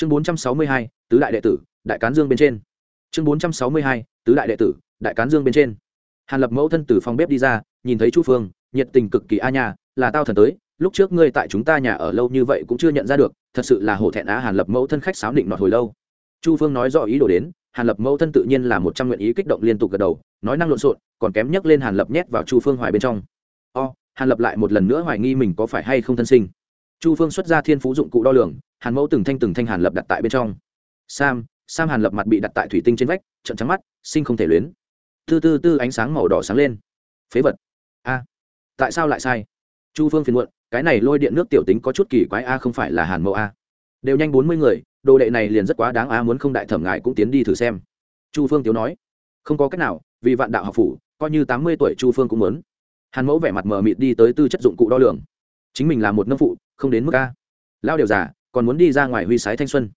chương bốn trăm sáu mươi hai, tứ đại đệ tử, đại cán dương bên trên. Chương bốn trăm sáu mươi hai, tứ đại đệ tử, đại cán dương bên trên. Hàn lập mẫu thân từ phòng bếp đi ra, nhìn thấy chu phương, nhiệt tình cực kỳ a nha, là tao thần tới, lúc trước ngươi tại chúng ta nhà ở lâu như vậy cũng chưa nhận ra được, thật sự là hổ thẹn á hàn lập mẫu thân khách sáo định nọt hồi lâu. Chu phương nói rõ ý đồ đến, hàn lập mẫu thân tự nhiên là một trăm nguyện ý kích động liên tục gật đầu, nói năng lộn xộn, còn kém nhấc lên hàn lập nhét vào chu phương hoài bên trong. O, hàn lập lại một lần nữa hoài nghi mình có phải hay không thân sinh. Chu phương xuất ra thiên phú dụng cụ đo lường hàn mẫu từng thanh từng thanh hàn lập đặt tại bên trong. Sam sam hàn lập mặt bị đặt tại thủy tinh trên vách trận trắng mắt, sinh không thể luyến. Tư tư tư ánh sáng màu đỏ sáng lên. Phế vật. A. Tại sao lại sai? Chu phương phiền muộn, cái này lôi điện nước tiểu tính có chút kỳ quái a, không phải là hàn mẫu a. Đều nhanh bốn mươi người, đồ đệ này liền rất quá đáng a, muốn không đại thẩm ngại cũng tiến đi thử xem. Chu phương tiếu nói. Không có cách nào, vì vạn đạo học phủ, coi như tám mươi tuổi chu phương cũng muốn. Hàn mẫu vẻ mặt mờ mịt đi tới tư chất dụng cụ đo lường. Chính mình là một nâm phụ, không đến mức a. Lao điều giả còn muốn đi ra ngoài huy sái thanh xuân.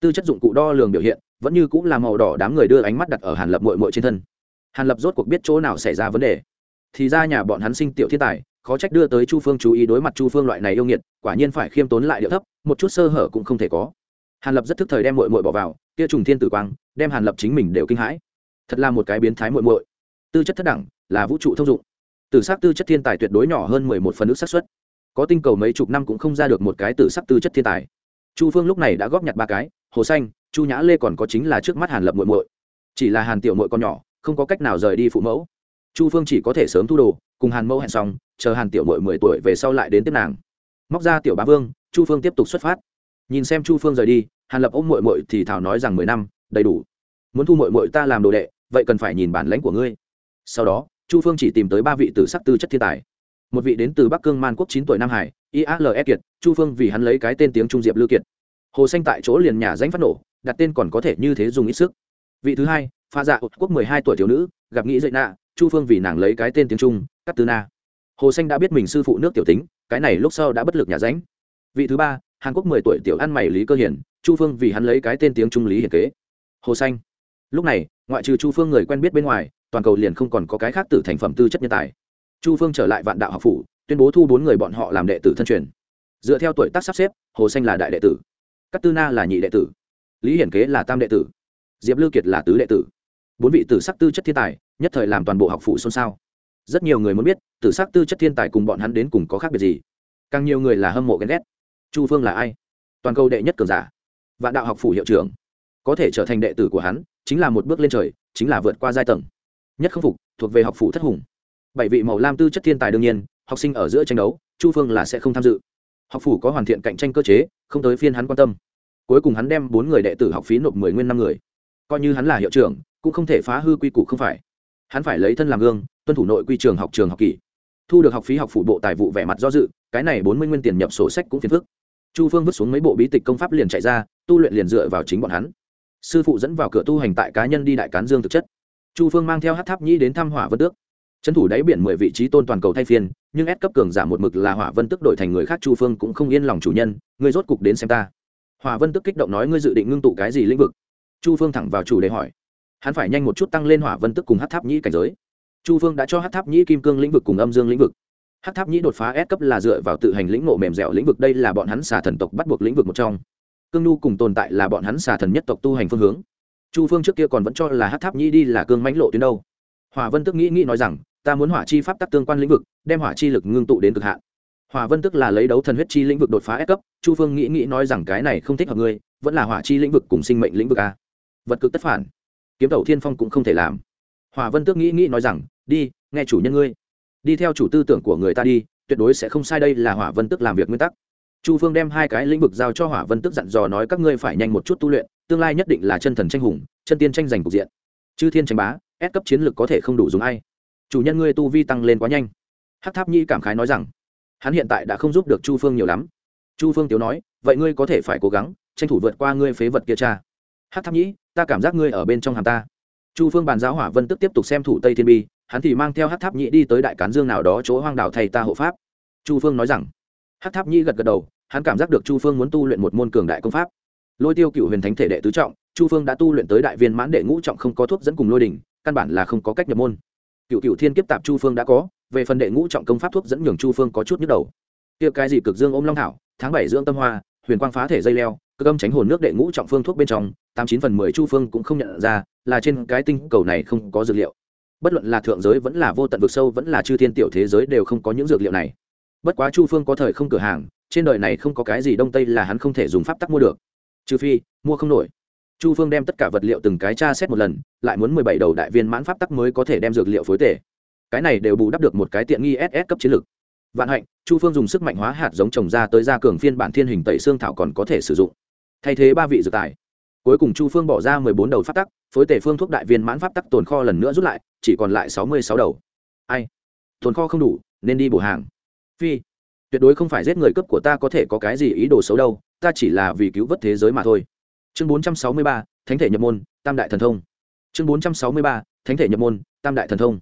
Tư chất dụng cụ đo lường biểu hiện, vẫn như cũng là màu đỏ đám người đưa ánh mắt đặt ở hàn lập mội mội trên thân. Hàn lập rốt cuộc biết chỗ nào xảy ra vấn đề. Thì ra nhà bọn hắn sinh tiểu thiên tài, khó trách đưa tới chu phương chú ý đối mặt chu phương loại này yêu nghiệt, quả nhiên phải khiêm tốn lại điệu thấp, một chút sơ hở cũng không thể có. Hàn lập rất thức thời đem mội mội bỏ vào, kia trùng thiên tử quang, đem hàn lập chính mình đều kinh hãi. Thật là một cái biến thái mội mội tư chất thất đẳng, là vũ trụ thông dụng. Tử sắc tư chất thiên tài tuyệt đối nhỏ hơn mười một phần ước xác suất. Có tinh cầu mấy chục năm cũng không ra được một cái tử sắc tư chất thiên tài chu phương lúc này đã góp nhặt ba cái, hồ xanh, chu nhã lê còn có chính là trước mắt hàn lập muội muội. Chỉ là hàn tiểu muội con nhỏ, không có cách nào rời đi phụ mẫu. Chu phương chỉ có thể sớm thu đồ, cùng hàn mẫu hẹn xong, chờ hàn tiểu muội mười tuổi về sau lại đến tiếp nàng. Móc ra tiểu bá vương, chu phương tiếp tục xuất phát. Nhìn xem chu phương rời đi, hàn lập ôm muội muội thì thảo nói rằng mười năm, đầy đủ. Muốn thu muội muội ta làm đồ đệ, vậy cần phải nhìn bản lãnh của ngươi. Sau đó, chu phương chỉ tìm tới ba vị tử sắc tư chất thiên tài một vị đến từ bắc cương man quốc chín tuổi nam hải iale kiệt, chu phương vì hắn lấy cái tên tiếng trung diệp lưu kiệt. Hồ xanh tại chỗ liền nhà danh phát nổ, đặt tên còn có thể như thế dùng ít sức. Vị thứ hai, pha dạ quốc mười hai tuổi thiếu nữ, gặp nghĩ dậy nạ chu phương vì nàng lấy cái tên tiếng trung cắt tư na. Hồ xanh đã biết mình sư phụ nước tiểu tính, cái này lúc sau đã bất lực nhà ránh vị thứ ba, hàn quốc mười tuổi tiểu ăn mày lý cơ hiển, chu phương vì hắn lấy cái tên tiếng trung lý hiển kế. Hồ xanh. Lúc này, ngoại trừ chu phương người quen biết bên ngoài, toàn cầu liền không còn có cái khác tử thành phẩm tư chất nhân tài chu phương trở lại vạn đạo học phủ, tuyên bố thu bốn người bọn họ làm đệ tử thân truyền. Dựa theo tuổi tác sắp xếp, hồ xanh là đại đệ tử, cát tư na là nhị đệ tử, lý hiển kế là tam đệ tử, diệp lưu kiệt là tứ đệ tử. Bốn vị tử sắc tư chất thiên tài, nhất thời làm toàn bộ học phủ xôn xao. Rất nhiều người muốn biết, tử sắc tư chất thiên tài cùng bọn hắn đến cùng có khác biệt gì. Càng nhiều người là hâm mộ ghen ghét. Chu phương là ai? Toàn cầu đệ nhất cường giả. Vạn đạo học phủ hiệu trưởng. Có thể trở thành đệ tử của hắn, chính là một bước lên trời, chính là vượt qua giai tầng. Nhất khâm phục, thuộc về học phủ thất hùng bảy vị màu lam tư chất thiên tài đương nhiên, học sinh ở giữa tranh đấu, chu phương là sẽ không tham dự. Học phủ có hoàn thiện cạnh tranh cơ chế, không tới phiên hắn quan tâm. Cuối cùng hắn đem bốn người đệ tử học phí nộp mười nguyên năm người. Coi như hắn là hiệu trưởng, cũng không thể phá hư quy củ không phải. Hắn phải lấy thân làm gương, tuân thủ nội quy trường học trường học kỳ. Thu được học phí học phủ bộ tài vụ vẻ mặt do dự, cái này bốn mươi nguyên tiền nhập sổ sách cũng phiền phức. Chu phương vứt xuống mấy bộ bí tịch công pháp liền chạy ra, tu luyện liền dựa vào chính bọn hắn. Sư phụ dẫn vào cửa tu hành tại cá nhân đi đại cán dương thực chất. Chu phương mang theo hát tháp nhĩ đến thăm hỏa vân tước trấn thủ đáy biển mười vị trí tôn toàn cầu thay phiên, nhưng ép cấp cường giả một mực là hỏa vân tức đổi thành người khác chu phương cũng không yên lòng chủ nhân, ngươi rốt cục đến xem ta. Hỏa vân tức kích động nói ngươi dự định ngưng tụ cái gì lĩnh vực? Chu phương thẳng vào chủ đề hỏi. Hắn phải nhanh một chút tăng lên hỏa vân tức cùng hát tháp nhĩ cảnh giới. Chu phương đã cho hát tháp nhĩ kim cương lĩnh vực cùng âm dương lĩnh vực. Hát tháp nhĩ đột phá S cấp là dựa vào tự hành lĩnh ngộ mềm dẻo lĩnh vực, đây là bọn hắn xà thần tộc bắt buộc lĩnh vực một trong. Cương nu cùng tồn tại là bọn hắn xà thần nhất tộc tu hành phương hướng. Chu phương trước kia còn vẫn cho là hát tháp nhĩ đi là cương mãnh lộ tuyến đâu. Hỏa vân tức nghĩ nghĩ nói rằng ta muốn hỏa chi pháp tắc tương quan lĩnh vực, đem hỏa chi lực ngưng tụ đến cực hạn. Hỏa vân tức là lấy đấu thần huyết chi lĩnh vực đột phá S cấp, chu phương nghĩ nghĩ nói rằng cái này không thích hợp ngươi, vẫn là hỏa chi lĩnh vực cùng sinh mệnh lĩnh vực a. Vật cực tất phản. Kiếm tẩu thiên phong cũng không thể làm. Hỏa vân tước nghĩ nghĩ nói rằng, đi, nghe chủ nhân ngươi. Đi theo chủ tư tưởng của người ta đi, tuyệt đối sẽ không sai đây là hỏa vân tức làm việc nguyên tắc. Chu phương đem hai cái lĩnh vực giao cho hỏa vân tức dặn dò nói các ngươi phải nhanh một chút tu luyện, tương lai nhất định là chân thần tranh hùng, chân tiên tranh giành cục diện. Chư thiên tranh bá ép cấp chiến lược có thể không đủ dùng ai chủ nhân ngươi tu vi tăng lên quá nhanh. Hát tháp nhi cảm khái nói rằng, hắn hiện tại đã không giúp được chu phương nhiều lắm. Chu phương tiếu nói, vậy ngươi có thể phải cố gắng, tranh thủ vượt qua ngươi phế vật kia cha. Hát tháp nhĩ, ta cảm giác ngươi ở bên trong hàm ta. Chu phương bàn giáo hỏa vân tức tiếp tục xem thủ tây thiên bi, hắn thì mang theo hát tháp nhĩ đi tới đại cán dương nào đó chỗ hoang đảo thầy ta hộ pháp. Chu phương nói rằng hát tháp nhĩ gật gật đầu, hắn cảm giác được chu phương muốn tu luyện một môn cường đại công pháp. Lôi tiêu cựu huyền thánh thể đệ tứ trọng, chu phương đã tu luyện tới đại viên mãn đệ ngũ trọng không có thuốc dẫn cùng lôi đình căn bản là không có cách nhập môn cựu cựu thiên kiếp tạp chu phương đã có, về phần đệ ngũ trọng công pháp thuốc dẫn nhường chu phương có chút nhức đầu. Kia cái gì cực dương ôm long thảo, tháng bảy dưỡng tâm hoa, huyền quang phá thể dây leo cơ âm tránh hồn nước đệ ngũ trọng phương thuốc bên trong, tám chín phần mười chu phương cũng không nhận ra, là trên cái tinh cầu này không có dược liệu. Bất luận là thượng giới vẫn là vô tận vực sâu vẫn là chư thiên tiểu thế giới đều không có những dược liệu này. Bất quá chu phương có thời không cửa hàng, trên đời này không có cái gì đông tây là hắn không thể dùng pháp tắc mua được. Trừ phi, mua không nổi chu phương đem tất cả vật liệu từng cái tra xét một lần, lại muốn mười bảy đầu đại viên mãn pháp tắc mới có thể đem dược liệu phối tể. Cái này đều bù đắp được một cái tiện nghi ss cấp chiến lược. Vạn hạnh, chu phương dùng sức mạnh hóa hạt giống trồng ra tới ra cường phiên bản thiên hình tẩy xương thảo còn có thể sử dụng. Thay thế ba vị dược tài. Cuối cùng chu phương bỏ ra mười bốn đầu pháp tắc, phối tể phương thuốc đại viên mãn pháp tắc tồn kho lần nữa rút lại, chỉ còn lại sáu mươi sáu đầu. Ai? Tồn kho không đủ, nên đi bổ hàng. Phi, tuyệt đối không phải giết người cấp của ta có thể có cái gì ý đồ xấu đâu, ta chỉ là vì cứu vớt thế giới mà thôi chương bốn trăm sáu mươi ba, thánh thể nhập môn, tam đại thần thông. Chương bốn trăm sáu mươi ba, thánh thể nhập môn, tam đại thần thông.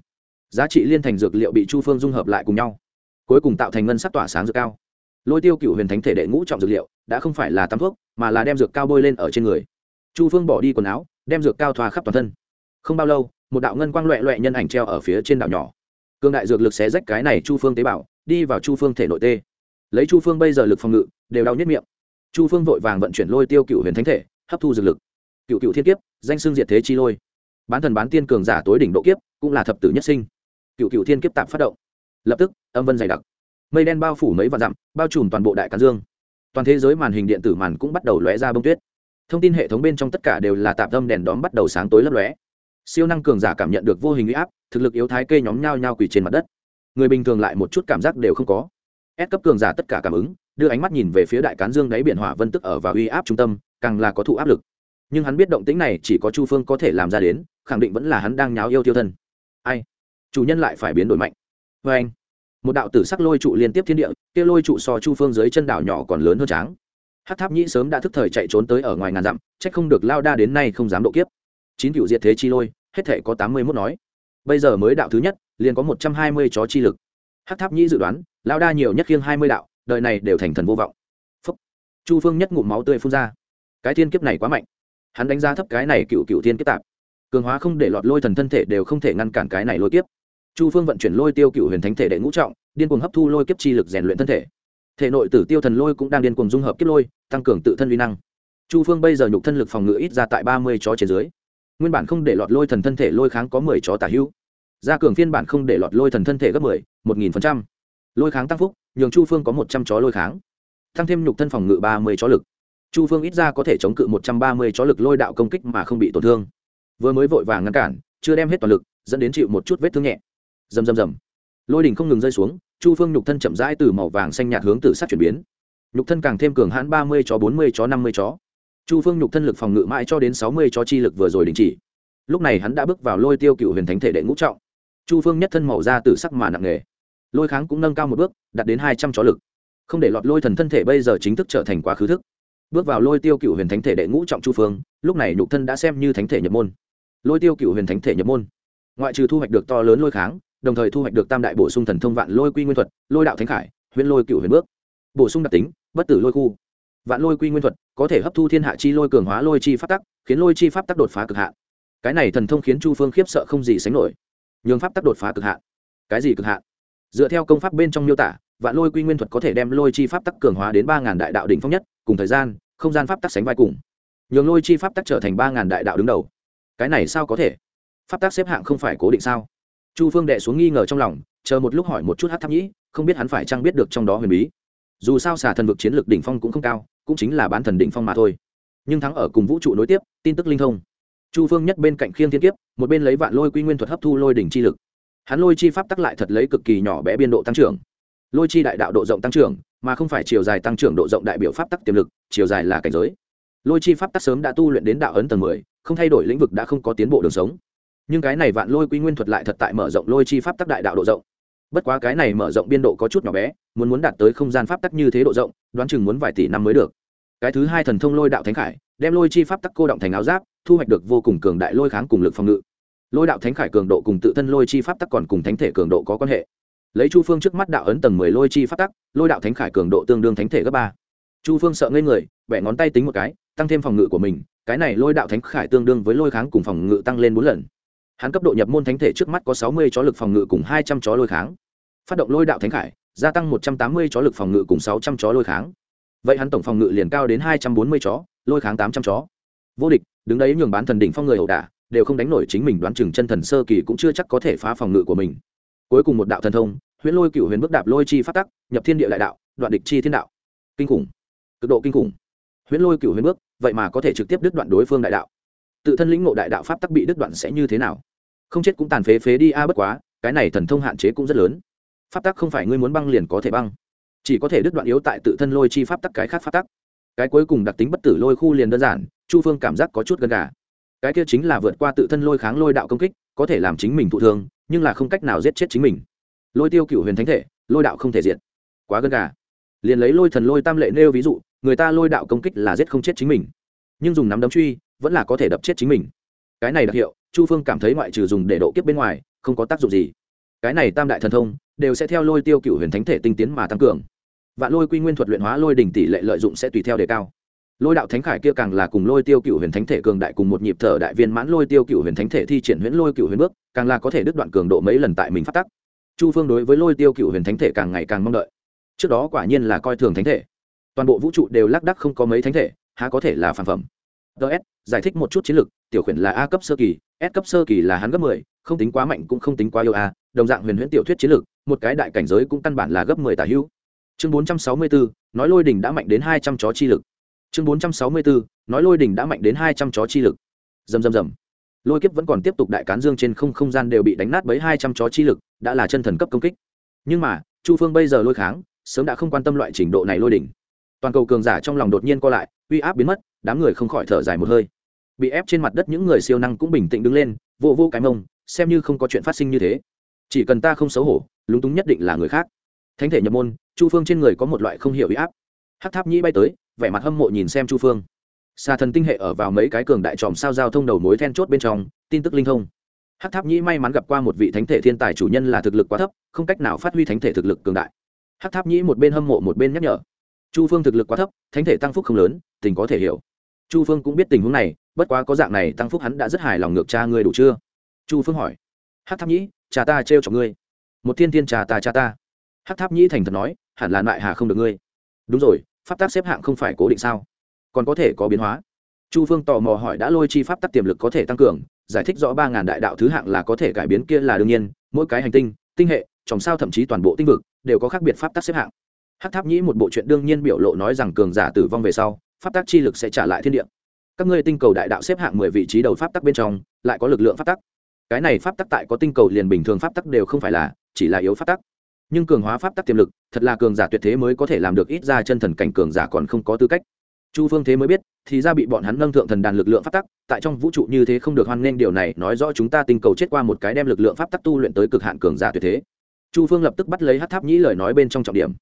Giá trị liên thành dược liệu bị chu phương dung hợp lại cùng nhau, cuối cùng tạo thành ngân sắc tỏa sáng dược cao. Lôi tiêu cựu huyền thánh thể đệ ngũ trọng dược liệu, đã không phải là tắm thuốc, mà là đem dược cao bôi lên ở trên người. Chu phương bỏ đi quần áo, đem dược cao thoa khắp toàn thân. Không bao lâu, một đạo ngân quang loẹ loẹ nhân ảnh treo ở phía trên đảo nhỏ. Cương đại dược lực xé rách cái này chu phương tế bào, đi vào chu phương thể nội tê. Lấy chu phương bây giờ lực phòng ngự, đều đau nhất miệng. Chu phương vội vàng vận chuyển lôi tiêu cựu huyền thánh thể hấp thu dược lực. Cựu cựu thiên kiếp, danh xương diệt thế chi lôi. Bán thần bán tiên cường giả tối đỉnh độ kiếp, cũng là thập tử nhất sinh. Cựu cựu thiên kiếp tạm phát động. Lập tức, âm vân dày đặc. Mây đen bao phủ mấy vạn dặm, bao trùm toàn bộ đại càn dương. Toàn thế giới màn hình điện tử màn cũng bắt đầu lóe ra bông tuyết. Thông tin hệ thống bên trong tất cả đều là tạp tâm đèn đóm bắt đầu sáng tối lấp lóe. Siêu năng cường giả cảm nhận được vô hình huy áp, thực lực yếu thái kê nhóm nhao nhao quỳ trên mặt đất. Người bình thường lại một chút cảm giác đều không có. Ép cấp cường giả tất cả cảm ứng, đưa ánh mắt nhìn về phía đại cán dương đáy biển hỏa vân tức ở và uy áp trung tâm càng là có thụ áp lực. Nhưng hắn biết động tĩnh này chỉ có chu phương có thể làm ra đến, khẳng định vẫn là hắn đang nháo yêu tiêu thân. Ai? Chủ nhân lại phải biến đổi mạnh. Vê anh. Một đạo tử sắc lôi trụ liên tiếp thiên địa, kia lôi trụ so chu phương dưới chân đảo nhỏ còn lớn hơn tráng. Hát tháp nhĩ sớm đã thức thời chạy trốn tới ở ngoài ngàn dặm c h ắ c không được lao đa đến nay không dám độ kiếp. Chín cựu diệt thế chi lôi, hết thể có tám mươi mốt nói. Bây giờ mới đạo thứ nhất, liền có một trăm hai mươi chó chi lực. Hát tháp nhĩ dự đoán, lao đa nhiều nhất khiêng hai mươi đạo, đời này đều thành thần vô vọng. Phúc. Chu phương nhất ngụm máu tươi phun ra cái thiên kiếp này quá mạnh. Hắn đánh giá thấp cái này cựu cựu thiên kiếp tạp. Cường hóa không để lọt lôi thần thân thể đều không thể ngăn cản cái này lôi kiếp. Chu phương vận chuyển lôi tiêu cựu huyền thánh thể đệ ngũ trọng, điên cuồng hấp thu lôi kiếp chi lực rèn luyện thân thể. Thể nội tử tiêu thần lôi cũng đang điên cuồng dung hợp kiếp lôi, tăng cường tự thân uy năng. Chu phương bây giờ nhục thân lực phòng ngự ít ra tại ba mươi chó trên dưới. Nguyên bản không để lọt lôi thần thân thể lôi kháng có mười chó tả hữu. Gia cường phiên bản không để lọt lôi thần thân thể gấp mười, một nghìn phần trăm. Lôi kháng tăng phúc, nhường chu phương có một trăm chó lôi kháng. Tăng thêm nhục thân phòng ngự ba mươi chó lực chu phương ít ra có thể chống cự một trăm ba mươi chó lực lôi đạo công kích mà không bị tổn thương. Vừa mới vội vàng ngăn cản, chưa đem hết toàn lực, dẫn đến chịu một chút vết thương nhẹ. Rầm rầm rầm. Lôi đỉnh không ngừng rơi xuống, chu phương nhục thân chậm rãi từ màu vàng xanh nhạt hướng từ sát chuyển biến. Nhục thân càng thêm cường hãn ba mươi chó, bốn mươi chó, năm mươi chó. Chu phương nhục thân lực phòng ngự mãi cho đến sáu mươi chó chi lực vừa rồi đình chỉ. Lúc này hắn đã bước vào lôi tiêu cựu huyền thánh thể đệ ngũ trọng. Chu phương nhất thân màu ra từ sắc mà nặng nghề lôi kháng cũng nâng cao một bước, đạt đến hai trăm chó lực. Không để lọt lôi thần thân thể bây giờ chính thức trở thành quá khứ thức bước vào lôi tiêu cựu huyền thánh thể đệ ngũ trọng chu phương, lúc này nhục thân đã xem như thánh thể nhập môn. Lôi tiêu cựu huyền thánh thể nhập môn. Ngoại trừ thu hoạch được to lớn lôi kháng, đồng thời thu hoạch được tam đại bổ sung thần thông vạn lôi quy nguyên thuật, lôi đạo thánh khải huyễn lôi cựu huyền bước. Bổ sung đặc tính, bất tử lôi khu. Vạn lôi quy nguyên thuật có thể hấp thu thiên hạ chi lôi cường hóa lôi chi pháp tắc, khiến lôi chi pháp tắc đột phá cực hạn. Cái này thần thông khiến chu phương khiếp sợ không gì sánh nổi. Nhường pháp tắc đột phá cực hạn. Cái gì cực hạn? Dựa theo công pháp bên trong miêu tả, vạn lôi quy nguyên thuật có thể đem lôi chi pháp tắc cường hóa đến ba ngàn đại đạo đỉnh phong nhất, cùng thời gian không gian pháp tắc sánh vai cùng. Nhường lôi chi pháp tắc trở thành ba ngàn đại đạo đứng đầu. Cái này sao có thể? Pháp tắc xếp hạng không phải cố định sao? Chu phương đệ xuống nghi ngờ trong lòng, chờ một lúc hỏi một chút hát tháp nhĩ, không biết hắn phải chăng biết được trong đó huyền bí. Dù sao xả thần vực chiến lược đỉnh phong cũng không cao, cũng chính là bán thần đỉnh phong mà thôi. Nhưng thắng ở cùng vũ trụ nối tiếp, tin tức linh thông. Chu phương nhất bên cạnh khiêng thiên kiếp, một bên lấy vạn lôi quy nguyên thuật hấp thu lôi đỉnh chi lực. Hắn lôi chi pháp tắc lại thật lấy cực kỳ nhỏ bé biên độ tăng trưởng. Lôi chi đại đạo độ rộng tăng trưởng mà không phải chiều dài tăng trưởng độ rộng đại biểu pháp tắc tiềm lực, chiều dài là cảnh giới. Lôi chi pháp tắc sớm đã tu luyện đến đạo ấn tầng mười, không thay đổi lĩnh vực đã không có tiến bộ đường sống. Nhưng cái này vạn lôi quy nguyên thuật lại thật tại mở rộng lôi chi pháp tắc đại đạo độ rộng. Bất quá cái này mở rộng biên độ có chút nhỏ bé, muốn muốn đạt tới không gian pháp tắc như thế độ rộng, đoán chừng muốn vài tỷ năm mới được. Cái thứ hai thần thông lôi đạo thánh khải, đem lôi chi pháp tắc cô động thành áo giáp, thu hoạch được vô cùng cường đại lôi kháng cùng lực phòng ngự. Lôi đạo thánh khải cường độ cùng tự thân lôi chi pháp tắc còn cùng thánh thể cường độ có quan hệ lấy chu phương trước mắt đạo ấn tầng mười lôi chi phát tắc, lôi đạo thánh khải cường độ tương đương thánh thể gấp ba. Chu phương sợ ngây người vẽ ngón tay tính một cái, tăng thêm phòng ngự của mình, cái này lôi đạo thánh khải tương đương với lôi kháng cùng phòng ngự tăng lên bốn lần. Hắn cấp độ nhập môn thánh thể trước mắt có sáu mươi chó lực phòng ngự cùng hai trăm chó lôi kháng. Phát động lôi đạo thánh khải, gia tăng một trăm tám mươi chó lực phòng ngự cùng sáu trăm chó lôi kháng. Vậy hắn tổng phòng ngự liền cao đến hai trăm bốn mươi chó, lôi kháng tám trăm chó. Vô địch, đứng đấy nhường bán thần đỉnh phong người ẩu đả, đều không đánh nổi chính mình đoán chừng chân thần sơ kỳ cũng chưa chắc có thể phá phòng ngự của mình cuối cùng một đạo thần thông, huyễn lôi cựu huyền bước đạp lôi chi phát tắc, nhập thiên địa đại đạo, đoạn địch chi thiên đạo. Kinh khủng. Cực độ kinh khủng. Huyễn lôi cựu huyền bước, vậy mà có thể trực tiếp đứt đoạn đối phương đại đạo. Tự thân lĩnh ngộ đại đạo pháp tắc bị đứt đoạn sẽ như thế nào? Không chết cũng tàn phế phế đi a, bất quá, cái này thần thông hạn chế cũng rất lớn. Pháp tắc không phải ngươi muốn băng liền có thể băng. Chỉ có thể đứt đoạn yếu tại tự thân lôi chi pháp tắc cái khác pháp tắc. Cái cuối cùng đặc tính bất tử lôi khu liền đơn giản, chu phương cảm giác có chút gần gà. Cái kia chính là vượt qua tự thân lôi kháng lôi đạo công kích, có thể làm chính mình thụ thương nhưng là không cách nào giết chết chính mình. Lôi tiêu cựu huyền thánh thể, lôi đạo không thể diện quá gần gà. Liền lấy lôi thần lôi tam lệ nêu ví dụ, người ta lôi đạo công kích là giết không chết chính mình. Nhưng dùng nắm đấm truy, vẫn là có thể đập chết chính mình. Cái này đặc hiệu, chu phương cảm thấy ngoại trừ dùng để độ kiếp bên ngoài, không có tác dụng gì. Cái này tam đại thần thông, đều sẽ theo lôi tiêu cựu huyền thánh thể tinh tiến mà tăng cường. Vạn lôi quy nguyên thuật luyện hóa lôi đỉnh tỷ lệ lợi dụng sẽ tùy theo đề cao lôi đạo thánh khải kia càng là cùng lôi tiêu cựu huyền thánh thể cường đại cùng một nhịp thở đại viên mãn lôi tiêu cựu huyền thánh thể thi triển huyễn lôi cựu huyền bước, càng là có thể đứt đoạn cường độ mấy lần tại mình phát tắc. Chu phương đối với lôi tiêu cựu huyền thánh thể càng ngày càng mong đợi. Trước đó quả nhiên là coi thường thánh thể. Toàn bộ vũ trụ đều lác đắc không có mấy thánh thể, há có thể là phản phẩm. Ts giải thích một chút chiến lược, tiểu khuyển là a cấp sơ kỳ, s cấp sơ kỳ là hắn gấp mười, không tính quá mạnh cũng không tính quá yêu a, đồng dạng huyền huyễn tiểu thuyết chiến lược, một cái đại cảnh giới cũng căn bản là gấp mười tả hữu. Chương bốn trăm sáu mươi bốn nói lôi đỉnh đã mạnh đến hai trăm chó chi lực chương bốn trăm sáu mươi bốn nói lôi đỉnh đã mạnh đến hai trăm chó chi lực. Dầm dầm dầm lôi kiếp vẫn còn tiếp tục đại cán dương trên không không gian đều bị đánh nát bấy hai trăm chó chi lực, đã là chân thần cấp công kích. Nhưng mà, chu phương bây giờ lôi kháng, sớm đã không quan tâm loại trình độ này lôi đỉnh. Toàn cầu cường giả trong lòng đột nhiên co lại, uy áp biến mất, đám người không khỏi thở dài một hơi. Bị ép trên mặt đất những người siêu năng cũng bình tĩnh đứng lên, vô vô cái mông, xem như không có chuyện phát sinh như thế. Chỉ cần ta không xấu hổ, lúng túng nhất định là người khác. Thánh thể nhập môn, chu phương trên người có một loại không hiểu uy áp. Hát tháp nhĩ bay tới vẻ mặt hâm mộ nhìn xem chu phương. Xa thần tinh hệ ở vào mấy cái cường đại tròm sao giao thông đầu mối then chốt bên trong, tin tức linh thông. Hát tháp nhĩ may mắn gặp qua một vị thánh thể thiên tài chủ nhân là thực lực quá thấp, không cách nào phát huy thánh thể thực lực cường đại. Hát tháp nhĩ một bên hâm mộ một bên nhắc nhở. Chu phương thực lực quá thấp, thánh thể tăng phúc không lớn, tình có thể hiểu. Chu phương cũng biết tình huống này, bất quá có dạng này tăng phúc hắn đã rất hài lòng ngược cha ngươi đủ chưa? Chu phương hỏi. Hát tháp nhĩ, cha ta trêu cho ngươi. Một thiên thiên cha ta cha ta. Hát tháp nhĩ thành thật nói, hẳn là nại hà không được ngươi. Đúng rồi pháp tác xếp hạng không phải cố định sao? Còn có thể có biến hóa. Chu phương tò mò hỏi đã lôi chi pháp tắc tiềm lực có thể tăng cường, giải thích rõ ba ngàn đại đạo thứ hạng là có thể cải biến kia là đương nhiên, mỗi cái hành tinh tinh hệ trong sao thậm chí toàn bộ tinh vực đều có khác biệt pháp tắc xếp hạng. Hát tháp nhĩ một bộ chuyện đương nhiên biểu lộ nói rằng cường giả tử vong về sau, pháp tắc chi lực sẽ trả lại thiên địa. Các ngươi tinh cầu đại đạo xếp hạng mười vị trí đầu pháp tắc bên trong, lại có lực lượng pháp tắc. Cái này pháp tắc tại có tinh cầu liền bình thường pháp tắc đều không phải là, chỉ là yếu pháp tắc nhưng cường hóa pháp tắc tiềm lực, thật là cường giả tuyệt thế mới có thể làm được ít ra chân thần cảnh cường giả còn không có tư cách. Chu phương thế mới biết, thì ra bị bọn hắn nâng thượng thần đàn lực lượng pháp tắc, tại trong vũ trụ như thế không được hoan nghênh điều này, nói rõ chúng ta tinh cầu chết qua một cái đem lực lượng pháp tắc tu luyện tới cực hạn cường giả tuyệt thế. Chu phương lập tức bắt lấy hát tháp nhĩ lời nói bên trong trọng điểm.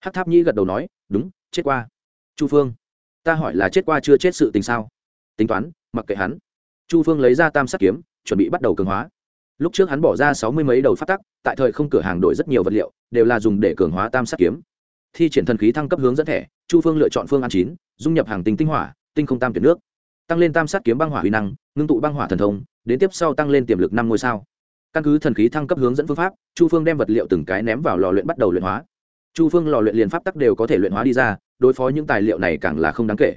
Hát tháp nhĩ gật đầu nói, đúng, chết qua. Chu phương, ta hỏi là chết qua chưa chết sự tình sao? Tính toán, mặc kệ hắn. Chu phương lấy ra tam sắc kiếm, chuẩn bị bắt đầu cường hóa lúc trước hắn bỏ ra sáu mươi mấy đầu phát tắc, tại thời không cửa hàng đổi rất nhiều vật liệu, đều là dùng để cường hóa tam sát kiếm. Thi triển thần khí thăng cấp hướng dẫn thẻ, chu phương lựa chọn phương an chín, dung nhập hàng tinh tinh hỏa, tinh không tam tuyển nước. Tăng lên tam sát kiếm băng hỏa huy năng, ngưng tụ băng hỏa thần thông, đến tiếp sau tăng lên tiềm lực năm ngôi sao. Căn cứ thần khí thăng cấp hướng dẫn phương pháp, chu phương đem vật liệu từng cái ném vào lò luyện bắt đầu luyện hóa. Chu phương lò luyện liền pháp tắc đều có thể luyện hóa đi ra, đối phó những tài liệu này càng là không đáng kể.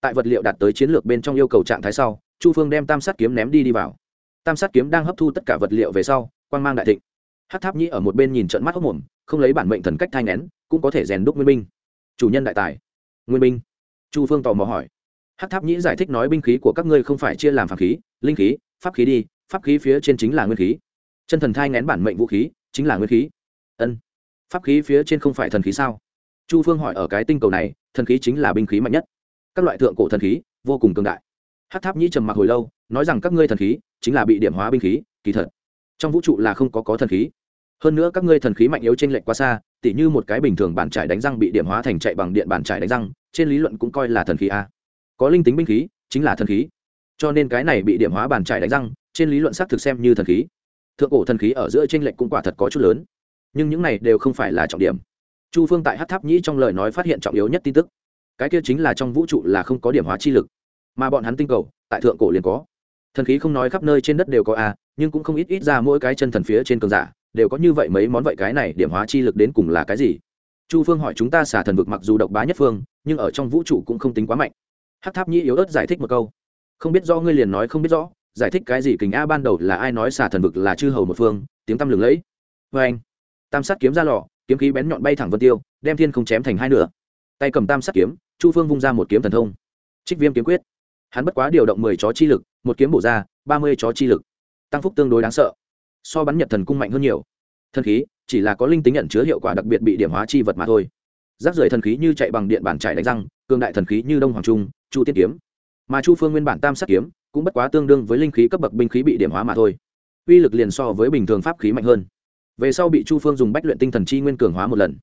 Tại vật liệu đạt tới chiến lược bên trong yêu cầu trạng thái sau, chu phương đem tam sát kiếm ném đi đi vào tam sát kiếm đang hấp thu tất cả vật liệu về sau, quang mang đại thịnh. Hát tháp nhĩ ở một bên nhìn trận mắt hốc mồm, không lấy bản mệnh thần cách thai nén cũng có thể rèn đúc nguyên binh. Chủ nhân đại tài. Nguyên binh. Chu phương tò mò hỏi. Hát tháp nhĩ giải thích nói binh khí của các ngươi không phải chia làm phàm khí, linh khí, pháp khí đi, pháp khí phía trên chính là nguyên khí. Chân thần thai ngén bản mệnh vũ khí, chính là nguyên khí. Ân. Pháp khí phía trên không phải thần khí sao? Chu phương hỏi ở cái tinh cầu này, thần khí chính là binh khí mạnh nhất. Các loại thượng cổ thần khí, vô cùng cường đại hát tháp nhĩ trầm mặc hồi lâu, nói rằng các ngươi thần khí chính là bị điểm hóa binh khí, kỳ thật, trong vũ trụ là không có có thần khí. Hơn nữa các ngươi thần khí mạnh yếu trên lệnh quá xa, tỉ như một cái bình thường bàn trải đánh răng bị điểm hóa thành chạy bằng điện bàn trải đánh răng, trên lý luận cũng coi là thần khí a. Có linh tính binh khí, chính là thần khí. Cho nên cái này bị điểm hóa bàn trải đánh răng, trên lý luận xác thực xem như thần khí. Thượng cổ thần khí ở giữa trên lệnh cũng quả thật có chút lớn. Nhưng những này đều không phải là trọng điểm. Chu phương tại hát tháp nhĩ trong lời nói phát hiện trọng yếu nhất tin tức. Cái kia chính là trong vũ trụ là không có điểm hóa chi lực mà bọn hắn tinh cầu, tại thượng cổ liền có. Thần khí không nói khắp nơi trên đất đều có a nhưng cũng không ít ít ra mỗi cái chân thần phía trên cường giả, đều có như vậy mấy món vậy cái này điểm hóa chi lực đến cùng là cái gì? Chu phương hỏi chúng ta xả thần vực mặc dù độc bá nhất phương, nhưng ở trong vũ trụ cũng không tính quá mạnh. Hát tháp nhĩ yếu ớt giải thích một câu. Không biết do ngươi liền nói không biết rõ, giải thích cái gì kình a ban đầu là ai nói xả thần vực là chư hầu một phương, tiếng tăm lừng lẫy. Vê anh. Tam sát kiếm ra lò, kiếm khí bén nhọn bay thẳng vân tiêu, đem thiên không chém thành hai nửa. Tay cầm tam sát kiếm, chu phương vung ra một kiếm thần thông. Trích viêm kiếm quyết hắn bất quá điều động mười chó chi lực, một kiếm bổ ra, ba mươi chó chi lực. Tăng phúc tương đối đáng sợ. So bắn nhật thần cung mạnh hơn nhiều. Thần khí chỉ là có linh tính nhận chứa hiệu quả đặc biệt bị điểm hóa chi vật mà thôi. Rác rưởi thần khí như chạy bằng điện bản trải đánh răng, cường đại thần khí như đông hoàng trung, chu tiên kiếm. Mà chu phương nguyên bản tam sát kiếm cũng bất quá tương đương với linh khí cấp bậc binh khí bị điểm hóa mà thôi. Uy lực liền so với bình thường pháp khí mạnh hơn. Về sau bị chu phương dùng bách luyện tinh thần chi nguyên cường hóa một lần.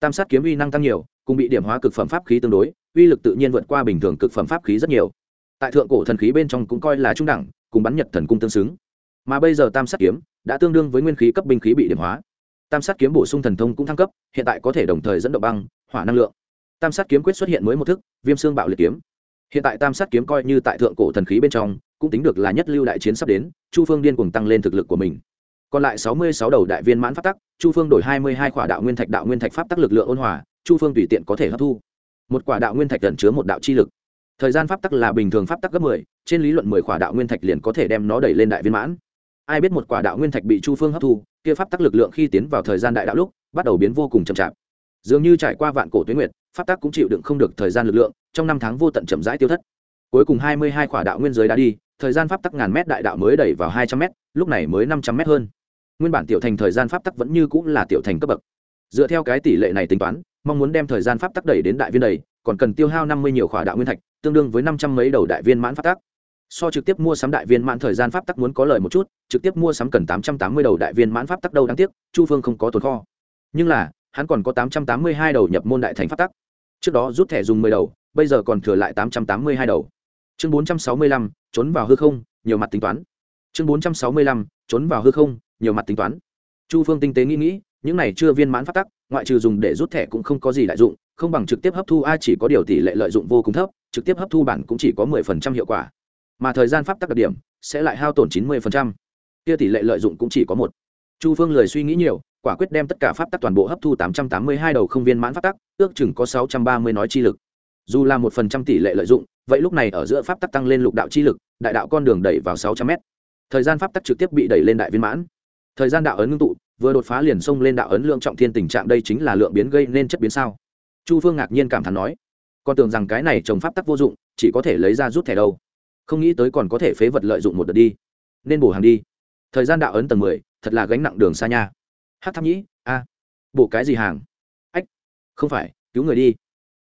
Tam sát kiếm uy năng tăng nhiều, cùng bị điểm hóa cực phẩm pháp khí tương đối, uy lực tự nhiên vượt qua bình thường cực phẩm pháp khí rất nhiều tại thượng cổ thần khí bên trong cũng coi là trung đẳng, cùng bắn nhật thần cung tương xứng. Mà bây giờ tam sát kiếm đã tương đương với nguyên khí cấp binh khí bị điểm hóa. Tam sát kiếm bổ sung thần thông cũng thăng cấp, hiện tại có thể đồng thời dẫn động băng, hỏa năng lượng. Tam sát kiếm quyết xuất hiện mới một thức, viêm xương bạo liệt kiếm. Hiện tại tam sát kiếm coi như tại thượng cổ thần khí bên trong, cũng tính được là nhất lưu đại chiến sắp đến, chu phương điên cùng tăng lên thực lực của mình. Còn lại sáu mươi sáu đầu đại viên mãn pháp tắc, chu phương đổi hai mươi hai quả đạo nguyên thạch đạo nguyên thạch pháp tắc lực lượng ôn hòa, chu phương tùy tiện có thể hấp thu. Một quả đạo nguyên thạch gần chứa một đạo chi lực thời gian pháp tắc là bình thường pháp tắc gấp mười, trên lý luận mười quả đạo nguyên thạch liền có thể đem nó đẩy lên đại viên mãn. Ai biết một quả đạo nguyên thạch bị chu phương hấp thu, kia pháp tắc lực lượng khi tiến vào thời gian đại đạo lúc, bắt đầu biến vô cùng chậm chạp. Dường như trải qua vạn cổ tuyến nguyệt, pháp tắc cũng chịu đựng không được thời gian lực lượng, trong năm tháng vô tận chậm rãi tiêu thất. Cuối cùng hai mươi hai quả đạo nguyên giới đã đi, thời gian pháp tắc ngàn mét đại đạo mới đẩy vào hai trăm mét, lúc này mới năm trăm mét hơn. Nguyên bản tiểu thành thời gian pháp tắc vẫn như cũng là tiểu thành cấp bậc. Dựa theo cái tỷ lệ này tính toán, mong muốn đem thời gian pháp tắc đẩy đến đại viên đầy còn cần tiêu hao năm mươi nhiều khỏa đạo nguyên thạch, tương đương với năm trăm mấy đầu đại viên mãn pháp tắc. So trực tiếp mua sắm đại viên mãn thời gian pháp tắc muốn có lợi một chút, trực tiếp mua sắm cần tám trăm tám mươi đầu đại viên mãn pháp tắc đâu đáng tiếc, chu phương không có tồn kho. Nhưng là, hắn còn có tám trăm tám mươi hai đầu nhập môn đại thành pháp tắc. Trước đó rút thẻ dùng mười đầu, bây giờ còn thừa lại tám trăm tám mươi hai đầu. Chương bốn trăm sáu mươi lăm, trốn vào hư không, nhiều mặt tính toán. Chương bốn trăm sáu mươi lăm, trốn vào hư không, nhiều mặt tính toán. Chu phương tinh tế nghĩ nghĩ những này chưa viên mãn pháp tắc, ngoại trừ dùng để rút thẻ cũng không có gì đại dụng, không bằng trực tiếp hấp thu a chỉ có điều tỷ lệ lợi dụng vô cùng thấp, trực tiếp hấp thu bản cũng chỉ có mười phần trăm hiệu quả. Mà thời gian pháp tắc đặc điểm sẽ lại hao tổn chín mươi phần trăm. Kia tỷ lệ lợi dụng cũng chỉ có một. Chu phương lười suy nghĩ nhiều, quả quyết đem tất cả pháp tắc toàn bộ hấp thu tám trăm tám mươi hai đầu không viên mãn pháp tắc, ước chừng có sáu trăm ba mươi nói chi lực. Dù là một phần trăm tỷ lệ lợi dụng, vậy lúc này ở giữa pháp tắc tăng lên lục đạo chi lực, đại đạo con đường đẩy vào sáu trăm mét. Thời gian pháp tắc trực tiếp bị đẩy lên đại viên mãn. Thời gian đạo ấn ngưng tụ vừa đột phá liền xông lên đạo ấn lượng trọng thiên tình trạng đây chính là lượng biến gây nên chất biến sao? Chu phương ngạc nhiên cảm thán nói, con tưởng rằng cái này trồng pháp tắc vô dụng, chỉ có thể lấy ra rút thẻ đâu. Không nghĩ tới còn có thể phế vật lợi dụng một đợt đi. Nên bổ hàng đi. Thời gian đạo ấn tầng mười, thật là gánh nặng đường xa nha. Hát tháp nhĩ, a, bổ cái gì hàng? Ách, không phải, cứu người đi.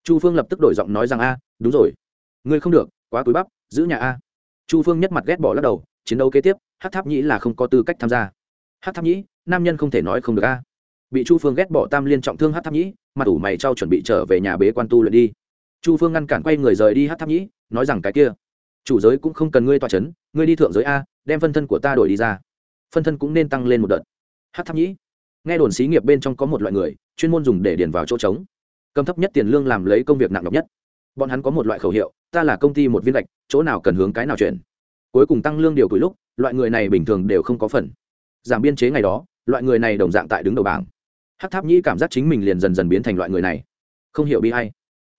Chu phương lập tức đổi giọng nói rằng, a, đúng rồi. Ngươi không được, quá túi bắp, giữ nhà a. Chu phương nhất mặt ghét bỏ lắc đầu, chiến đấu kế tiếp hát tháp nhĩ là không có tư cách tham gia. Hát tháp nhĩ nam nhân không thể nói không được a. Bị chu phương ghét bỏ tam liên trọng thương hát tháp nhĩ, mặt ủ mày trao chuẩn bị trở về nhà bế quan tu luyện đi. Chu phương ngăn cản quay người rời đi hát tháp nhĩ, nói rằng cái kia, chủ giới cũng không cần ngươi tòa c h ấ n ngươi đi thượng giới a, đem phân thân của ta đổi đi ra. Phân thân cũng nên tăng lên một đợt. Hát tháp nhĩ, nghe đồn xí nghiệp bên trong có một loại người, chuyên môn dùng để điền vào chỗ trống. Cầm thấp nhất tiền lương làm lấy công việc nặng nhọc nhất. Bọn hắn có một loại khẩu hiệu, ta là công ty một viên lệch chỗ nào cần hướng cái nào chuyển. Cuối cùng tăng lương điều cuối lúc, loại người này bình thường đều không có phần. Giảm biên chế ngày đó loại người này đồng dạng tại đứng đầu bảng. Hát tháp nhĩ cảm giác chính mình liền dần dần biến thành loại người này. Không hiểu bi hay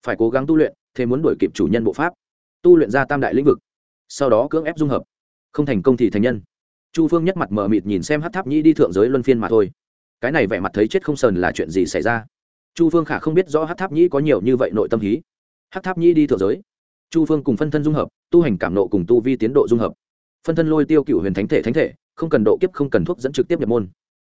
phải cố gắng tu luyện, thế muốn đuổi kịp chủ nhân bộ pháp. Tu luyện ra tam đại lĩnh vực. Sau đó cưỡng ép dung hợp. Không thành công thì thành nhân. Chu phương nhất mặt mờ mịt nhìn xem hát tháp nhĩ đi thượng giới luân phiên mà thôi. Cái này vẻ mặt thấy chết không sờn là chuyện gì xảy ra? Chu phương khả không biết rõ hát tháp nhĩ có nhiều như vậy nội tâm hí. Hát tháp nhĩ đi thượng giới. Chu phương cùng phân thân dung hợp, tu hành cảm nộ cùng tu vi tiến độ dung hợp. Phân thân lôi tiêu cựu huyền thánh thể thánh thể, không cần độ kiếp không cần thuốc dẫn trực tiếp nhập môn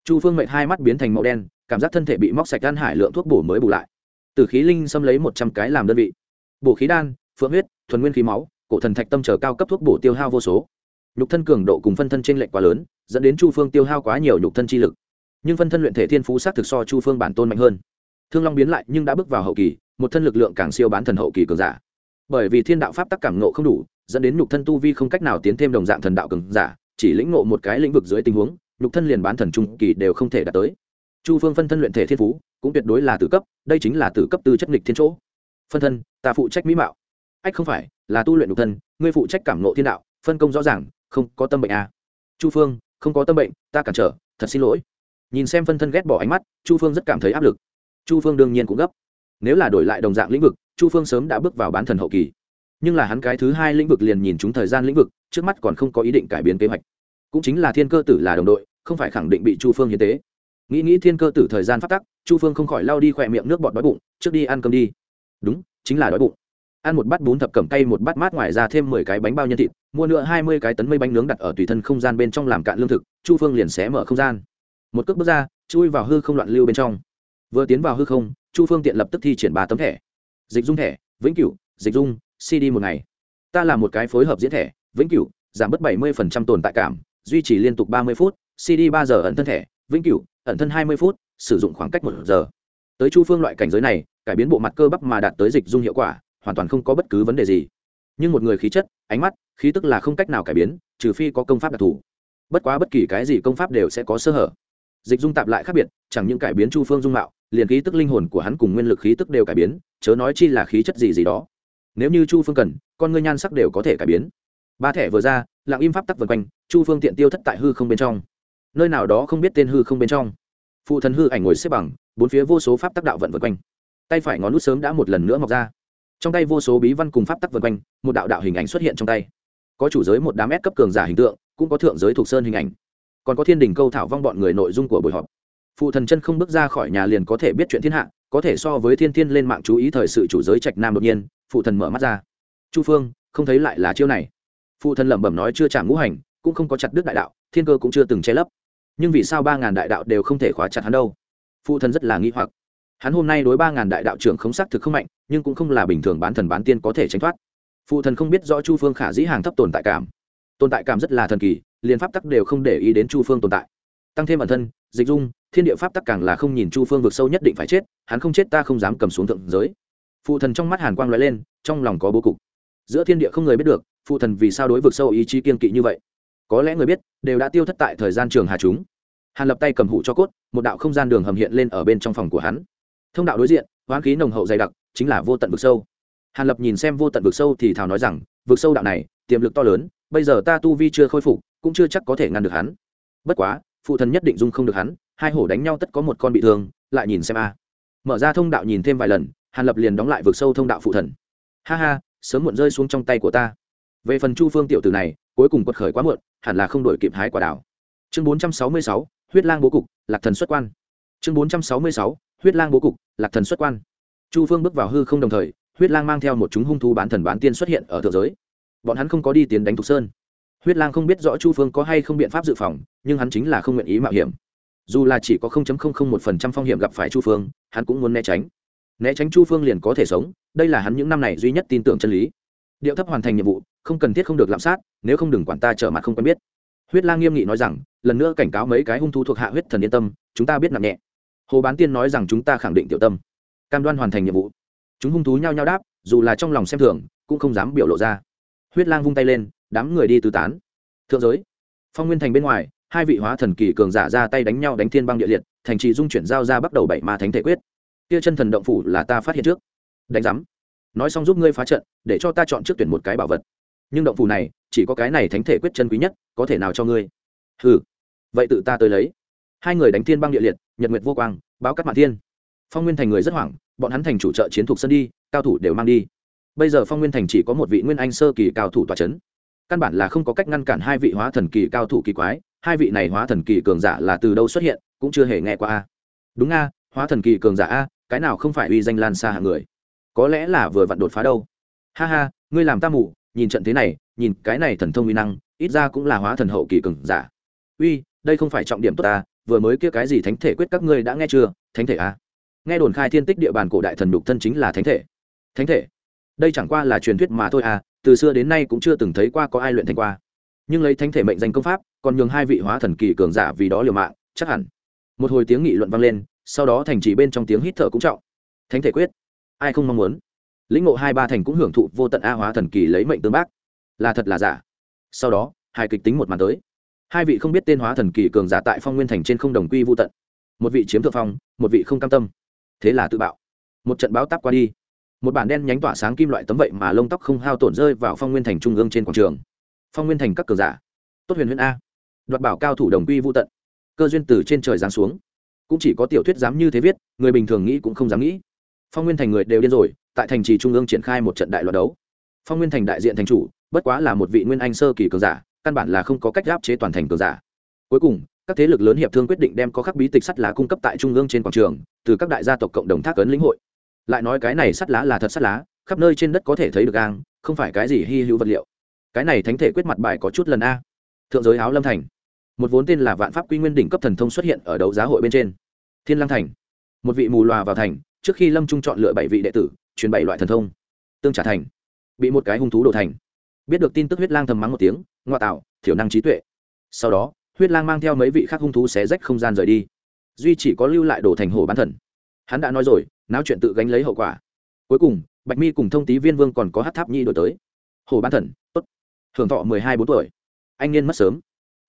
chu phương mệnh hai mắt biến thành màu đen, cảm giác thân thể bị móc sạch đan hải lượng thuốc bổ mới bù lại. Từ khí linh xâm lấy một trăm cái làm đơn vị. Bổ khí đan, phượng huyết, thuần nguyên khí máu, cổ thần thạch tâm chờ cao cấp thuốc bổ tiêu hao vô số. Nhục thân cường độ cùng phân thân t r ê n lệch quá lớn, dẫn đến chu phương tiêu hao quá nhiều nhục thân chi lực. Nhưng phân thân luyện thể thiên phú s á c thực so chu phương bản tôn mạnh hơn. Thương long biến lại nhưng đã bước vào hậu kỳ, một thân lực lượng càng siêu bán thần hậu kỳ cường giả. Bởi vì thiên đạo pháp tắc cảm nộ không đủ, dẫn đến nhục thân tu vi không cách nào tiến thêm đồng dạng thần đạo cường giả, chỉ lĩnh ngộ một cái lĩnh vực dưới tình huống nhục thân liền bán thần trung kỳ đều không thể đạt tới. Chu phương phân thân luyện thể thiên phú, cũng tuyệt đối là tử cấp, đây chính là tử cấp tư chất nghịch thiên chỗ. Phân thân, ta phụ trách mỹ mạo. Ách không phải, là tu luyện nhục thân, ngươi phụ trách cảm nộ thiên đạo, phân công rõ ràng, không có tâm bệnh à. chu phương, không có tâm bệnh, ta cản trở, thật xin lỗi. Nhìn xem phân thân ghét bỏ ánh mắt, chu phương rất cảm thấy áp lực. Chu phương đương nhiên cũng gấp. Nếu là đổi lại đồng dạng lĩnh vực, chu phương sớm đã bước vào bán thần hậu kỳ. Nhưng là hắn cái thứ hai lĩnh vực liền nhìn chúng thời gian lĩnh vực, trước mắt còn không có ý định cải biến kế hoạch cũng chính là thiên cơ tử là đồng đội, không phải khẳng định bị chu phương hiến tế. Nghĩ nghĩ thiên cơ tử thời gian phát tắc, chu phương không khỏi lao đi khỏe miệng nước bọt đói bụng, trước đi ăn cơm đi. Đúng, chính là đói bụng. Ăn một bát bún thập cẩm cay một bát mát ngoài ra thêm mười cái bánh bao nhân thịt, mua nữa hai mươi cái tấn mây bánh nướng đặt ở tùy thân không gian bên trong làm cạn lương thực, chu phương liền xé mở không gian. Một cước bước ra, chui vào hư không loạn lưu bên trong. Vừa tiến vào hư không, chu phương tiện lập tức thi triển ba tấm thẻ. Dịch dung thẻ, vĩnh cửu, dịch dung cd một ngày. Ta là một cái phối hợp diễn thẻ, vĩnh cửu, giảm bớt bảy mươi tồn tại cảm duy trì liên tục ba mươi phút cd ba giờ ẩn thân thẻ, vĩnh cửu, ẩn thân hai mươi phút, sử dụng khoảng cách một giờ. Tới chu phương loại cảnh giới này, cải biến bộ mặt cơ bắp mà đạt tới dịch dung hiệu quả, hoàn toàn không có bất cứ vấn đề gì. Nhưng một người khí chất, ánh mắt, khí tức là không cách nào cải biến, trừ phi có công pháp đặc thù. Bất quá bất kỳ cái gì công pháp đều sẽ có sơ hở. Dịch dung tạp lại khác biệt, chẳng những cải biến chu phương dung mạo, liền khí tức linh hồn của hắn cùng nguyên lực khí tức đều cải biến, chớ nói chi là khí chất gì gì đó. Nếu như chu phương cần, con ngươi nhan sắc đều có thể cải biến ba thẻ vừa ra, lặng im pháp tắc vần quanh, chu phương tiện tiêu thất tại hư không bên trong. Nơi nào đó không biết tên hư không bên trong. Phụ thần hư ảnh ngồi xếp bằng, bốn phía vô số pháp tắc đạo vận vần quanh. Tay phải ngón nút sớm đã một lần nữa mọc ra. Trong tay vô số bí văn cùng pháp tắc vần quanh, một đạo đạo hình ảnh xuất hiện trong tay. Có chủ giới một đám ép cấp cường giả hình tượng, cũng có thượng giới thuộc sơn hình ảnh. Còn có thiên đình câu thảo vong bọn người nội dung của buổi họp. Phụ thần chân không bước ra khỏi nhà liền có thể biết chuyện thiên hạ, có thể so với thiên thiên lên mạng chú ý thời sự chủ giới trạch nam đột nhiên, phụ thần mở mắt ra. Chu phương, không thấy lại là chiêu này phụ thân lẩm bẩm nói chưa trả ngũ hành, cũng không có chặt đứt đại đạo, thiên cơ cũng chưa từng che lấp. Nhưng vì sao ba ngàn đại đạo đều không thể khóa chặt hắn đâu? Phụ thân rất là nghi hoặc. Hắn hôm nay đối ba ngàn đại đạo trưởng không xác thực không mạnh, nhưng cũng không là bình thường bán thần bán tiên có thể tránh thoát. Phụ thần không biết rõ chu phương khả dĩ hàng thấp tồn tại cảm. Tồn tại cảm rất là thần kỳ, liền pháp tắc đều không để ý đến chu phương tồn tại. Tăng thêm bản thân, dịch dung, thiên địa pháp tắc càng là không nhìn chu phương vực sâu nhất định phải chết, hắn không chết ta không dám cầm xuống thượng giới. Phụ thần trong mắt hàn quang l lên, trong lòng có bố cục giữa thiên địa không người biết được, phụ thần vì sao đối vực sâu ý chí kiên kỵ như vậy? Có lẽ người biết, đều đã tiêu thất tại thời gian trường hà chúng. Hàn lập tay cầm hụ cho cốt, một đạo không gian đường hầm hiện lên ở bên trong phòng của hắn. Thông đạo đối diện, hoán khí nồng hậu dày đặc, chính là vô tận vực sâu. Hàn lập nhìn xem vô tận vực sâu thì thào nói rằng, vực sâu đạo này, tiềm lực to lớn, bây giờ ta tu vi chưa khôi phục, cũng chưa chắc có thể ngăn được hắn. Bất quá, phụ thần nhất định dung không được hắn, hai hổ đánh nhau tất có một con bị thương, lại nhìn xem a. Mở ra thông đạo nhìn thêm vài lần, hàn lập liền đóng lại vực sâu thông đạo phụ thần. Ha ha sớm muộn rơi xuống trong tay của ta. Về phần chu phương tiểu tử này, cuối cùng quật khởi quá muộn, hẳn là không đổi kịp hái quả đảo chương bốn trăm sáu mươi sáu, huyết lang bố cục, lạc thần xuất quan. Chương bốn trăm sáu mươi sáu, huyết lang bố cục, lạc thần xuất quan. Chu phương bước vào hư không đồng thời, huyết lang mang theo một chúng hung thú bán thần bán tiên xuất hiện ở thượng giới. Bọn hắn không có đi tiến đánh thục sơn. Huyết lang không biết rõ chu phương có hay không biện pháp dự phòng, nhưng hắn chính là không nguyện ý mạo hiểm. Dù là chỉ có một phần trăm phong hiểm gặp phải chu phương, hắn cũng muốn né tránh né tránh chu phương liền có thể sống, đây là hắn những năm này duy nhất tin tưởng chân lý. Điệu thấp hoàn thành nhiệm vụ, không cần thiết không được lạm sát, nếu không đừng quản ta trở mặt không quen biết. Huyết lang nghiêm nghị nói rằng, lần nữa cảnh cáo mấy cái hung thú thuộc hạ huyết thần yên tâm, chúng ta biết nặng nhẹ. Hồ bán tiên nói rằng chúng ta khẳng định tiểu tâm. Cam đoan hoàn thành nhiệm vụ. Chúng hung thú nhao nhao đáp, dù là trong lòng xem thường, cũng không dám biểu lộ ra. Huyết lang vung tay lên, đám người đi tứ tán. Thượng giới. Phong nguyên thành bên ngoài, hai vị hóa thần kỳ cường giả ra tay đánh nhau đánh thiên băng địa liệt, thành trì dung chuyển giao ra bắt đầu bảy ma thánh thể quyết kia chân thần động phủ là ta phát hiện trước. Đánh giám. Nói xong giúp ngươi phá trận, để cho ta chọn trước tuyển một cái bảo vật. Nhưng động phủ này, chỉ có cái này thánh thể quyết chân quý nhất, có thể nào cho ngươi? Ừ vậy tự ta tới lấy. Hai người đánh thiên băng địa liệt, nhật nguyệt vô quang, báo cắt mạng thiên. Phong nguyên thành người rất hoảng, bọn hắn thành chủ trợ chiến thuộc sân đi, cao thủ đều mang đi. Bây giờ phong nguyên thành chỉ có một vị nguyên anh sơ kỳ cao thủ tòa c h ấ n căn bản là không có cách ngăn cản hai vị hóa thần kỳ cao thủ kỳ quái, hai vị này hóa thần kỳ cường giả là từ đâu xuất hiện, cũng chưa hề nghe qua a. Đúng a, hóa thần kỳ cường giả a cái nào không phải uy danh lan xa hạng người? Có lẽ là vừa vặn đột phá đâu. Ha ha, ngươi làm ta mù, nhìn trận thế này, nhìn cái này thần thông uy năng, ít ra cũng là hóa thần hậu kỳ cường giả. Uy, đây không phải trọng điểm tốt ta, vừa mới kia cái gì thánh thể quyết các ngươi đã nghe chưa? Thánh thể à? nghe đồn khai thiên tích địa bàn cổ đại thần đục thân chính là thánh thể. Thánh thể? Đây chẳng qua là truyền thuyết mà thôi à từ xưa đến nay cũng chưa từng thấy qua có ai luyện thành qua. Nhưng lấy thánh thể mệnh danh công pháp, còn nhường hai vị hóa thần kỳ cường giả vì đó liều mạng, chắc hẳn. Một hồi tiếng nghị luận vang lên sau đó thành trì bên trong tiếng hít thở cũng trọng. Thánh thể quyết. Ai không mong muốn? Lĩnh ngộ hai ba thành cũng hưởng thụ vô tận a hóa thần kỳ lấy mệnh tương bác. Là thật là giả. Sau đó, hai kịch tính một màn tới. Hai vị không biết tên hóa thần kỳ cường giả tại phong nguyên thành trên không đồng quy vô tận. Một vị chiếm thượng phong, một vị không cam tâm. Thế là tự bạo. Một trận báo táp qua đi. Một bản đen nhánh tỏa sáng kim loại tấm vậy mà lông tóc không hao tổn rơi vào phong nguyên thành trung ương trên quảng trường. Phong nguyên thành các cường giả. Tốt huyền huyền a. Đoạt bảo cao thủ đồng quy vô tận. Cơ duyên từ trên trời giáng xuống cũng chỉ có tiểu thuyết dám như thế viết, người bình thường nghĩ cũng không dám nghĩ. Phong nguyên thành người đều điên rồi, tại thành trì trung ương triển khai một trận đại loạt đấu. Phong nguyên thành đại diện thành chủ, bất quá là một vị nguyên anh sơ kỳ cường giả, căn bản là không có cách áp chế toàn thành cường giả. Cuối cùng, các thế lực lớn hiệp thương quyết định đem có khắc bí tịch sắt lá cung cấp tại trung ương trên quảng trường, từ các đại gia tộc cộng đồng thác ấn lĩnh hội. Lại nói cái này sắt lá là thật sắt lá, khắp nơi trên đất có thể thấy được gang, không phải cái gì hy hữu vật liệu. Cái này thánh thể quyết mặt bài có chút lần a. Thượng giới áo lâm thành một vốn tên là vạn pháp quy nguyên đỉnh cấp thần thông xuất hiện ở đấu giá hội bên trên. Thiên lăng thành. Một vị mù loà vào thành, trước khi lâm trung chọn lựa bảy vị đệ tử, truyền bảy loại thần thông. Tương trả thành. Bị một cái hung thú đổ thành. Biết được tin tức huyết lang thầm mắng một tiếng, ngoa tạo, thiểu năng trí tuệ. Sau đó, huyết lang mang theo mấy vị khác hung thú xé rách không gian rời đi. Duy chỉ có lưu lại đổ thành hồ bán thần. Hắn đã nói rồi, náo chuyện tự gánh lấy hậu quả. Cuối cùng, bạch mi cùng thông tý viên vương còn có hát tháp nhi đổi tới. Hồ bán thần, tốt. Hưởng thọ mười hai bốn tuổi. Anh niên mất sớm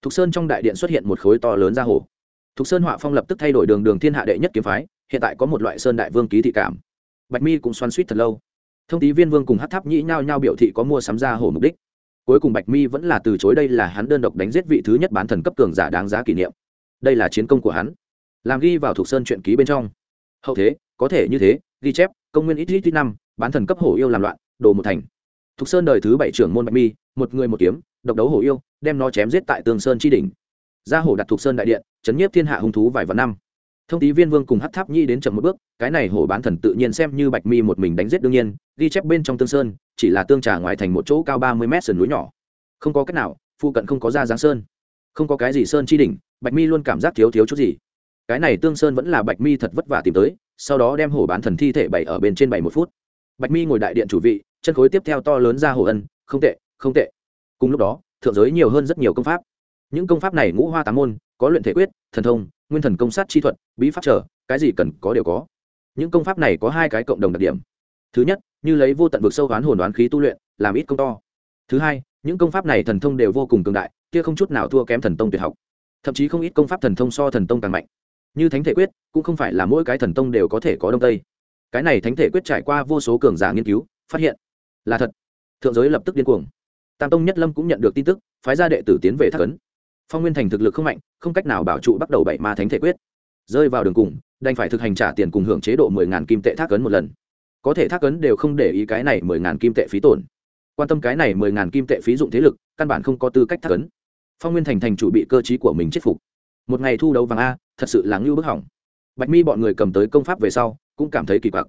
thục sơn trong đại điện xuất hiện một khối to lớn ra hồ. Thục sơn họa phong lập tức thay đổi đường đường thiên hạ đệ nhất kiếm phái, hiện tại có một loại sơn đại vương ký thị cảm. Bạch mi cũng xoắn suýt thật lâu. Thông tí viên vương cùng hát tháp nhĩ nhao nhao biểu thị có mua sắm ra hồ mục đích. Cuối cùng bạch mi vẫn là từ chối đây là hắn đơn độc đánh giết vị thứ nhất bán thần cấp cường giả đáng giá kỷ niệm. Đây là chiến công của hắn. Làm ghi vào thuộc sơn truyện ký bên trong. Hậu thế, có thể như thế, ghi chép, công nguyên ít ít ít năm, bán thần cấp hổ yêu làm loạn, đồ một thành. Thục sơn đời thứ bảy trưởng môn bạch mi, một người một kiếm độc đấu hổ yêu, đem nó chém giết tại tường sơn tri đỉnh. Ra hổ đặt thuộc sơn đại điện, chấn nhiếp thiên hạ hung thú vài vạn năm. Thông tý viên vương cùng hát tháp nhi đến chậm một bước, cái này hổ bán thần tự nhiên xem như bạch mi một mình đánh giết đương nhiên, ghi chép bên trong tương sơn, chỉ là tương trà ngoài thành một chỗ cao ba mươi mét sườn núi nhỏ. Không có cách nào phụ cận không có ra giáng sơn. Không có cái gì sơn chi đỉnh, bạch mi luôn cảm giác thiếu thiếu chút gì. Cái này tương sơn vẫn là bạch mi thật vất vả tìm tới, sau đó đem hổ bán thần thi thể bày ở bên trên bảy một phút. Bạch mi ngồi đại điện chủ vị, chân khối tiếp theo to lớn ra hổ ân, không tệ không tệ cùng lúc đó, thượng giới nhiều hơn rất nhiều công pháp. Những công pháp này ngũ hoa tám môn, có luyện thể quyết, thần thông, nguyên thần công sát chi thuật, bí pháp trở, cái gì cần có đều có. Những công pháp này có hai cái cộng đồng đặc điểm. Thứ nhất, như lấy vô tận vực sâu hoán hồn đoán khí tu luyện, làm ít công to. Thứ hai, những công pháp này thần thông đều vô cùng cường đại, kia không chút nào thua kém thần tông tuyệt học. Thậm chí không ít công pháp thần thông so thần tông càng mạnh. Như thánh thể quyết, cũng không phải là mỗi cái thần tông đều có thể có đông tây. Cái này thánh thể quyết trải qua vô số cường giả nghiên cứu, phát hiện là thật. Thượng giới lập tức điên cuồng tam tông nhất lâm cũng nhận được tin tức, phái ra đệ tử tiến về thác ấn. Phong nguyên thành thực lực không mạnh, không cách nào bảo trụ bắt đầu bảy ma thánh thể quyết. Rơi vào đường cùng, đành phải thực hành trả tiền cùng hưởng chế độ mười ngàn kim tệ thác ấn một lần. Có thể thác ấn đều không để ý cái này mười ngàn kim tệ phí tổn. Quan tâm cái này mười ngàn kim tệ phí dụng thế lực, căn bản không có tư cách thác ấn. Phong nguyên thành thành chủ bị cơ chí của mình chết phục. Một ngày thu đấu vàng a, thật sự là ngưu bức hỏng. Bạch mi bọn người cầm tới công pháp về sau, cũng cảm thấy kỳ quặc.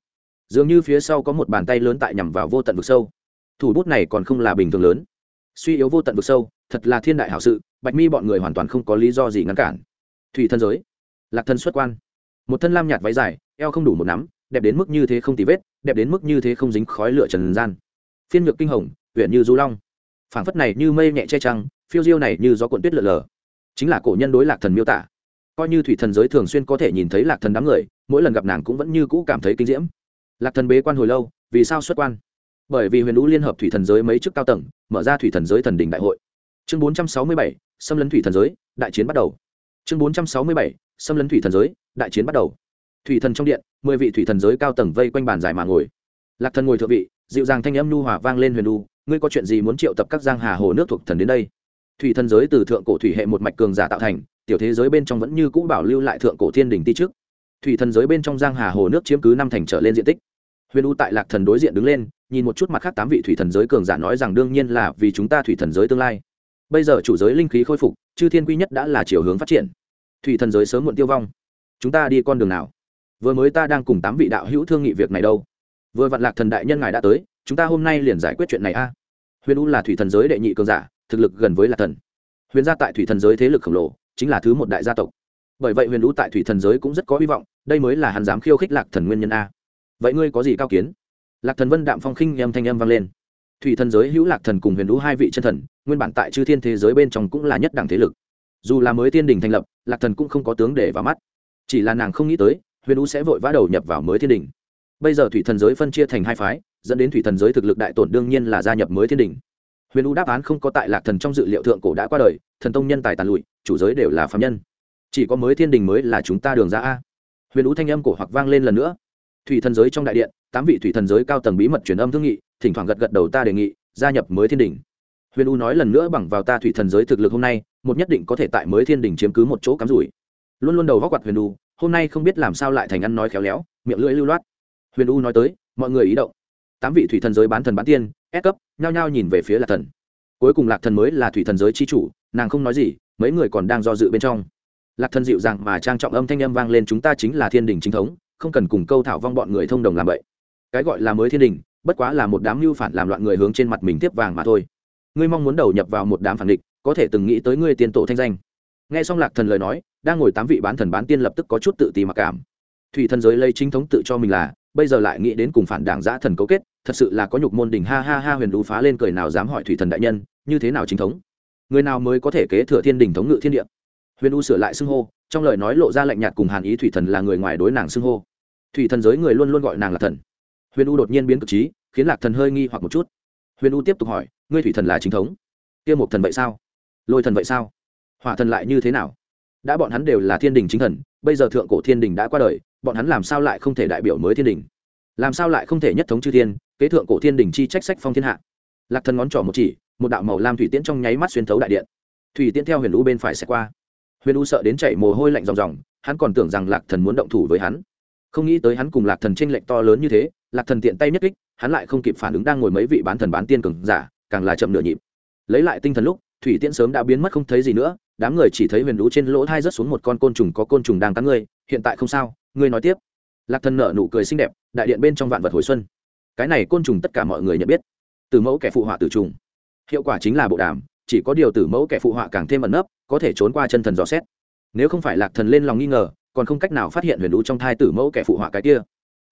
Dường như phía sau có một bàn tay lớn tại nhằm vào vô tận vực sâu. Thủ bút này còn không là bình thường lớn suy yếu vô tận vực sâu, thật là thiên đại hảo sự, bạch mi bọn người hoàn toàn không có lý do gì ngăn cản. Thủy thân giới, lạc thân xuất quan. Một thân lam nhạt váy dài, eo không đủ một nắm, đẹp đến mức như thế không tì vết, đẹp đến mức như thế không dính khói lửa trần gian. Phiên nhược kinh hồng huyện như du long. Phảng phất này như mây nhẹ che trăng, phiêu diêu này như gió cuộn tuyết lở lờ chính là cổ nhân đối lạc thần miêu tả. Coi như thủy thần giới thường xuyên có thể nhìn thấy lạc thần đám người, mỗi lần gặp nàng cũng vẫn như cũ cảm thấy kinh diễm. Lạc thần bế quan hồi lâu, vì sao xuất quan? Bởi vì huyền lũ liên hợp thủy thần giới mấy chức cao tầng, mở ra thủy thần giới thần đình đại hội. Chương bốn trăm sáu mươi bảy, xâm lấn thủy thần giới, đại chiến bắt đầu. Chương bốn trăm sáu mươi bảy, xâm lấn thủy thần giới, đại chiến bắt đầu. Thủy thần trong điện, mười vị thủy thần giới cao tầng vây quanh bàn dài mà ngồi. Lạc thần ngồi thượng vị, dịu dàng thanh âm nhu hòa vang lên huyền Lũ, ngươi có chuyện gì muốn triệu tập các giang hà hồ nước thuộc thần đến đây? Thủy thần giới từ thượng cổ thủy hệ một mạch cường giả tạo thành, tiểu thế giới bên trong vẫn như cũ bảo lưu lại thượng cổ thiên đình ti trước. Thủy thần giới bên trong giang hà hồ nước chiếm cứ năm thành trở lên diện tích huyền u tại lạc thần đối diện đứng lên, nhìn một chút mặt khác tám vị thủy thần giới cường giả nói rằng đương nhiên là vì chúng ta thủy thần giới tương lai. Bây giờ chủ giới linh khí khôi phục, chư thiên quy nhất đã là chiều hướng phát triển. Thủy thần giới sớm muộn tiêu vong. Chúng ta đi con đường nào? Vừa mới ta đang cùng tám vị đạo hữu thương nghị việc này đâu. Vừa vạn lạc thần đại nhân ngài đã tới, chúng ta hôm nay liền giải quyết chuyện này a. Huyền u là thủy thần giới đệ nhị cường giả, thực lực gần với lạc thần. Huyền gia tại thủy thần giới thế lực khổng lồ, chính là thứ một đại gia tộc. Bởi vậy huyền u tại thủy thần giới cũng rất có hy vọng, đây mới là hắn dám khiêu khích lạc thần nguyên nhân a vậy ngươi có gì cao kiến? Lạc thần vân đạm phong khinh em thanh em vang lên. Thủy thần giới hữu lạc thần cùng huyền đũ hai vị chân thần, nguyên bản tại chư thiên thế giới bên trong cũng là nhất đẳng thế lực. Dù là mới tiên đình thành lập, lạc thần cũng không có tướng để vào mắt. Chỉ là nàng không nghĩ tới, huyền đũ sẽ vội vã đầu nhập vào mới thiên đình bây giờ thủy thần giới phân chia thành hai phái, dẫn đến thủy thần giới thực lực đại tổn đương nhiên là gia nhập mới thiên đình huyền đũ đáp án không có tại lạc thần trong dự liệu thượng cổ đã qua đời, thần tông nhân tài tàn lụi, chủ giới đều là phạm nhân. Chỉ có mới thiên đình mới là chúng ta đường ra a. Huyền đũ thanh âm cổ hoặc vang lên lần nữa thủy thần giới trong đại điện, tám vị thủy thần giới cao tầng bí mật truyền âm thương nghị, thỉnh thoảng gật gật đầu ta đề nghị, gia nhập mới thiên đình. Huyền u nói lần nữa bằng vào ta thủy thần giới thực lực hôm nay, một nhất định có thể tại mới thiên đình chiếm cứ một chỗ cắm rủi. Luôn luôn đầu góc quạt huyền u, hôm nay không biết làm sao lại thành ăn nói khéo léo, miệng lưỡi lưu loát. Huyền u nói tới, mọi người ý động. Tám vị thủy thần giới bán thần bán tiên ép cấp, nhao nhao nhìn về phía lạc thần. Cuối cùng lạc thần mới là thủy thần giới chi chủ, nàng không nói gì, mấy người còn đang do dự bên trong. Lạc thần dịu dàng mà trang trọng âm thanh âm vang lên, chúng ta chính là thiên đình chính thống không cần cùng câu thảo vong bọn người thông đồng làm vậy. Cái gọi là mới thiên đình, bất quá là một đám mưu phản làm loạn người hướng trên mặt mình tiếp vàng mà thôi. Ngươi mong muốn đầu nhập vào một đám phản địch, có thể từng nghĩ tới ngươi tiên tổ thanh danh. Nghe xong lạc thần lời nói, đang ngồi tám vị bán thần bán tiên lập tức có chút tự ti mặc cảm. Thủy thần giới lấy chính thống tự cho mình là, bây giờ lại nghĩ đến cùng phản đảng giã thần cấu kết, thật sự là có nhục môn đỉnh ha ha ha huyền đú phá lên cười nào dám hỏi thủy thần đại nhân, như thế nào chính thống? Người nào mới có thể kế thừa thiên đình thống ngự thiên địa? Huyền u sửa lại xưng hô, trong lời nói lộ ra lạnh nhạt cùng hàn ý thủy thần là người ngoài đối nàng xưng hô thủy thần giới người luôn luôn gọi nàng là thần. Huyền u đột nhiên biến cực trí, khiến lạc thần hơi nghi hoặc một chút. Huyền u tiếp tục hỏi, ngươi thủy thần là chính thống? Kia một thần vậy sao? Lôi thần vậy sao? Hỏa thần lại như thế nào? Đã bọn hắn đều là thiên đình chính thần, bây giờ thượng cổ thiên đình đã qua đời, bọn hắn làm sao lại không thể đại biểu mới thiên đình? Làm sao lại không thể nhất thống chư thiên, kế thượng cổ thiên đình chi trách sách phong thiên hạ? Lạc thần ngón trỏ một chỉ, một đạo màu lam thủy tiễn trong nháy mắt xuyên thấu đại điện. Thủy tiễn theo huyền u bên phải sẽ qua. Huyền u sợ đến chảy mồ hôi lạnh ròng ròng, hắn còn tưởng rằng lạc thần muốn động thủ với hắn không nghĩ tới hắn cùng lạc thần tranh lệnh to lớn như thế, lạc thần tiện tay nhất kích, hắn lại không kịp phản ứng đang ngồi mấy vị bán thần bán tiên cường giả, càng là chậm nửa nhịp. Lấy lại tinh thần lúc, thủy tiễn sớm đã biến mất không thấy gì nữa, đám người chỉ thấy huyền lũ trên lỗ thai rớt xuống một con côn trùng có côn trùng đang cắn ngươi, hiện tại không sao, ngươi nói tiếp. Lạc thần nở nụ cười xinh đẹp, đại điện bên trong vạn vật hồi xuân. Cái này côn trùng tất cả mọi người nhận biết. Từ mẫu kẻ phụ họa tử trùng. Hiệu quả chính là bộ đàm, chỉ có điều tử mẫu kẻ phụ họa càng thêm ẩn nấp, có thể trốn qua chân thần dò xét. Nếu không phải lạc thần lên lòng nghi ngờ còn không cách nào phát hiện huyền lũ trong thai tử mẫu kẻ phụ họa cái kia.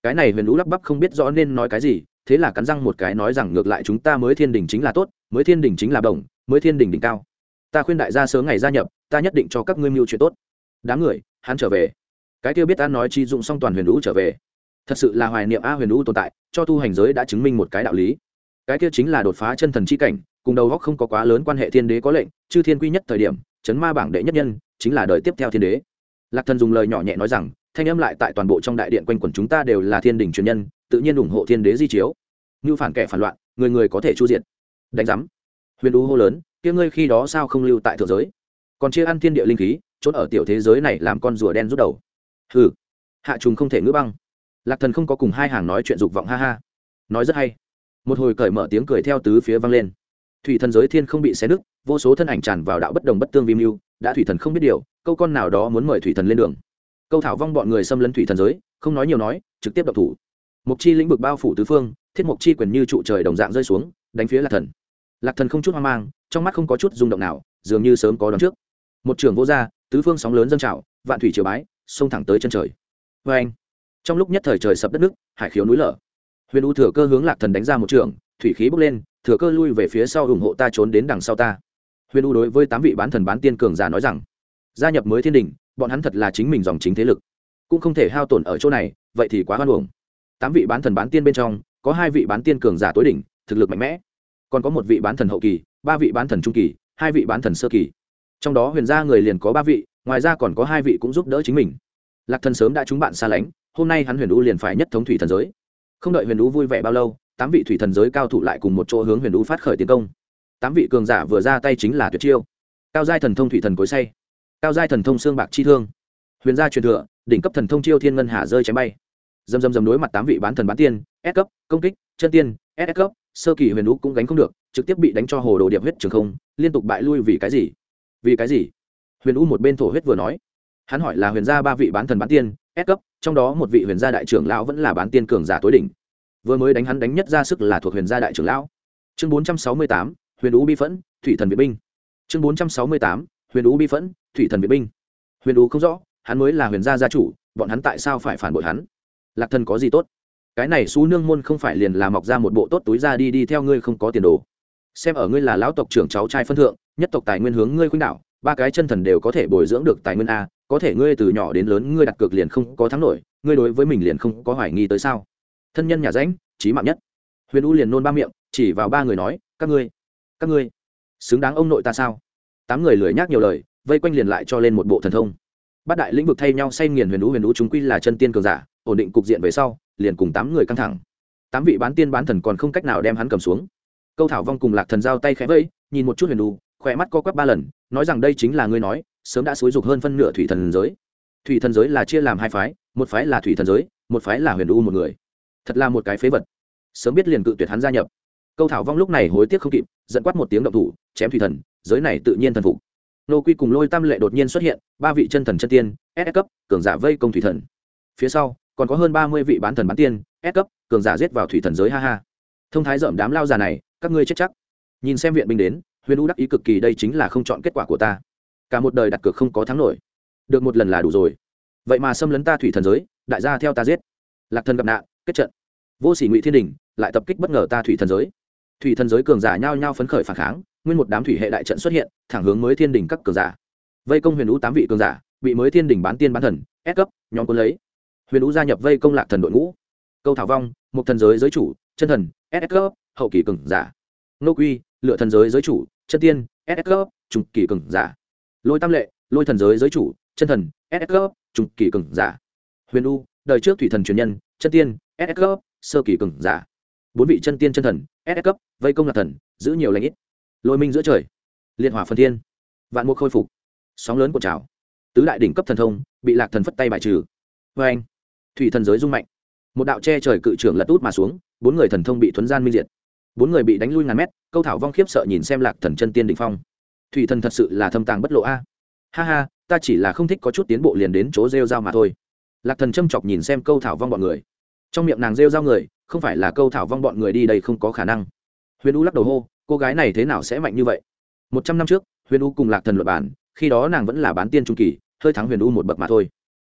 Cái này huyền lũ lắp bắp không biết rõ nên nói cái gì, thế là cắn răng một cái nói rằng ngược lại chúng ta mới thiên đình chính là tốt, mới thiên đình chính là đồng mới thiên đình đỉnh cao. Ta khuyên đại gia sớm ngày gia nhập, ta nhất định cho các ngươi mưu chuyện tốt. Đám người, hắn trở về. Cái kia biết ta nói chi dụng xong toàn huyền lũ trở về. Thật sự là hoài niệm a huyền lũ tồn tại, cho tu hành giới đã chứng minh một cái đạo lý. Cái kia chính là đột phá chân thần chi cảnh, cùng đầu góc không có quá lớn quan hệ thiên đế có lệnh, chư thiên quy nhất thời điểm, chấn ma bảng đệ nhất nhân, chính là đời tiếp theo thiên đế lạc thần dùng lời nhỏ nhẹ nói rằng, thanh âm lại tại toàn bộ trong đại điện quanh quẩn chúng ta đều là thiên đình truyền nhân, tự nhiên ủng hộ thiên đế di chiếu. Như phản kẻ phản loạn, người người có thể chu diện đánh giám. Huyền đú hô lớn, kia ngươi khi đó sao không lưu tại thượng giới? Còn chia ăn thiên địa linh khí chốt ở tiểu thế giới này làm con rùa đen rút đầu. Hừ. Hạ trùng không thể ngữ băng. Lạc thần không có cùng hai hàng nói chuyện dục vọng, ha ha. Nói rất hay. Một hồi cởi mở tiếng cười theo tứ phía vang lên thủy thần giới thiên không bị xé nứt, vô số thân ảnh tràn vào đạo bất đồng bất tương vi mưu, đã thủy thần không biết điều, câu con nào đó muốn mời thủy thần lên đường. Câu thảo vong bọn người xâm lấn thủy thần giới, không nói nhiều nói, trực tiếp đập thủ. Mục chi lĩnh vực bao phủ tứ phương, thiết mục chi quyền như trụ trời đồng dạng rơi xuống, đánh phía lạc thần. Lạc thần không chút hoang mang, trong mắt không có chút rung động nào, dường như sớm có đón trước. Một trường vô gia tứ phương sóng lớn dâng trào, vạn thủy triều bái, xông thẳng tới chân trời. Vê anh trong lúc nhất thời trời sập đất nước, hải khiếu núi lở. Huyền u thừa cơ hướng lạc thần đánh ra một trường thủy khí bốc lên, thừa cơ lui về phía sau ủng hộ ta trốn đến đằng sau ta. Huyền u đối với tám vị bán thần bán tiên cường giả nói rằng, gia nhập mới thiên đình, bọn hắn thật là chính mình dòng chính thế lực. Cũng không thể hao tổn ở chỗ này, vậy thì quá hoan hồng tám vị bán thần bán tiên bên trong, có hai vị bán tiên cường giả tối đỉnh, thực lực mạnh mẽ. Còn có một vị bán thần hậu kỳ, ba vị bán thần trung kỳ, hai vị bán thần sơ kỳ. Trong đó huyền gia người liền có ba vị, ngoài ra còn có hai vị cũng giúp đỡ chính mình. Lạc thần sớm đã trúng bạn xa lánh, hôm nay hắn huyền u liền phải nhất thống thủy thần giới. Không đợi huyền u vui vẻ bao lâu tám vị thủy thần giới cao thủ lại cùng một chỗ hướng huyền u phát khởi tiến công. Tám vị cường giả vừa ra tay chính là tuyệt chiêu. Cao giai thần thông thủy thần cối say. Cao giai thần thông xương bạc chi thương. Huyền gia truyền thừa, đỉnh cấp thần thông chiêu thiên ngân hà rơi chém bay. Dầm dầm dầm đối mặt tám vị bán thần bán tiên, S cấp, công kích, chân tiên, S cấp, sơ kỳ huyền ú cũng gánh không được, trực tiếp bị đánh cho hồ đồ điệp huyết trường không, liên tục bại lui vì cái gì? Vì cái gì? Huyền u một bên thổ huyết vừa nói. Hắn hỏi là huyền gia ba vị bán thần bán tiên, S cấp, trong đó một vị huyền gia đại trưởng lão vẫn là bán tiên cường giả tối đỉnh vừa mới đánh hắn đánh nhất ra sức là thuộc huyền gia đại trưởng lão. Chương bốn trăm sáu mươi tám, huyền ú bi phẫn, thủy thần vệ binh. Chương bốn trăm sáu mươi tám, huyền ú bi phẫn, thủy thần vệ binh. Huyền ú không rõ, hắn mới là huyền gia gia chủ, bọn hắn tại sao phải phản bội hắn? Lạc thần có gì tốt? Cái này xú nương môn không phải liền là mọc ra một bộ tốt túi ra đi đi theo ngươi không có tiền đồ. Xem ở ngươi là lão tộc trưởng cháu trai phân thượng, nhất tộc tài nguyên hướng ngươi khuynh đạo ba cái chân thần đều có thể bồi dưỡng được tài nguyên a, có thể ngươi từ nhỏ đến lớn ngươi đặt cược liền không có thắng nổi, ngươi đối với mình liền không có hoài nghi tới sao? Thân nhân nhà ránh trí mạng nhất. Huyền u liền nôn ba miệng chỉ vào ba người nói các ngươi các ngươi xứng đáng ông nội ta sao? Tám người lười nhác nhiều lời vây quanh liền lại cho lên một bộ thần thông. Bát đại lĩnh vực thay nhau say nghiền huyền u huyền u chúng quy là chân tiên cường giả ổn định cục diện về sau liền cùng tám người căng thẳng. Tám vị bán tiên bán thần còn không cách nào đem hắn cầm xuống. Câu thảo vong cùng lạc thần giao tay khẽ vẫy nhìn một chút huyền u, khỏe mắt co quắp ba lần nói rằng đây chính là ngươi nói sớm đã xúi dục hơn phân nửa thủy thần giới. Thủy thần giới là chia làm hai phái một phái là thủy thần giới một phái là huyền u một người thật là một cái phế vật. Sớm biết liền cự tuyệt hắn gia nhập. Câu thảo vong lúc này hối tiếc không kịp dẫn quát một tiếng động thủ, chém thủy thần, giới này tự nhiên thần phục. Nô quy cùng lôi tam lệ đột nhiên xuất hiện, ba vị chân thần chân tiên, s cấp, cường giả vây công thủy thần. Phía sau, còn có hơn ba mươi vị bán thần bán tiên, s cấp, cường giả giết vào thủy thần giới, ha ha. Thông thái dợm đám lao già này, các ngươi chết chắc. Nhìn xem viện binh đến, huyền u đắc ý cực kỳ, đây chính là không chọn kết quả của ta. Cả một đời đặt cược không có thắng nổi. Được một lần là đủ rồi. Vậy mà xâm lấn ta thủy thần giới, đại gia theo ta giết. Lạc thần gặp nạn, kết trận vô sỉ ngụy thiên đình lại tập kích bất ngờ ta thủy thần giới. Thủy thần giới cường giả nhao nhao phấn khởi phản kháng, nguyên một đám thủy hệ đại trận xuất hiện, thẳng hướng mới thiên đình các cường giả. Vây công huyền ú tám vị cường giả, bị mới thiên đình bán tiên bán thần, ép cấp, nhóm quân lấy. Huyền ú gia nhập vây công lạc thần đội ngũ. Câu thảo vong một thần giới giới chủ, chân thần ss cấp, hậu kỳ cường giả. Nô quy, lựa thần giới giới chủ, chân tiên ss cấp trung kỳ cường giả. Lôi tam lệ, lôi thần giới giới chủ, chân thần ss cấp trung kỳ cường giả. Huyền u đời trước thủy thần truyền nhân, chân tiên ss cấp sơ kỳ cường giả. Bốn vị chân tiên chân thần ss cấp, vây công lạc thần, giữ nhiều lãnh ít. Lôi minh giữa trời. Liệt hỏa phân thiên. Vạn mục khôi phục. Sóng lớn của trào. Tứ đại đỉnh cấp thần thông, bị lạc thần phất tay bài trừ. Vê anh, thủy thần giới rung mạnh. Một đạo che trời cự trưởng lật út mà xuống, bốn người thần thông bị thuấn gian minh diệt. Bốn người bị đánh lui ngàn mét, câu thảo vong khiếp sợ nhìn xem lạc thần chân tiên định phong. Thủy thần thật sự là thâm tàng bất lộ a. Ha ha, ta chỉ là không thích có chút tiến bộ liền đến chỗ rêu dao mà thôi. Lạc thần châm chọc nhìn xem câu thảo vong bọn người trong miệng nàng rêu rao người, không phải là câu thảo vong bọn người đi đây không có khả năng. Huyền u lắc đầu hô, cô gái này thế nào sẽ mạnh như vậy? Một trăm năm trước, huyền u cùng lạc thần luật bản khi đó nàng vẫn là bán tiên trung kỳ, hơi thắng huyền u một bậc mà thôi.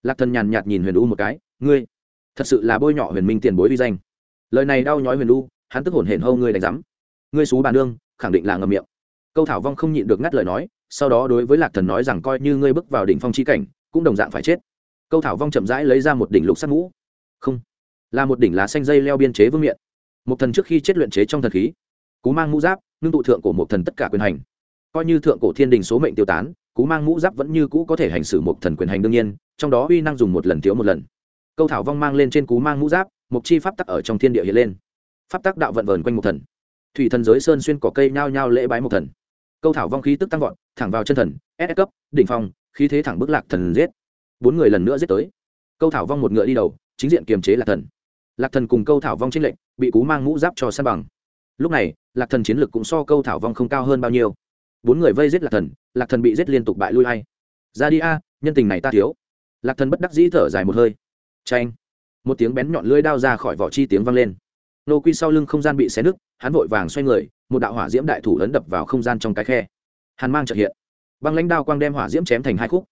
Lạc thần nhàn nhạt nhìn huyền u một cái, ngươi, thật sự là bôi nhọ huyền minh tiền bối vi danh. Lời này đau nhói huyền u, hắn tức hồn hển hâu ngươi đánh rắm ngươi xú bà nương, khẳng định là ngầm miệng. Câu thảo vong không nhịn được ngắt lời nói, sau đó đối với lạc thần nói rằng coi như ngươi bước vào đỉnh phong chi cảnh, cũng đồng dạng phải chết. Câu thảo vong chậm rãi lấy ra một đỉnh lục sắt ngũ. Không là một đỉnh lá xanh dây leo biên chế vương miện. Một thần trước khi chết luyện chế trong thần khí, cú mang mũ giáp, ngưng tụ thượng cổ một thần tất cả quyền hành. Coi như thượng cổ thiên đình số mệnh tiêu tán, cú mang mũ giáp vẫn như cũ có thể hành xử một thần quyền hành đương nhiên, trong đó uy năng dùng một lần thiếu một lần. Câu thảo vong mang lên trên cú mang mũ giáp một chi pháp tắc ở trong thiên địa hiện lên. Pháp tắc đạo vận vờn quanh một thần. Thủy thần giới sơn xuyên cỏ cây nhao nhao lễ bái một thần. Câu thảo vong khí tức tăng vọt, thẳng vào chân thần, s cấp, đỉnh phong, khí thế thẳng bức lạc thần giết. Bốn người lần nữa giết tới. Câu thảo vong một ngựa đi đầu, chính diện kiềm chế lạc thần lạc thần cùng câu thảo vong tranh lệnh bị cú mang mũ giáp cho san bằng. Lúc này, lạc thần chiến lược cũng so câu thảo vong không cao hơn bao nhiêu. Bốn người vây giết lạc thần lạc thần bị giết liên tục bại lui hay ra đi a, nhân tình này ta thiếu. Lạc thần bất đắc dĩ thở dài một hơi. Tranh một tiếng bén nhọn lưỡi đao ra khỏi vỏ chi tiếng vang lên. Nô quy sau lưng không gian bị xé nứt, hắn vội vàng xoay người, một đạo hỏa diễm đại thủ ấn đập vào không gian trong cái khe. Hàn mang trợ hiện. Băng lãnh đao quang đem hỏa diễm chém thành hai khúc.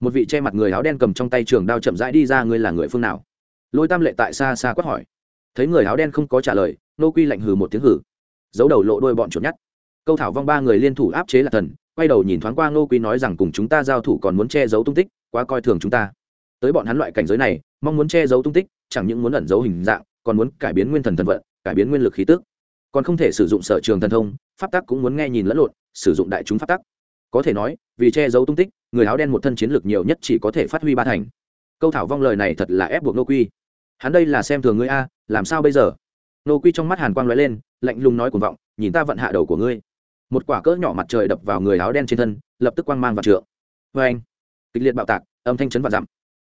Một vị che mặt người áo đen cầm trong tay trường đao chậm rãi đi ra, ngươi là người phương nào? Lôi tam lệ tại xa xa quát hỏi. Thấy người áo đen không có trả lời nô quy lạnh hừ một tiếng hừ, giấu đầu lộ đôi bọn chuột nhát. câu thảo vong ba người liên thủ áp chế là thần quay đầu nhìn thoáng qua nô quy nói rằng cùng chúng ta giao thủ còn muốn che giấu tung tích quá coi thường chúng ta. Tới bọn hắn loại cảnh giới này mong muốn che giấu tung tích chẳng những muốn ẩn giấu hình dạng còn muốn cải biến nguyên thần thần vận cải biến nguyên lực khí tức. Còn không thể sử dụng sở trường thần thông pháp tắc cũng muốn nghe nhìn lẫn lộn sử dụng đại chúng pháp tắc. Có thể nói vì che giấu tung tích người áo đen một thân chiến lực nhiều nhất chỉ có thể phát huy ba thành. Câu thảo vong lời này thật là ép buộc nô quy hắn đây là xem thường ngươi a, làm sao bây giờ? Nô quy trong mắt hàn quang lóe lên, lạnh lùng nói cuồng vọng, nhìn ta vận hạ đầu của ngươi. Một quả cỡ nhỏ mặt trời đập vào người áo đen trên thân, lập tức quang mang và trượng. Vê anh, kịch liệt bạo tạc, âm thanh chấn và dặm.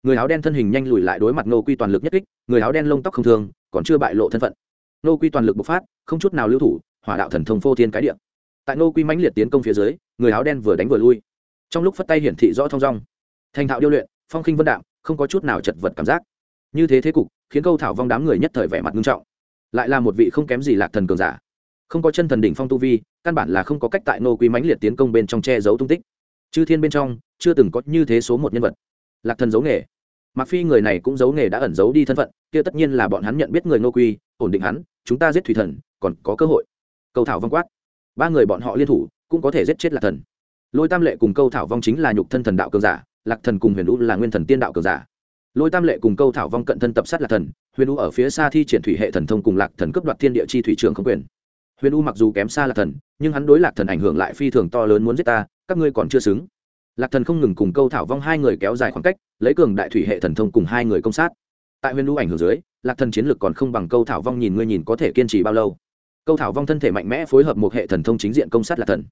Người áo đen thân hình nhanh lùi lại đối mặt nô quy toàn lực nhất kích, người áo đen lông tóc không thường, còn chưa bại lộ thân phận. Nô quy toàn lực bộc phát, không chút nào lưu thủ, hỏa đạo thần thông phô thiên cái điện tại nô quy mãnh liệt tiến công phía dưới, người áo đen vừa đánh vừa lui. Trong lúc phất tay hiển thị rõ thong dong. Thành thạo điêu luyện, phong khinh vân đạm, không có chút nào chật vật cảm giác như thế thế cục, khiến câu thảo vong đám người nhất thời vẻ mặt nghiêm trọng. Lại là một vị không kém gì lạc thần cường giả. Không có chân thần đỉnh phong tu vi, căn bản là không có cách tại nô quy mãnh liệt tiến công bên trong che giấu tung tích. Chư thiên bên trong, chưa từng có như thế số một nhân vật. Lạc thần giấu nghề. Mặc phi người này cũng giấu nghề đã ẩn giấu đi thân phận, kia tất nhiên là bọn hắn nhận biết người nô quy ổn định hắn, chúng ta giết thủy thần, còn có cơ hội. Câu thảo vong quát. Ba người bọn họ liên thủ, cũng có thể giết chết lạc thần. Lôi tam lệ cùng câu thảo vong chính là nhục thân thần đạo cường giả, lạc thần cùng huyền u là nguyên thần tiên đạo cường giả lôi tam lệ cùng câu thảo vong cận thân tập sát lạc thần, huyền u ở phía xa thi triển thủy hệ thần thông cùng lạc thần cấp đoạt thiên địa chi thủy trường không quyền. Huyền u mặc dù kém xa lạc thần, nhưng hắn đối lạc thần ảnh hưởng lại phi thường to lớn muốn giết ta, các ngươi còn chưa xứng. Lạc thần không ngừng cùng câu thảo vong hai người kéo dài khoảng cách, lấy cường đại thủy hệ thần thông cùng hai người công sát. Tại huyền u ảnh hưởng dưới, lạc thần chiến lược còn không bằng câu thảo vong nhìn ngươi nhìn có thể kiên trì bao lâu. Câu thảo vong thân thể mạnh mẽ phối hợp một hệ thần thông chính diện công sát lạc thần.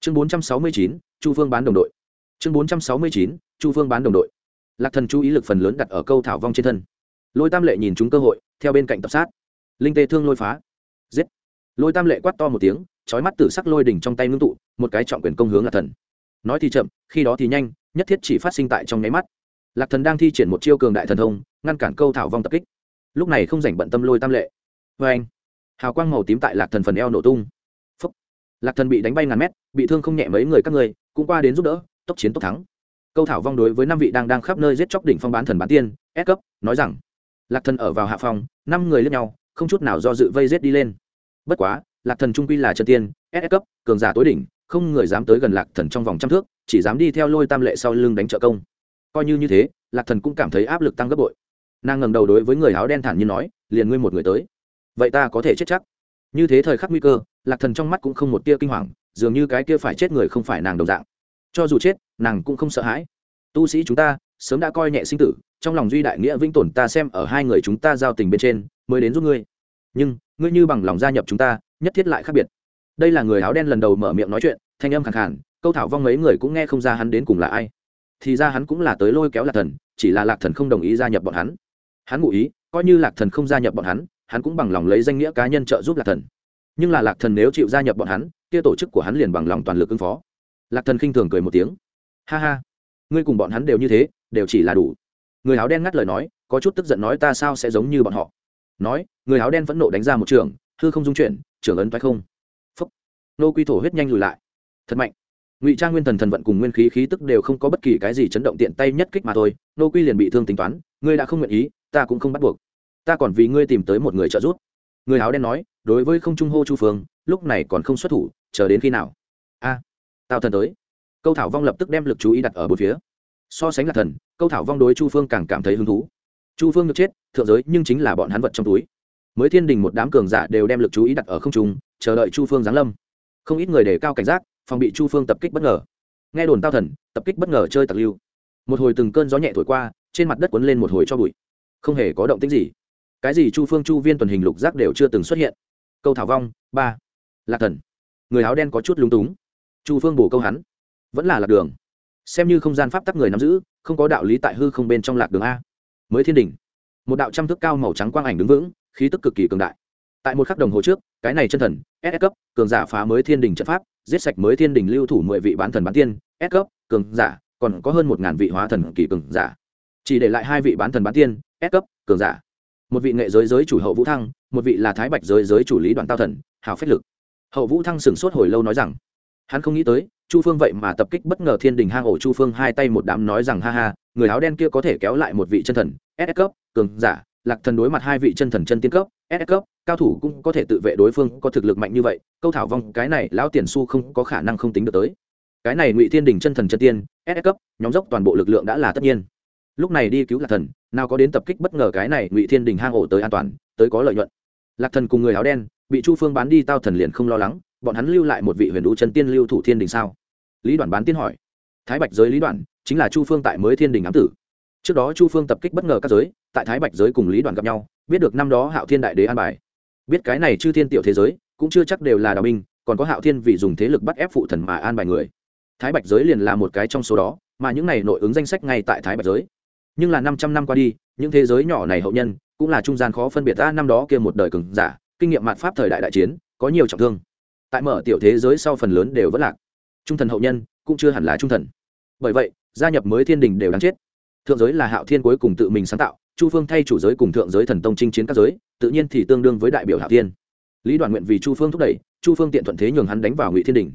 Chương bốn trăm sáu mươi chín, chu phương bán đồng đội. Chương bốn trăm sáu mươi chín, chu phương bán đồng đội lạc thần chú ý lực phần lớn đặt ở câu thảo vong trên thân. Lôi tam lệ nhìn chúng cơ hội, theo bên cạnh tập sát. Linh tê thương lôi phá. Giết. Lôi tam lệ quát to một tiếng trói mắt tử sắc lôi đỉnh trong tay ngưng tụ, một cái trọng quyền công hướng lạc thần. Nói thì chậm, khi đó thì nhanh, nhất thiết chỉ phát sinh tại trong nháy mắt. Lạc thần đang thi triển một chiêu cường đại thần thông, ngăn cản câu thảo vong tập kích. Lúc này không dành bận tâm lôi tam lệ. Vê anh, hào quang màu tím tại lạc thần phần eo nổ tung. Phúc. lạc thần bị đánh bay ngàn mét, bị thương không nhẹ mấy người các người, cũng qua đến giúp đỡ, tốc chiến tốc thắng câu thảo vong đối với năm vị đang đang khắp nơi giết chóc đỉnh phong bán thần bán tiên ép cấp, nói rằng, lạc thần ở vào hạ phòng, năm người lên nhau, không chút nào do dự vây giết đi lên. Bất quá, lạc thần trung quy là chân tiên ép cấp, cường giả tối đỉnh, không người dám tới gần lạc thần trong vòng trăm thước, chỉ dám đi theo lôi tam lệ sau lưng đánh trợ công. Coi như như thế, lạc thần cũng cảm thấy áp lực tăng gấp bội. Nàng ngẩng đầu đối với người áo đen thản như nói, liền ngươi một người tới, vậy ta có thể chết chắc. Như thế thời khắc nguy cơ, lạc thần trong mắt cũng không một tia kinh hoàng, dường như cái kia phải chết người không phải nàng đồng dạng cho dù chết, nàng cũng không sợ hãi. Tu sĩ chúng ta, sớm đã coi nhẹ sinh tử, trong lòng duy đại nghĩa vĩnh tồn ta xem ở hai người chúng ta giao tình bên trên, mới đến giúp ngươi. Nhưng, ngươi như bằng lòng gia nhập chúng ta, nhất thiết lại khác biệt. Đây là người áo đen lần đầu mở miệng nói chuyện, thanh âm khẳng khản câu thảo vong mấy người cũng nghe không ra hắn đến cùng là ai. Thì ra hắn cũng là tới lôi kéo lạc thần, chỉ là lạc thần không đồng ý gia nhập bọn hắn. Hắn ngụ ý, coi như lạc thần không gia nhập bọn hắn hắn cũng bằng lòng lấy danh nghĩa cá nhân trợ giúp lạc thần. Nhưng là lạc thần nếu chịu gia nhập bọn hắn, kia tổ chức của hắn liền bằng lòng toàn lực ứng phó lạc thần khinh thường cười một tiếng. Ha ha, ngươi cùng bọn hắn đều như thế, đều chỉ là đủ. Người áo đen ngắt lời nói, có chút tức giận nói ta sao sẽ giống như bọn họ. Nói, người áo đen phẫn nộ đánh ra một trường, hư không dung chuyển trưởng ấn phải không. Phúc. Nô quy thổ huyết nhanh lùi lại. Thật mạnh. Ngụy trang nguyên thần thần vận cùng nguyên khí khí tức đều không có bất kỳ cái gì chấn động tiện tay nhất kích mà thôi, nô quy liền bị thương tính toán, ngươi đã không nguyện ý, ta cũng không bắt buộc. Ta còn vì ngươi tìm tới một người trợ giúp. Người áo đen nói, đối với không trung hô chu phương, lúc này còn không xuất thủ, chờ đến khi nào? A tào thần tới. Câu thảo vong lập tức đem lực chú ý đặt ở bốn phía. So sánh là thần, câu thảo vong đối chu phương càng cảm thấy hứng thú. Chu phương được chết, thượng giới nhưng chính là bọn hắn vật trong túi. Mới thiên đình một đám cường giả đều đem lực chú ý đặt ở không trung, chờ đợi chu phương giáng lâm. Không ít người đề cao cảnh giác, phòng bị chu phương tập kích bất ngờ. Nghe đồn tao thần, tập kích bất ngờ chơi tặc lưu. Một hồi từng cơn gió nhẹ thổi qua, trên mặt đất quấn lên một hồi cho bụi. Không hề có động tích gì. Cái gì chu phương, chu viên tuần hình lục giác đều chưa từng xuất hiện. Câu thảo vong, ba. Lạc thần. Người áo đen có chút lúng túng chu phương bổ câu hắn, vẫn là lạc đường. Xem như không gian pháp tắc người nắm giữ, không có đạo lý tại hư không bên trong lạc đường a. Mới thiên đình một đạo trăm thước cao màu trắng quang ảnh đứng vững, khí tức cực kỳ cường đại. Tại một khắc đồng hồ trước, cái này chân thần, s cấp, cường giả phá mới thiên đình trận pháp, giết sạch mới thiên đình lưu thủ mười vị bán thần bán tiên, s cấp, cường giả, còn có hơn một ngàn vị hóa thần kỳ cường giả. Chỉ để lại hai vị bán thần bán tiên, s cấp, cường giả. Một vị nghệ giới giới chủ hậu vũ thăng, một vị là thái bạch giới giới chủ lý đoàn tao thần, hào phách lực. Hậu vũ thăng sửng sốt hồi lâu nói rằng hắn không nghĩ tới, chu phương vậy mà tập kích bất ngờ thiên đình hang ổ chu phương hai tay một đám nói rằng, ha ha, người áo đen kia có thể kéo lại một vị chân thần, s cấp, cường giả, lạc thần đối mặt hai vị chân thần chân tiên cấp, s cấp, cao thủ cũng có thể tự vệ đối phương, có thực lực mạnh như vậy, câu thảo vong, cái này lão tiền su không có khả năng không tính được tới. Cái này ngụy thiên đình chân thần chân tiên s cấp, nhóm dốc toàn bộ lực lượng đã là tất nhiên. Lúc này đi cứu lạc thần, nào có đến tập kích bất ngờ cái này ngụy thiên đình hang ổ tới an toàn, tới có lợi nhuận. Lạc thần cùng người áo đen, bị chu phương bán đi tao thần liền không lo lắng bọn hắn lưu lại một vị huyền đũ chân tiên lưu thủ thiên đình sao? Lý đoàn bán tiên hỏi. Thái bạch giới lý đoàn chính là chu phương tại mới thiên đình ám tử. Trước đó chu phương tập kích bất ngờ các giới, tại thái bạch giới cùng lý đoàn gặp nhau, biết được năm đó hạo thiên đại đế an bài. Biết cái này chư thiên tiểu thế giới, cũng chưa chắc đều là đạo minh còn có hạo thiên vì dùng thế lực bắt ép phụ thần mà an bài người. Thái bạch giới liền là một cái trong số đó, mà những này nội ứng danh sách ngay tại thái bạch giới. Nhưng là năm trăm năm qua đi, những thế giới nhỏ này hậu nhân, cũng là trung gian khó phân biệt ta năm đó kia một đời cường giả, kinh nghiệm mạt pháp thời đại đại chiến, có nhiều trọng thương tại mở tiểu thế giới sau phần lớn đều vẫn lạc. Trung thần hậu nhân, cũng chưa hẳn là trung thần. Bởi vậy, gia nhập mới thiên đình đều đáng chết. Thượng giới là hạo thiên cuối cùng tự mình sáng tạo, chu phương thay chủ giới cùng thượng giới thần tông chinh chiến các giới, tự nhiên thì tương đương với đại biểu hạo thiên. Lý đoàn nguyện vì chu phương thúc đẩy, chu phương tiện thuận thế nhường hắn đánh vào ngụy thiên đình.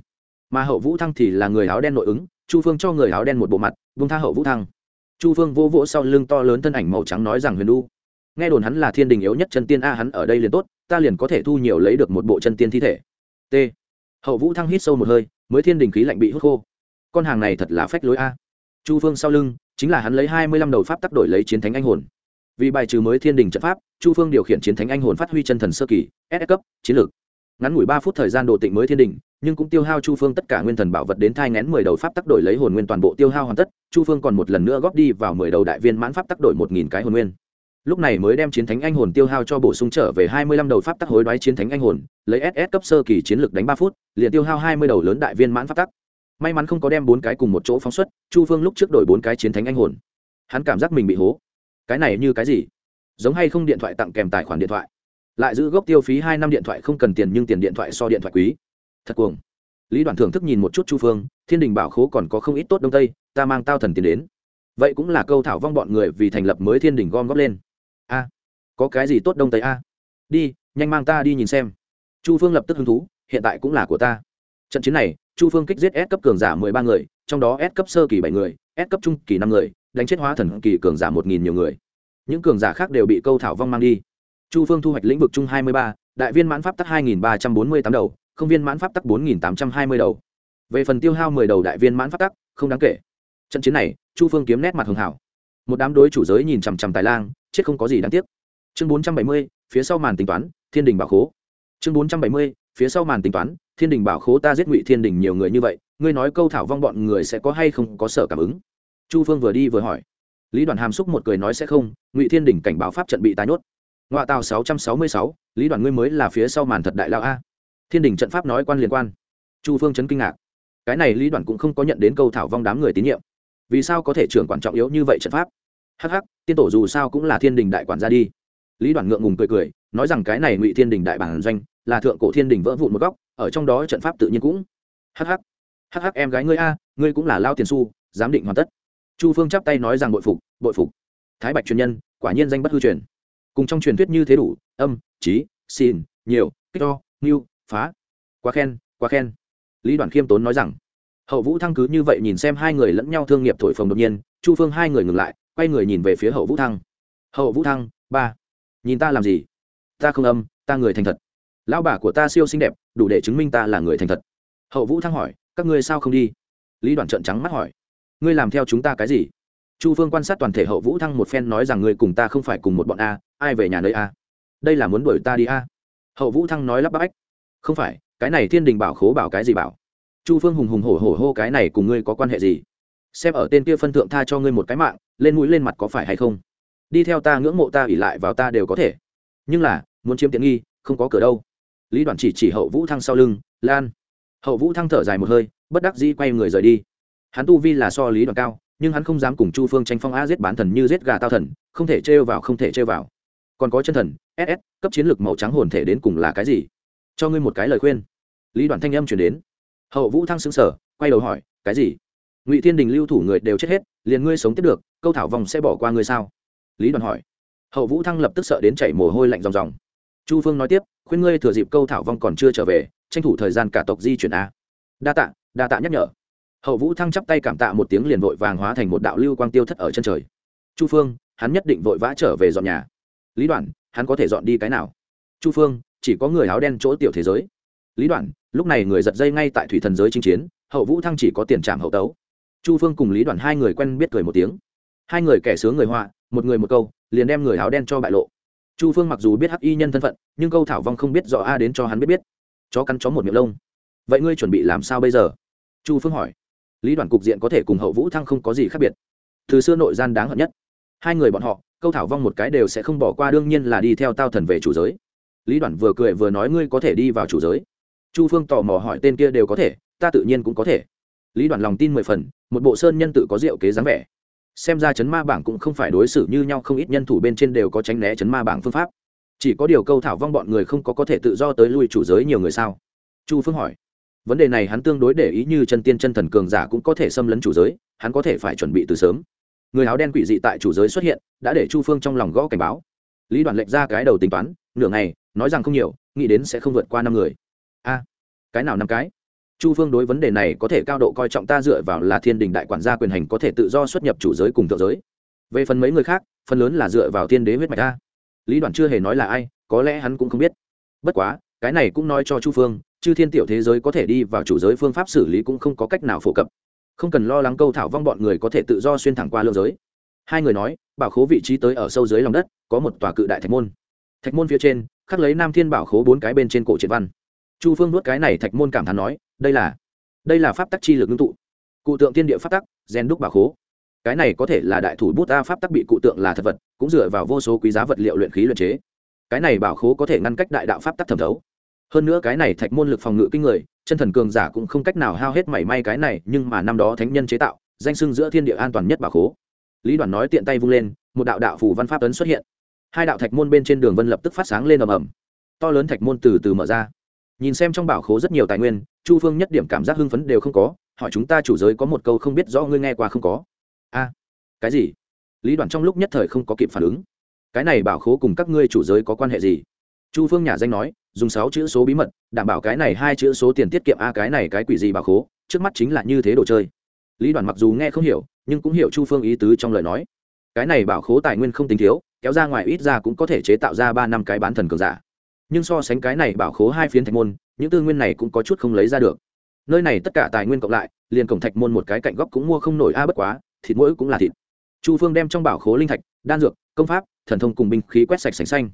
Mà hậu vũ thăng thì là người áo đen nội ứng, chu phương cho người áo đen một bộ mặt, vung tha hậu vũ thăng. Chu phương vô vỗ sau lưng to lớn thân ảnh màu trắng nói rằng, huyền đu nghe đồn hắn là thiên đình yếu nhất chân tiên a, hắn ở đây liền tốt, ta liền có thể thu nhiều lấy được một bộ chân tiên thi thể t. Hậu vũ thăng hít sâu một hơi, mới thiên đình khí lạnh bị hút khô. Con hàng này thật là phách lối a. Chu phương sau lưng, chính là hắn lấy hai mươi lăm đầu pháp tắc đổi lấy chiến thánh anh hồn. Vì bài trừ mới thiên đình trận pháp, chu phương điều khiển chiến thánh anh hồn phát huy chân thần sơ kỳ, s cấp, chiến lược. Ngắn ngủi ba phút thời gian độ tịnh mới thiên đình, nhưng cũng tiêu hao chu phương tất cả nguyên thần bảo vật đến thai ngén mười đầu pháp tắc đổi lấy hồn nguyên toàn bộ tiêu hao hoàn tất, chu phương còn một lần nữa góp đi vào mười đầu đại viên mãn pháp tắc đổi một nghìn cái hồn nguyên lúc này mới đem chiến thánh anh hồn tiêu hao cho bổ sung trở về hai mươi lăm đầu pháp tắc hối đoái chiến thánh anh hồn, lấy ss cấp sơ kỳ chiến lược đánh ba phút, liền tiêu hao hai mươi đầu lớn đại viên mãn pháp tắc. May mắn không có đem bốn cái cùng một chỗ phóng xuất, chu phương lúc trước đổi bốn cái chiến thánh anh hồn. Hắn cảm giác mình bị hố. Cái này như cái gì? Giống hay không điện thoại tặng kèm tài khoản điện thoại? Lại giữ gốc tiêu phí hai năm điện thoại không cần tiền nhưng tiền điện thoại so điện thoại quý. Thật cuồng. Lý đoàn thưởng thức nhìn một chút chu phương, thiên đình bảo khố còn có không ít tốt đông tây, ta mang tao thần tiền đến. Vậy cũng là câu thảo vong bọn người vì thành lập mới thiên đình gom góp lên a, có cái gì tốt đông tây a? Đi, nhanh mang ta đi nhìn xem. Chu phương lập tức hứng thú, hiện tại cũng là của ta. Trận chiến này, chu phương kích giết s cấp cường giả mười ba người, trong đó s cấp sơ kỳ bảy người, s cấp trung kỳ năm người, đánh chết hóa thần kỳ cường giả một nghìn nhiều người. Những cường giả khác đều bị câu thảo vong mang đi. Chu phương thu hoạch lĩnh vực chung hai mươi ba, đại viên mãn pháp tắc hai nghìn ba trăm bốn mươi tám đầu, không viên mãn pháp tắc bốn nghìn tám trăm hai mươi đầu. Về phần tiêu hao mười đầu đại viên mãn pháp tắc, không đáng kể. Trận chiến này, chu phương kiếm nét mặt hường hảo. Một đám đối chủ giới nhìn chằm chằm tài lang chết không có gì đáng tiếc. Chương bốn trăm bảy mươi, phía sau màn tính toán, thiên đình bảo khố. Chương bốn trăm bảy mươi, phía sau màn tính toán, thiên đình bảo khố ta giết ngụy thiên đình nhiều người như vậy, ngươi nói câu thảo vong bọn người sẽ có hay không có sở cảm ứng? Chu phương vừa đi vừa hỏi. Lý đoàn hàm xúc một cười nói sẽ không, ngụy thiên đình cảnh báo pháp trận bị tái nhốt. Ngoại tàu sáu trăm sáu mươi sáu, lý đoàn ngươi mới là phía sau màn thật đại lao a. Thiên đình trận pháp nói quan liên quan. Chu phương chấn kinh ngạc. Cái này lý đoàn cũng không có nhận đến câu thảo vong đám người tín nhiệm. Vì sao có thể trưởng quản trọng yếu như vậy trận pháp? Hắc hắc, tiên tổ dù sao cũng là thiên đình đại quản gia đi. Lý đoàn ngượng ngùng cười cười nói rằng cái này ngụy thiên đình đại bản doanh là thượng cổ thiên đình vỡ vụn một góc ở trong đó trận pháp tự nhiên cũng. Hắc hắc, hắc hắc em gái ngươi a ngươi cũng là lao tiền su giám định hoàn tất. Chu phương chắp tay nói rằng bội phục bội phục. Thái bạch truyền nhân quả nhiên danh bất hư truyền. Cùng trong truyền thuyết như thế đủ âm trí xin nhiều kích to ngưu phá. Quá khen quá khen. Lý đoàn khiêm tốn nói rằng hậu vũ thăng cứ như vậy nhìn xem hai người lẫn nhau thương nghiệp thổi phồng đột nhiên chu phương hai người ngừng lại quay người nhìn về phía hậu vũ thăng. Hậu vũ thăng, ba. Nhìn ta làm gì? Ta không âm, ta người thành thật. Lão bà của ta siêu xinh đẹp, đủ để chứng minh ta là người thành thật. Hậu vũ thăng hỏi, các ngươi sao không đi? Lý đoàn trợn trắng mắt hỏi, ngươi làm theo chúng ta cái gì? Chu phương quan sát toàn thể hậu vũ thăng một phen nói rằng ngươi cùng ta không phải cùng một bọn a, ai về nhà nơi a? Đây là muốn đuổi ta đi a. Hậu vũ thăng nói lắp bắp ách, không phải, cái này thiên đình bảo khố bảo cái gì bảo? Chu phương hùng hùng hổ hổ hô cái này cùng ngươi có quan hệ gì? Xem ở tên kia phân thượng tha cho ngươi một cái mạng, lên mũi lên mặt có phải hay không? Đi theo ta ngưỡng mộ ta ỉ lại vào ta đều có thể. Nhưng là, muốn chiếm tiện nghi, không có cửa đâu. Lý đoàn chỉ chỉ hậu vũ thăng sau lưng, lan. Hậu vũ thăng thở dài một hơi, bất đắc dĩ quay người rời đi. Hắn tu vi là so lý đoàn cao, nhưng hắn không dám cùng chu phương tranh phong a giết bán thần như giết gà tao thần, không thể trêu vào, không thể trêu vào. Còn có chân thần ss cấp chiến lược màu trắng hồn thể đến cùng là cái gì? Cho ngươi một cái lời khuyên. Lý đoàn thanh âm chuyển đến. Hậu vũ thăng xứng sở quay đầu hỏi, cái gì? Ngụy thiên đình lưu thủ người đều chết hết liền ngươi sống tiếp được câu thảo vòng sẽ bỏ qua ngươi sao lý đoàn hỏi hậu vũ thăng lập tức sợ đến chảy mồ hôi lạnh ròng ròng chu phương nói tiếp khuyên ngươi thừa dịp câu thảo vong còn chưa trở về tranh thủ thời gian cả tộc di chuyển a đa tạ đa tạ nhắc nhở hậu vũ thăng chắp tay cảm tạ một tiếng liền vội vàng hóa thành một đạo lưu quang tiêu thất ở chân trời chu phương hắn nhất định vội vã trở về dọn nhà lý đoàn hắn có thể dọn đi cái nào chu phương chỉ có người áo đen chỗ tiểu thế giới lý đoàn lúc này người giật dây ngay tại thủy thần giới chinh chiến hậu vũ thăng chỉ có tiền trạm hậu tấu chu phương cùng lý đoàn hai người quen biết cười một tiếng. Hai người kẻ sướng người họa, một người một câu, liền đem người áo đen cho bại lộ. Chu phương mặc dù biết hắc y nhân thân phận, nhưng câu thảo vong không biết rõ a đến cho hắn biết biết. Chó cắn chó một miệng lông. Vậy ngươi chuẩn bị làm sao bây giờ? Chu phương hỏi. Lý đoàn cục diện có thể cùng hậu vũ thăng không có gì khác biệt. Từ xưa nội gian đáng hận nhất. Hai người bọn họ, câu thảo vong một cái đều sẽ không bỏ qua, đương nhiên là đi theo tao thần về chủ giới. Lý đoàn vừa cười vừa nói ngươi có thể đi vào chủ giới. Chu phương tò mò hỏi tên kia đều có thể, ta tự nhiên cũng có thể lý đoàn lòng tin mười phần, một bộ sơn nhân tự có diệu kế dáng vẻ. Xem ra chấn ma bảng cũng không phải đối xử như nhau, không ít nhân thủ bên trên đều có tránh né chấn ma bảng phương pháp. Chỉ có điều câu thảo vong bọn người không có có thể tự do tới lui chủ giới nhiều người sao? Chu phương hỏi. Vấn đề này hắn tương đối để ý như chân tiên chân thần cường giả cũng có thể xâm lấn chủ giới, hắn có thể phải chuẩn bị từ sớm. Người áo đen quỷ dị tại chủ giới xuất hiện, đã để chu phương trong lòng gõ cảnh báo. Lý đoàn lệnh ra cái đầu tính toán, nửa ngày, nói rằng không nhiều, nghĩ đến sẽ không vượt qua năm người. A, cái nào năm cái? Chu phương đối vấn đề này có thể cao độ coi trọng ta dựa vào là thiên đình đại quản gia quyền hành có thể tự do xuất nhập chủ giới cùng thượng giới. Về phần mấy người khác, phần lớn là dựa vào thiên đế huyết mạch ta. Lý đoàn chưa hề nói là ai, có lẽ hắn cũng không biết. Bất quá, cái này cũng nói cho chu phương, chư thiên tiểu thế giới có thể đi vào chủ giới phương pháp xử lý cũng không có cách nào phổ cập. Không cần lo lắng câu thảo vong bọn người có thể tự do xuyên thẳng qua lương giới. Hai người nói, bảo khố vị trí tới ở sâu dưới lòng đất, có một tòa cự đại thạch môn. Thạch môn phía trên, khắc lấy nam thiên bảo khố bốn cái bên trên cổ triệt văn. Chu phương nuốt cái này thạch môn cảm thán nói đây là đây là pháp tắc chi lực ngưng tụ. Cụ tượng tiên địa pháp tắc, gen đúc bảo khố. Cái này có thể là đại thủ bút ta pháp tắc bị cụ tượng là thật vật, cũng dựa vào vô số quý giá vật liệu luyện khí luyện chế. Cái này bảo khố có thể ngăn cách đại đạo pháp tắc thẩm thấu. Hơn nữa cái này thạch môn lực phòng ngự kinh người, chân thần cường giả cũng không cách nào hao hết mảy may cái này, nhưng mà năm đó thánh nhân chế tạo, danh sưng giữa thiên địa an toàn nhất bảo khố. Lý đoàn nói tiện tay vung lên, một đạo đạo phủ văn pháp ấn xuất hiện. Hai đạo thạch môn bên trên đường vân lập tức phát sáng lên ầm ầm. To lớn thạch môn từ từ mở ra nhìn xem trong bảo khố rất nhiều tài nguyên, chu phương nhất điểm cảm giác hưng phấn đều không có, hỏi chúng ta chủ giới có một câu không biết rõ ngươi nghe qua không có? A. Cái gì? Lý đoàn trong lúc nhất thời không có kịp phản ứng. Cái này bảo khố cùng các ngươi chủ giới có quan hệ gì? Chu phương nhà danh nói, dùng sáu chữ số bí mật, đảm bảo cái này hai chữ số tiền tiết kiệm a, cái này cái quỷ gì bảo khố, trước mắt chính là như thế đồ chơi. Lý đoàn mặc dù nghe không hiểu, nhưng cũng hiểu chu phương ý tứ trong lời nói. Cái này bảo khố tài nguyên không tính thiếu, kéo ra ngoài ít ra cũng có thể chế tạo ra ba năm cái bán thần cường giả nhưng so sánh cái này bảo khố hai phiến thạch môn, những tư nguyên này cũng có chút không lấy ra được. Nơi này tất cả tài nguyên cộng lại, liền cổng thạch môn một cái cạnh góc cũng mua không nổi a, bất quá, thịt mỗi cũng là thịt. Chu phương đem trong bảo khố linh thạch, đan dược, công pháp, thần thông cùng binh khí quét sạch sành xanh.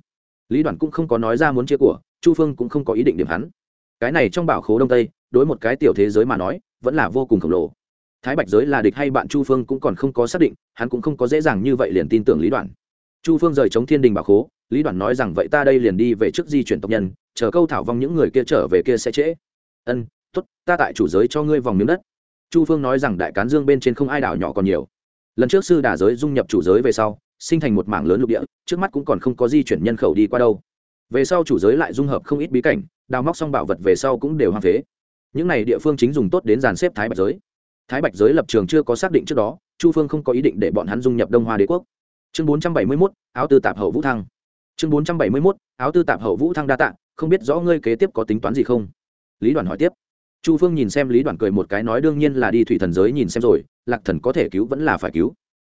Lý đoàn cũng không có nói ra muốn chia của, chu phương cũng không có ý định điểm hắn. Cái này trong bảo khố đông tây, đối một cái tiểu thế giới mà nói, vẫn là vô cùng khổng lồ. Thái bạch giới là địch hay bạn chu phương cũng còn không có xác định, hắn cũng không có dễ dàng như vậy liền tin tưởng lý đoàn chu phương rời chống thiên đình bảo khố lý đoàn nói rằng vậy ta đây liền đi về trước di chuyển tộc nhân, chờ câu thảo vong những người kia trở về kia sẽ trễ. Ân t ố t ta tại chủ giới cho ngươi vòng miếng đất. Chu phương nói rằng đại cán dương bên trên không ai đảo nhỏ còn nhiều. Lần trước sư đà giới dung nhập chủ giới về sau, sinh thành một mảng lớn lục địa, trước mắt cũng còn không có di chuyển nhân khẩu đi qua đâu. Về sau chủ giới lại dung hợp không ít bí cảnh, đào móc xong bảo vật về sau cũng đều hoang phế. Những này địa phương chính dùng tốt đến dàn xếp thái bạch giới. Thái bạch giới lập trường chưa có xác định trước đó, chu phương không có ý định để bọn hắn dung nhập đông hoa đế quốc. Chương bốn trăm bảy mươi mốt, áo tư tạp hậu vũ thăng chương bốn trăm bảy mươi mốt, áo tư tạp hậu vũ thăng đa tạ, không biết rõ ngươi kế tiếp có tính toán gì không? Lý đoàn hỏi tiếp. Chu phương nhìn xem lý đoàn cười một cái nói đương nhiên là đi thủy thần giới nhìn xem rồi, lạc thần có thể cứu vẫn là phải cứu.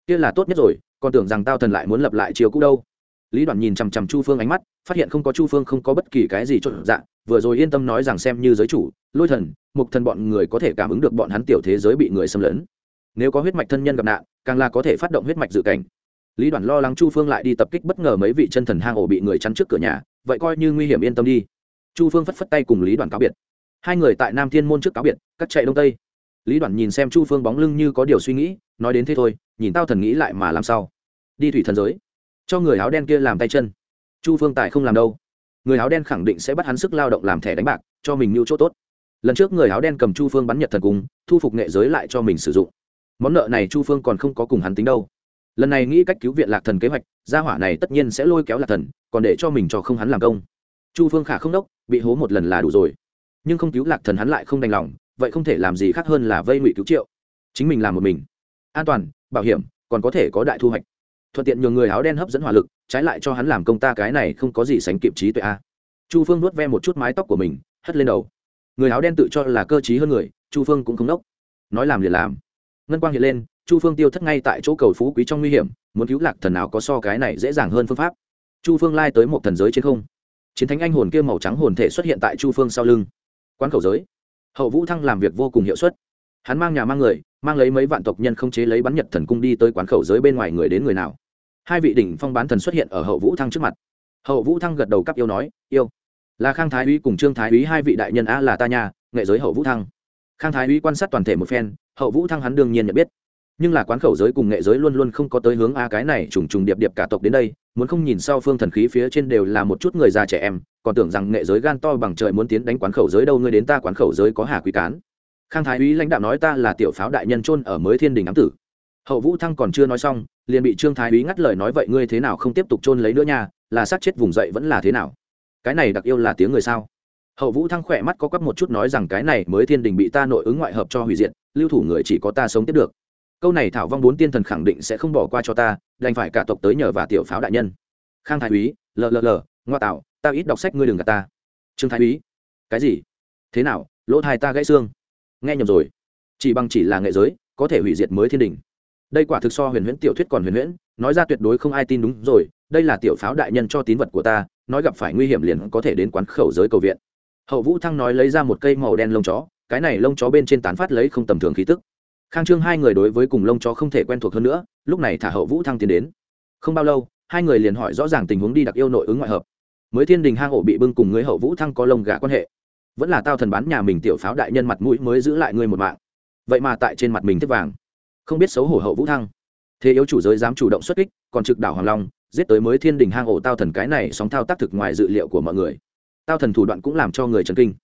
Kia là tốt nhất rồi, còn tưởng rằng tao thần lại muốn lập lại chiều cũ đâu. Lý đoàn nhìn chằm chằm chu phương ánh mắt, phát hiện không có chu phương không có bất kỳ cái gì cho dạng vừa rồi yên tâm nói rằng xem như giới chủ, lôi thần, mục thần bọn người có thể cảm ứng được bọn hắn tiểu thế giới bị người xâm lấn. Nếu có huyết mạch thân nhân gặp nạn, càng là có thể phát động huyết mạch dự cảnh lý đoàn lo lắng chu phương lại đi tập kích bất ngờ mấy vị chân thần hang ổ bị người chắn trước cửa nhà, vậy coi như nguy hiểm yên tâm đi. Chu phương phất phất tay cùng lý đoàn cáo biệt. Hai người tại nam thiên môn trước cáo biệt, cắt chạy đông tây. Lý đoàn nhìn xem chu phương bóng lưng như có điều suy nghĩ, nói đến thế thôi, nhìn tao thần nghĩ lại mà làm sao. Đi thủy thần giới. Cho người áo đen kia làm tay chân. Chu phương tài không làm đâu. Người áo đen khẳng định sẽ bắt hắn sức lao động làm thẻ đánh bạc, cho mình mưu chỗ tốt. Lần trước người áo đen cầm chu phương bắn nhật thần cung, thu phục nghệ giới lại cho mình sử dụng. Món nợ này chu phương còn không có cùng hắn tính đâu lần này nghĩ cách cứu viện lạc thần kế hoạch, gia hỏa này tất nhiên sẽ lôi kéo lạc thần, còn để cho mình cho không hắn làm công. Chu phương khả không đốc, bị hố một lần là đủ rồi. Nhưng không cứu lạc thần hắn lại không đành lòng, vậy không thể làm gì khác hơn là vây ngụy cứu triệu. Chính mình làm một mình. An toàn, bảo hiểm, còn có thể có đại thu hoạch. Thuận tiện nhường người áo đen hấp dẫn hỏa lực, trái lại cho hắn làm công ta cái này không có gì sánh kịp trí tuệ a. Chu phương nuốt ve một chút mái tóc của mình, hất lên đầu. Người áo đen tự cho là cơ t hơn người, chu phương cũng không nốc nói làm liền làm. Ngân quang hiện lên chu phương tiêu thất ngay tại chỗ cầu phú quý trong nguy hiểm, muốn cứu lạc thần nào có so cái này dễ dàng hơn phương pháp. Chu phương lai tới một thần giới trên không. Chiến thánh anh hồn kia màu trắng hồn thể xuất hiện tại chu phương sau lưng. Quán khẩu giới. Hậu vũ thăng làm việc vô cùng hiệu suất. Hắn mang nhà mang người, mang lấy mấy vạn tộc nhân không chế lấy bắn nhật thần cung đi tới quán khẩu giới bên ngoài người đến người nào. Hai vị đỉnh phong bán thần xuất hiện ở hậu vũ thăng trước mặt. Hậu vũ thăng gật đầu cắp yêu nói, yêu. Là khang thái úy cùng trương thái úy hai vị đại nhân a là ta nhà nghệ giới hậu vũ thăng. Khang thái úy quan sát toàn thể một phen, hậu vũ thăng hắn đương nhiên nhận biết nhưng là quán khẩu giới cùng nghệ giới luôn luôn không có tới hướng a cái này trùng trùng điệp điệp cả tộc đến đây, muốn không nhìn sau phương thần khí phía trên đều là một chút người già trẻ em, còn tưởng rằng nghệ giới gan to bằng trời muốn tiến đánh quán khẩu giới đâu ngươi đến ta quán khẩu giới có hà quý cán. Khang thái úy lãnh đạo nói ta là tiểu pháo đại nhân trôn ở mới thiên đình ám tử. Hậu vũ thăng còn chưa nói xong, liền bị trương thái úy ngắt lời nói vậy ngươi thế nào không tiếp tục trôn lấy nữa nha, là sát chết vùng dậy vẫn là thế nào? Cái này đặc yêu là tiếng người sao? Hậu vũ thăng khỏe mắt có quắp một chút nói rằng cái này mới thiên đình bị ta nội ứng ngoại hợp cho hủy diệt, lưu thủ người chỉ có ta sống tiếp được câu này thảo vong bốn tiên thần khẳng định sẽ không bỏ qua cho ta, đành phải cả tộc tới nhờ và tiểu pháo đại nhân. Khang thái úy lờ lờ lờ ngoa tạo, ta ít đọc sách ngươi đừng gạt ta. Trương thái úy, cái gì? Thế nào, lỗ thai ta gãy xương? Nghe nhầm rồi. Chỉ bằng chỉ là nghệ giới, có thể hủy diệt mới thiên đình. Đây quả thực so huyền huyễn tiểu thuyết còn huyền huyễn, nói ra tuyệt đối không ai tin đúng rồi, đây là tiểu pháo đại nhân cho tín vật của ta, nói gặp phải nguy hiểm liền có thể đến quán khẩu giới cầu viện. Hậu vũ thăng nói lấy ra một cây màu đen lông chó, cái này lông chó bên trên tán phát lấy không tầm thường khí tức khang trương hai người đối với cùng lông chó không thể quen thuộc hơn nữa, lúc này thả hậu vũ thăng tiến đến. Không bao lâu, hai người liền hỏi rõ ràng tình huống đi đặc yêu nội ứng ngoại hợp. Mới thiên đình hang ổ bị bưng cùng người hậu vũ thăng có lông gà quan hệ. Vẫn là tao thần bán nhà mình tiểu pháo đại nhân mặt mũi mới giữ lại ngươi một mạng. Vậy mà tại trên mặt mình tiếp vàng. Không biết xấu hổ hậu vũ thăng. Thế yếu chủ giới dám chủ động xuất kích, còn trực đảo hoàng long, giết tới mới thiên đình hang ổ tao thần cái này sóng thao tác thực ngoài dự liệu của mọi người. Tao thần thủ đoạn cũng làm cho người chấn kinh.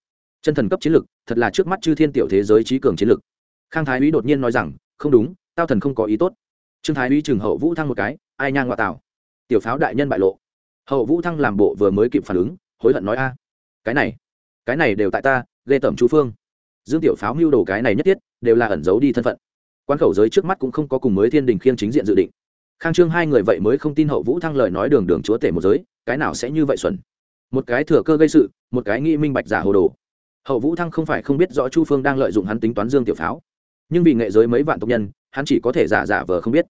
Chân thần cấp chiến lực, thật là trước mắt chư thiên tiểu thế giới trí cường chiến lực khang thái úy đột nhiên nói rằng, không đúng, tao thần không có ý tốt. Trương thái úy chừng hậu vũ thăng một cái, ai nhang ngoại tảo tiểu pháo đại nhân bại lộ. Hậu vũ thăng làm bộ vừa mới kịp phản ứng, hối hận nói, a, cái này cái này đều tại ta, ghê tởm chú phương. Dương tiểu pháo mưu đồ cái này nhất thiết, đều là ẩn giấu đi thân phận. Quan khẩu giới trước mắt cũng không có cùng mới thiên đình khiêng chính diện dự định. Khang trương hai người vậy mới không tin hậu vũ thăng lời nói đường đường chúa tể một giới, cái nào sẽ như vậy xuẩn? Một cái thừa cơ gây sự, một cái nghĩ minh bạch giả hồ đồ. Hậu vũ thăng không phải không biết rõ chu phương đang lợi dụng hắn tính toán dương tiểu pháo nhưng vì nghệ giới mấy vạn tộc nhân, hắn chỉ có thể giả giả vờ không biết.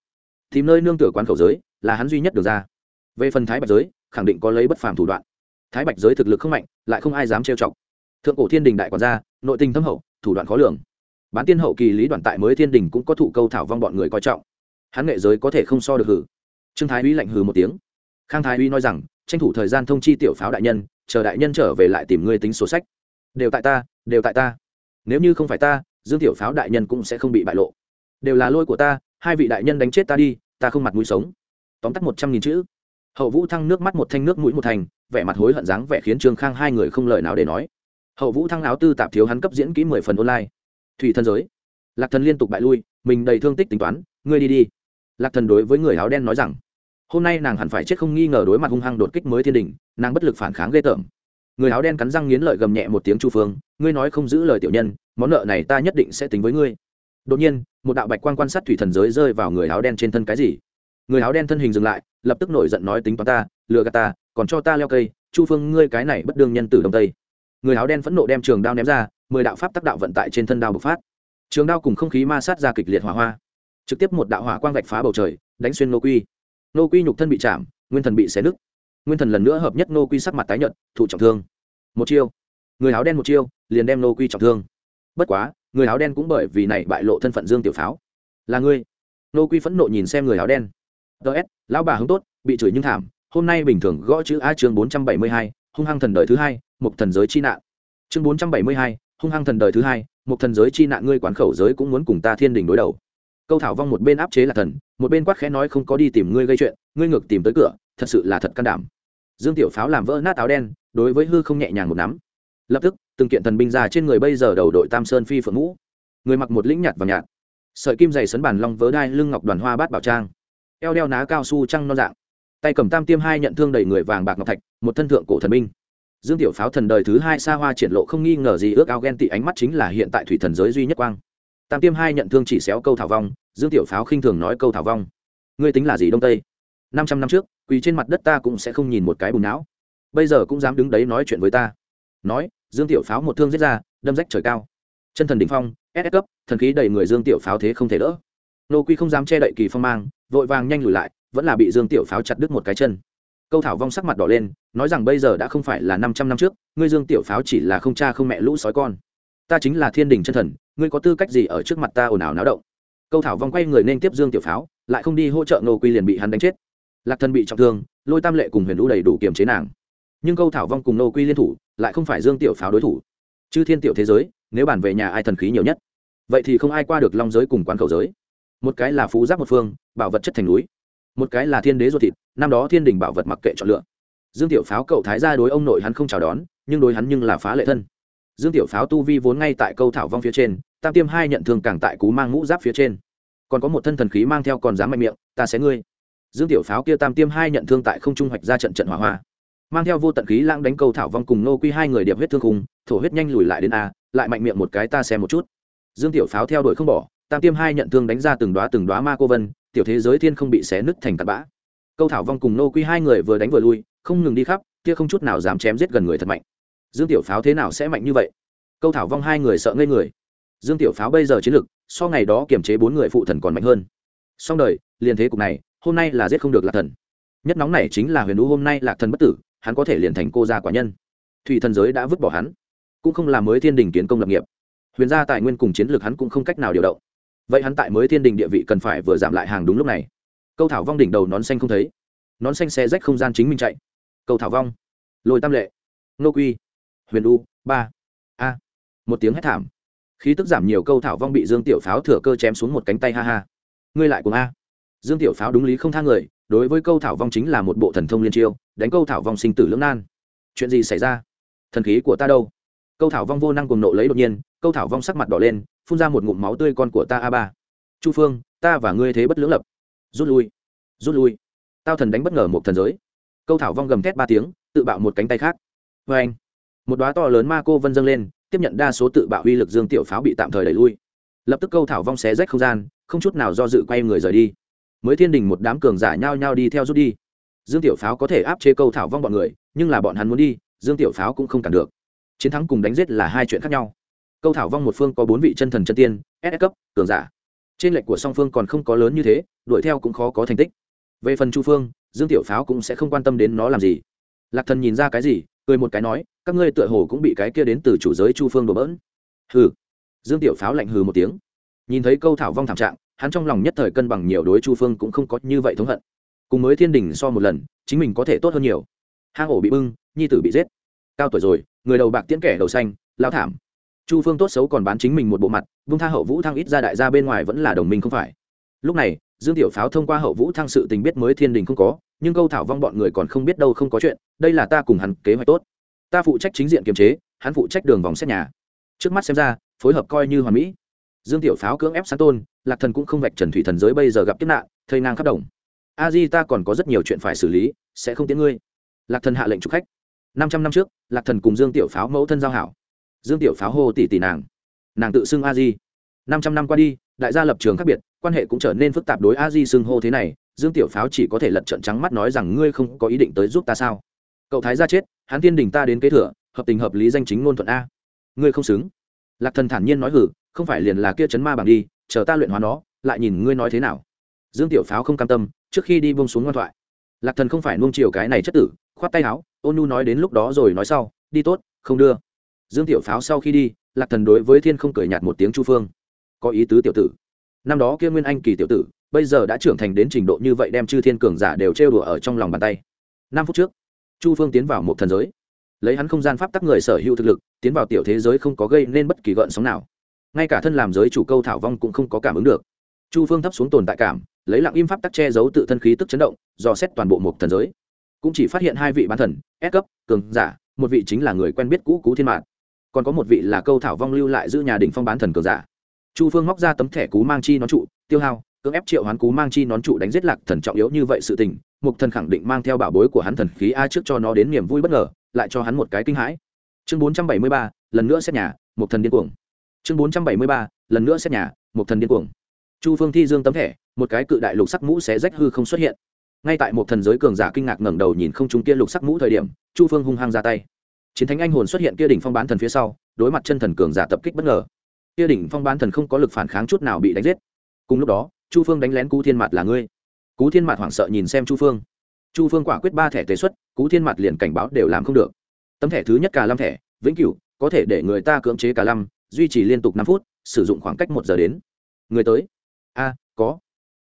Tìm nơi nương tựa quán khẩu giới là hắn duy nhất được ra. Về phần thái bạch giới, khẳng định có lấy bất phàm thủ đoạn. Thái bạch giới thực lực không mạnh, lại không ai dám trêu chọc. Thượng cổ thiên đình đại quản gia, nội tình thâm hậu, thủ đoạn khó lường. Bán tiên hậu kỳ lý đoàn tại mới thiên đình cũng có thủ câu thảo vong bọn người coi trọng. Hắn nghệ giới có thể không so được hử. Trương thái uy lạnh hừ một tiếng. Khang thái uy nói rằng, tranh thủ thời gian thông chi tiểu pháo đại nhân, chờ đại nhân trở về lại tìm ngươi tính sổ sách. Đều tại ta, đều tại ta. Nếu như không phải ta dương tiểu pháo đại nhân cũng sẽ không bị bại lộ. Đều là lôi của ta, hai vị đại nhân đánh chết ta đi, ta không mặt mũi sống. Tóm tắt một trăm nghìn chữ. Hậu vũ thăng nước mắt một thanh nước mũi một thành, vẻ mặt hối hận dáng vẻ khiến trương khang hai người không lời nào để nói. Hậu vũ thăng áo tư tạp thiếu hắn cấp diễn kỹ mười phần online. Thủy thân giới. Lạc thần liên tục bại lui, mình đầy thương tích tính toán, ngươi đi đi. Lạc thần đối với người áo đen nói rằng, hôm nay nàng hẳn phải chết không nghi ngờ đối mặt hung hăng đột kích mới thiên đình, nàng bất lực phản kháng ghê tởm người áo đen cắn răng nghiến lợi gầm nhẹ một tiếng chu phương, ngươi nói không giữ lời tiểu nhân, món nợ này ta nhất định sẽ tính với ngươi. Đột nhiên, một đạo bạch quan quan sát thủy thần giới rơi vào người áo đen trên thân cái gì. Người áo đen thân hình dừng lại, lập tức nổi giận nói tính toán ta, lừa gạt ta, còn cho ta leo cây, chu phương, ngươi cái này bất đương nhân tử đông tây. Người áo đen phẫn nộ đem trường đao ném ra, mười đạo pháp tác đạo vận tại trên thân đao bộc phát. Trường đao cùng không khí ma sát ra kịch liệt hỏa hoa. Trực tiếp một đạo hỏa quang vạch phá bầu trời, đánh xuyên nô quy. Nô quy nhục thân bị chạm, nguyên thần bị xé nứt nguyên thần lần nữa hợp nhất nô quy sắc mặt tái nhợt, thụ trọng thương. Một chiêu. Người áo đen một chiêu, liền đem nô quy trọng thương. Bất quá, người áo đen cũng bởi vì này bại lộ thân phận dương tiểu pháo. Là ngươi. Nô quy phẫn nộ nhìn xem người áo đen. Ts lão bà hứng tốt, bị chửi nhưng thảm. Hôm nay bình thường gõ chữ a chương bốn trăm bảy mươi hai, hung hăng thần đời thứ hai một thần giới chi nạn. Chương bốn trăm bảy mươi hai, hung hăng thần đời thứ hai một thần giới chi nạn ngươi quán khẩu giới cũng muốn cùng ta thiên đình đối đầu. Câu thảo vong một bên áp chế là thần, một bên quát khẽ nói không có đi tìm ngươi gây chuyện, ngươi ngược tìm tới cửa thật sự là thật can đảm. Dương tiểu pháo làm vỡ nát áo đen, đối với hư không nhẹ nhàng một nắm. Lập tức, từng kiện thần binh ra trên người bây giờ đầu đội tam sơn phi phượng ngũ. Người mặc một lĩnh nhạt và nhạt. Sợi kim dày sấn bản long vớ đai lưng ngọc đoàn hoa bát bảo trang. Eo đeo ná cao su trăng non dạng. Tay cầm tam tiêm hai nhận thương đầy người vàng bạc ngọc thạch, một thân thượng cổ thần binh. Dương tiểu pháo thần đời thứ hai xa hoa triển lộ không nghi ngờ gì ước ao ghen tị ánh mắt chính là hiện tại thủy thần giới duy nhất quang. Tam tiêm hai nhận thương chỉ xéo câu thảo vong, dương tiểu pháo khinh thường nói câu thảo vong. Ngươi tính là gì đông tây? Năm trăm năm trước, quỳ trên mặt đất ta cũng sẽ không nhìn một cái bùn não. Bây giờ cũng dám đứng đấy nói chuyện với ta. Nói, dương tiểu pháo một thương giết ra, đâm rách trời cao. Chân thần đ ỉ n h phong ss cấp, thần khí đầy người dương tiểu pháo thế không thể đỡ. Nô quy không dám che đậy kỳ phong mang, vội vàng nhanh lùi lại, vẫn là bị dương tiểu pháo chặt đứt một cái chân. Câu thảo vong sắc mặt đỏ lên, nói rằng bây giờ đã không phải là năm trăm năm trước, ngươi dương tiểu pháo chỉ là không cha không mẹ lũ sói con. Ta chính là thiên đình chân thần, ngươi có tư cách gì ở trước mặt ta ồn ào náo động? Câu thảo vong quay người nên tiếp dương tiểu pháo, lại không đi hỗ trợ nô quy liền bị hắn đánh chết lạc thần bị trọng thương, lôi tam lệ cùng huyền lũ đầy đủ kiềm chế nàng. Nhưng câu thảo vong cùng nô quy liên thủ, lại không phải dương tiểu pháo đối thủ. Chư thiên tiểu thế giới, nếu bàn về nhà ai thần khí nhiều nhất, vậy thì không ai qua được long giới cùng quán khẩu giới. Một cái là phú giáp một phương, bảo vật chất thành núi. Một cái là thiên đế ruột thịt, năm đó thiên đình bảo vật mặc kệ chọn lựa. Dương tiểu pháo cậu thái ra đối ông nội hắn không chào đón, nhưng đối hắn nhưng là phá lệ thân. Dương tiểu pháo tu vi vốn ngay tại câu thảo vong phía trên, tam tiêm hai nhận thương càng tại cú mang mũ giáp phía trên. Còn có một thân thần khí mang theo còn dám mạnh miệng, ta sẽ ngươi dương tiểu pháo kia tam tiêm hai nhận thương tại không trung hoạch ra trận trận hỏa hoa. Mang theo vô tận khí lãng đánh câu thảo vong cùng nô quy hai người điệp huyết thương khùng thổ huyết nhanh lùi lại đến a, lại mạnh miệng một cái ta xem một chút. Dương tiểu pháo theo đuổi không bỏ, tam tiêm hai nhận thương đánh ra từng đoá từng đoá ma cô vân, tiểu thế giới thiên không bị xé nứt thành tạt bã. Câu thảo vong cùng nô quy hai người vừa đánh vừa lui, không ngừng đi khắp, kia không chút nào dám chém giết gần người thật mạnh. Dương tiểu pháo thế nào sẽ mạnh như vậy? Câu thảo vong hai người sợ ngây người. Dương tiểu pháo bây giờ chiến lực, so ngày đó kiềm chế bốn người phụ thần còn mạnh hơn. Song đời liền thế cục này, hôm nay là giết không được lạc thần. Nhất nóng này chính là huyền đũ hôm nay lạc thần bất tử, hắn có thể liền thành cô gia quả nhân. Thủy thần giới đã vứt bỏ hắn, cũng không làm mới thiên đình kiến công lập nghiệp. Huyền gia tài nguyên cùng chiến lược hắn cũng không cách nào điều động. Vậy hắn tại mới thiên đình địa vị cần phải vừa giảm lại hàng đúng lúc này. Câu thảo vong đỉnh đầu nón xanh không thấy. Nón xanh xe rách không gian chính mình chạy. Câu thảo vong. Lôi tam lệ. Nô quy. Huyền u. Ba. A. Một tiếng hét thảm. Khí tức giảm nhiều câu thảo vong bị dương tiểu pháo thừa cơ chém xuống một cánh tay ha ha. Ngươi lại cùng a dương tiểu pháo đúng lý không tha người, đối với câu thảo vong chính là một bộ thần thông liên chiêu, đánh câu thảo vong sinh tử lưỡng nan. Chuyện gì xảy ra? Thần khí của ta đâu? Câu thảo vong vô năng cùng nộ lấy đột nhiên, câu thảo vong sắc mặt đỏ lên, phun ra một ngụm máu tươi con của ta a ba. Chu phương, ta và ngươi thế bất lưỡng lập. Rút lui rút lui. Tao thần đánh bất ngờ một thần giới. Câu thảo vong gầm thét ba tiếng, tự bạo một cánh tay khác. Vê anh, một đoá to lớn ma cô vân dâng lên, tiếp nhận đa số tự bạo uy lực dương tiểu pháo bị tạm thời đẩy lui. Lập tức câu thảo vong xé rách không gian, không chút nào do dự quay người rời đi mới thiên đình một đám cường giả nhao nhao đi theo rút đi. Dương tiểu pháo có thể áp chế câu thảo vong bọn người, nhưng là bọn hắn muốn đi, dương tiểu pháo cũng không cản được. Chiến thắng cùng đánh giết là hai chuyện khác nhau. Câu thảo vong một phương có bốn vị chân thần chân tiên ss cấp, cường giả. Trên lệnh của song phương còn không có lớn như thế, đuổi theo cũng khó có thành tích. Về phần chu phương, dương tiểu pháo cũng sẽ không quan tâm đến nó làm gì. Lạc thần nhìn ra cái gì, cười một cái nói, các ngươi tựa hồ cũng bị cái kia đến từ chủ giới chu phương đổ bỡn. Hừ. Dương tiểu pháo lạnh hừ một tiếng. Nhìn thấy câu thảo vong thảm trạng hắn trong lòng nhất thời cân bằng nhiều đối chu phương cũng không có như vậy thống hận. Cùng mới thiên đình so một lần, chính mình có thể tốt hơn nhiều. Hang ổ bị bưng, nhi tử bị giết. Cao tuổi rồi, người đầu bạc tiễn kẻ đầu xanh, lao thảm. Chu phương tốt xấu còn bán chính mình một bộ mặt, vung tha hậu vũ thăng ít ra đại gia bên ngoài vẫn là đồng minh không phải. Lúc này, dương tiểu pháo thông qua hậu vũ thăng sự tình biết mới thiên đình không có, nhưng câu thảo vong bọn người còn không biết đâu không có chuyện, đây là ta cùng hắn kế hoạch tốt. Ta phụ trách chính diện kiềm chế, hắn phụ trách đường vòng xét nhà. Trước mắt xem ra, phối hợp coi như hoàn mỹ dương tiểu pháo cưỡng ép san tôn, lạc thần cũng không vạch trần thủy thần giới bây giờ gặp kiếp nạn, thây ngang khắp đồng. A di ta còn có rất nhiều chuyện phải xử lý, sẽ không tiến ngươi. Lạc thần hạ lệnh trục khách. Năm trăm năm trước, lạc thần cùng dương tiểu pháo mẫu thân giao hảo. Dương tiểu pháo hô tỷ tỷ nàng. Nàng tự xưng a di. Năm trăm năm qua đi, đại gia lập trường khác biệt, quan hệ cũng trở nên phức tạp đối a di xưng hô thế này, dương tiểu pháo chỉ có thể lật trận trắng mắt nói rằng ngươi không có ý định tới giúp ta sao? Cậu thái ra chết, hắn tiên đình ta đến kế thừa, hợp tình hợp lý danh chính ngôn thuận a. Ngươi không xứng. Lạc thần thản nhiên nói hử không phải liền là kia chấn ma bằng đi, chờ ta luyện hóa nó, lại nhìn ngươi nói thế nào. Dương tiểu pháo không cam tâm, trước khi đi bông xuống ngoan thoại. Lạc thần không phải nuông chiều cái này chất tử, khoát tay áo ôn nu nói đến lúc đó rồi nói sau, đi tốt, không đưa. Dương tiểu pháo sau khi đi, lạc thần đối với thiên không cười nhạt một tiếng chu phương. Có ý tứ tiểu tử. Năm đó kia nguyên anh kỳ tiểu tử, bây giờ đã trưởng thành đến trình độ như vậy đem chư thiên cường giả đều trêu đùa ở trong lòng bàn tay. Năm phút trước, chu phương tiến vào một thần giới. Lấy hắn không gian pháp tắc người sở hữu thực lực, tiến vào tiểu thế giới không có gây nên bất kỳ gợn sóng nào ngay cả thân làm giới chủ câu thảo vong cũng không có cảm ứng được. Chu phương thấp xuống tồn tại cảm, lấy lặng im pháp tắc che giấu tự thân khí tức chấn động, dò xét toàn bộ một thần giới. Cũng chỉ phát hiện hai vị bán thần ép cấp, cường giả, một vị chính là người quen biết cũ cú thiên mạng còn có một vị là câu thảo vong lưu lại giữ nhà đỉnh phong bán thần cường giả. Chu phương móc ra tấm thẻ cú mang chi nón trụ, tiêu hao, cưỡng ép triệu hoán cú mang chi nón trụ đánh giết lạc thần trọng yếu như vậy sự tình, mục thần khẳng định mang theo bảo bối của hắn thần khí a trước cho nó đến niềm vui bất ngờ, lại cho hắn một cái kinh hãi. Chương bốn trăm bảy mươi ba, lần nữa xét nhà, mục thần điên cuồng chương bốn trăm bảy mươi ba, lần nữa xét nhà, một thần điên cuồng. Chu phương thi dương tấm thẻ, một cái cự đại lục sắc mũ xé rách hư không xuất hiện. Ngay tại một thần giới cường giả kinh ngạc ngẩng đầu nhìn không chúng kia lục sắc mũ thời điểm, chu phương hung hăng ra tay. Chiến thánh anh hồn xuất hiện kia đỉnh phong bán thần phía sau, đối mặt chân thần cường giả tập kích bất ngờ. Kia đỉnh phong bán thần không có lực phản kháng chút nào bị đánh giết. Cùng lúc đó, chu phương đánh lén cú thiên mặt là ngươi. Cú thiên mặt hoảng sợ nhìn xem chu phương. Chu phương quả quyết ba thẻ tế xuất, cú thiên mặt liền cảnh báo đều làm không được. Tấm thẻ thứ nhất cả năm thẻ, vĩnh cửu, có thể để người ta cưỡng chế cả năm duy trì liên tục năm phút, sử dụng khoảng cách một giờ đến. Người tới. A, có.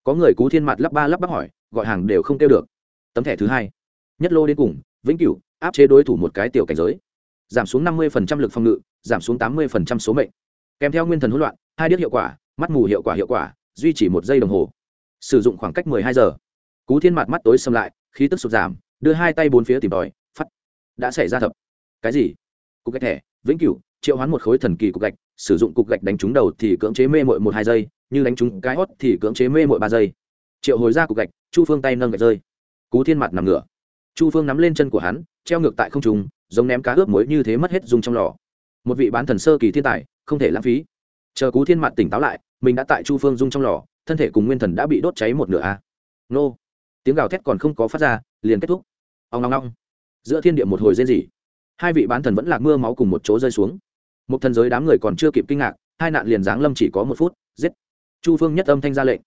Có người cú thiên mặt lắp ba lắp bắp hỏi, gọi hàng đều không kêu được. Tấm thẻ thứ hai. Nhất lô đến cùng, vĩnh cửu, áp chế đối thủ một cái tiểu cảnh giới. Giảm xuống năm mươi lực phòng ngự, giảm xuống tám mươi số mệnh. Kèm theo nguyên thần hỗn loạn, hai điếc hiệu quả, mắt mù hiệu quả hiệu quả, duy trì một giây đồng hồ. Sử dụng khoảng cách hai giờ. Cú thiên mặt mắt tối xâm lại, khí tức sụt giảm, đưa hai tay bốn phía tìm tòi phát đã xảy ra thập cái gì? Cục cái thẻ, vĩnh cửu triệu hoán một khối thần kỳ cục gạch, sử dụng cục gạch đánh trúng đầu thì cưỡng chế mê mội một hai giây, như đánh trúng cái hót thì cưỡng chế mê mội ba giây. Triệu hồi ra cục gạch, chu phương tay nâng gạch rơi. Cú thiên mặt nằm ngửa. Chu phương nắm lên chân của hắn, treo ngược tại không trung, giống ném cá ướp muối như thế mất hết dùng trong lò. Một vị bán thần sơ kỳ thiên tài, không thể lãng phí. Chờ cú thiên mặt tỉnh táo lại, mình đã tại chu phương dung trong lò, thân thể cùng nguyên thần đã bị đốt cháy một nửa a. Nô. Tiếng gào thét còn không có phát ra, liền kết thúc. Ông ngong ngong giữa thiên địa một hồi rên rỉ hai vị bán thần vẫn lạc mưa máu cùng một chỗ rơi xuống. Một thần giới đám người còn chưa kịp kinh ngạc, hai nạn liền giáng lâm chỉ có một phút, giết. Chu phương nhất âm thanh ra lệnh.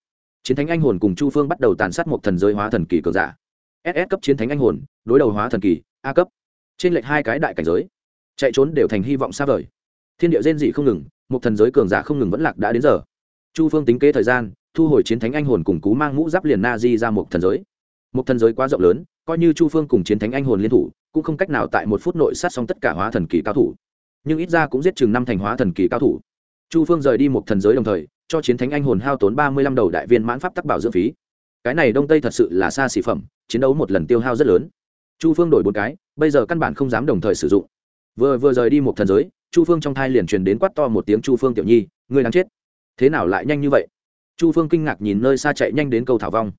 Chiến thánh anh hồn cùng chu phương bắt đầu tàn sát một thần giới hóa thần kỳ cường giả. Ss cấp chiến thánh anh hồn, đối đầu hóa thần kỳ, a cấp. Trên lệch hai cái đại cảnh giới. Chạy trốn đều thành hy vọng xa vời. Thiên địa rên dị không ngừng, một thần giới cường giả không ngừng vẫn lạc đã đến giờ. Chu phương tính kế thời gian, thu hồi chiến thánh anh hồn cùng cú mang mũ giáp liền na di ra một thần giới. Một thần giới quá rộng lớn coi như chu phương cùng chiến thánh anh hồn liên thủ, cũng không cách nào tại một phút nội sát xong tất cả hóa thần kỳ cao thủ. Nhưng ít ra cũng giết chừng năm thành hóa thần kỳ cao thủ. Chu phương rời đi một thần giới đồng thời, cho chiến thánh anh hồn hao tốn ba mươi lăm đầu đại viên mãn pháp tắc bảo dưỡng phí. Cái này đông tây thật sự là xa xỉ phẩm, chiến đấu một lần tiêu hao rất lớn. Chu phương đổi một cái, bây giờ căn bản không dám đồng thời sử dụng. Vừa vừa rời đi một thần giới, chu phương trong thai liền truyền đến quát to một tiếng chu phương tiểu nhi, ngươi đang chết. Thế nào lại nhanh như vậy? Chu phương kinh ngạc nhìn nơi xa chạy nhanh đến câu thảo vong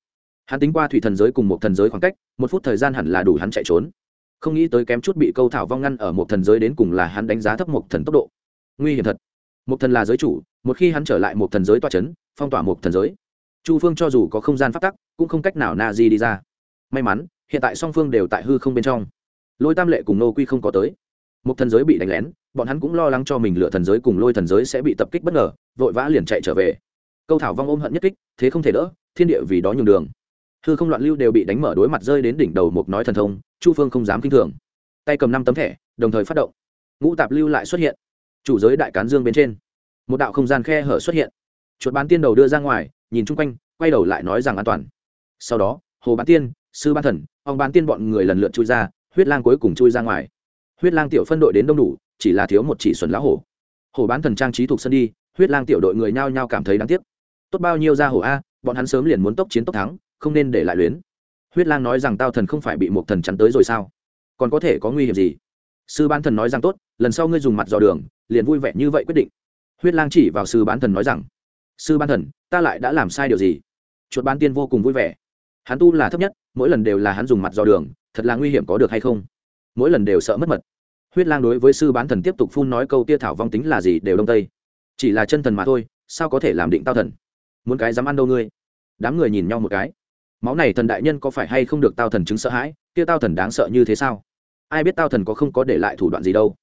hắn tính qua thủy thần giới cùng một thần giới khoảng cách, một phút thời gian hẳn là đủ hắn chạy trốn. Không nghĩ tới kém chút bị câu thảo vong ngăn ở một thần giới đến cùng là hắn đánh giá thấp một thần tốc độ. Nguy hiểm thật. Một thần là giới chủ, một khi hắn trở lại một thần giới toa c h ấ n phong tỏa một thần giới. Chu phương cho dù có không gian phát tắc, cũng không cách nào na di đi ra. May mắn, hiện tại song phương đều tại hư không bên trong. Lôi tam lệ cùng nô quy không có tới. Một thần giới bị đánh lén, bọn hắn cũng lo lắng cho mình lựa thần giới cùng lôi thần giới sẽ bị tập kích bất ngờ, vội vã liền chạy trở về. Câu thảo vong ôm hận nhất kích, thế không thể đỡ, thiên địa vì đó nhường đường hư không loạn lưu đều bị đánh mở đối mặt rơi đến đỉnh đầu mục nói thần thông, chu phương không dám kinh thường. Tay cầm năm tấm thẻ, đồng thời phát động. Ngũ tạp lưu lại xuất hiện. Chủ giới đại cán dương bên trên. Một đạo không gian khe hở xuất hiện. Chuột bán tiên đầu đưa ra ngoài, nhìn chung quanh, quay đầu lại nói rằng an toàn. Sau đó, hồ bán tiên, sư ban thần ông bán tiên bọn người lần lượt chui ra, huyết lang cuối cùng chui ra ngoài. Huyết lang tiểu phân đội đến đông đủ, chỉ là thiếu một chỉ xuẩn lá hổ. Hồ bán thần trang trí thuộc sân đi, huyết lang tiểu đội người nhao nhao cảm thấy đáng tiếc. Tốt bao nhiêu ra hổ a, bọn hắn sớm liền muốn tốc chiến tốc thắng không nên để lại luyến. Huyết lang nói rằng tao thần không phải bị một thần chắn tới rồi sao? Còn có thể có nguy hiểm gì? Sư bán thần nói rằng tốt, lần sau ngươi dùng mặt dò đường, liền vui vẻ như vậy quyết định. Huyết lang chỉ vào sư bán thần nói rằng, sư bán thần, ta lại đã làm sai điều gì? Chuột bán tiên vô cùng vui vẻ. Hắn tu là thấp nhất, mỗi lần đều là hắn dùng mặt dò đường, thật là nguy hiểm có được hay không? Mỗi lần đều sợ mất mật. Huyết lang đối với sư bán thần tiếp tục phun nói câu tia thảo vong tính là gì đều đông tây. Chỉ là chân thần mà thôi, sao có thể làm định tao thần? Muốn cái dám ăn đâu ngươi? Đám người nhìn nhau một cái máu này thần đại nhân có phải hay không được tao thần chứng sợ hãi, kia tao thần đáng sợ như thế sao? Ai biết tao thần có không có để lại thủ đoạn gì đâu?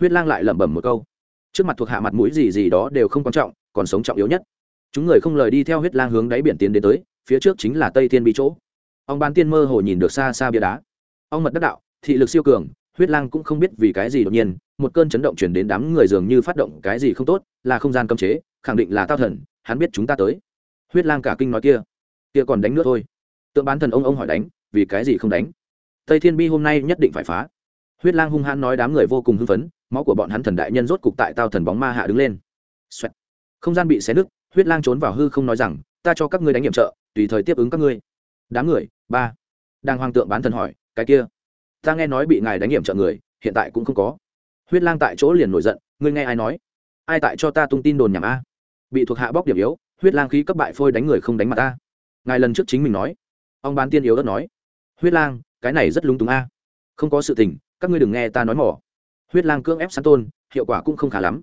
Huyết lang lại lẩm bẩm một câu. Trước mặt thuộc hạ mặt mũi gì gì đó đều không quan trọng, còn sống trọng yếu nhất. Chúng người không lời đi theo huyết lang hướng đáy biển tiến đến tới, phía trước chính là tây thiên bi chỗ. Ông ban tiên mơ hồ nhìn được xa xa bia đá. Ông mật đắc đạo, thị lực siêu cường, huyết lang cũng không biết vì cái gì đột nhiên, một cơn chấn động chuyển đến đám người dường như phát động cái gì không tốt, là không gian cấm chế, khẳng định là tao thần, hắn biết chúng ta tới. Huyết lang cả kinh nói kia kia còn đánh nữa thôi tượng bán thần ông ông hỏi đánh, vì cái gì không đánh? Tây thiên bi hôm nay nhất định phải phá. Huyết lang hung hãn nói đám người vô cùng hưng phấn, máu của bọn hắn thần đại nhân rốt cục tại tao thần bóng ma hạ đứng lên、Xoẹt. không gian bị xé nứt, huyết lang trốn vào hư không nói rằng, ta cho các ngươi đánh nhiệm trợ, tùy thời tiếp ứng các ngươi. Đám người, ba. Đang hoàng tượng bán thần hỏi, cái kia, ta nghe nói bị ngài đánh nhiệm trợ người, hiện tại cũng không có. Huyết lang tại chỗ liền nổi giận, ngươi nghe ai nói? Ai tại cho ta tung tin đồn nhảm a? Bị thuộc hạ bóc điểm yếu, huyết lang khí cấp bại phôi đánh người không đánh mặt ta. Ngài lần trước chính mình nói ông bán tiên yếu đất nói. Huyết lang, cái này rất lúng túng a. Không có sự tình, các ngươi đừng nghe ta nói mỏ. Huyết lang cưỡng ép sán tôn, hiệu quả cũng không khá lắm.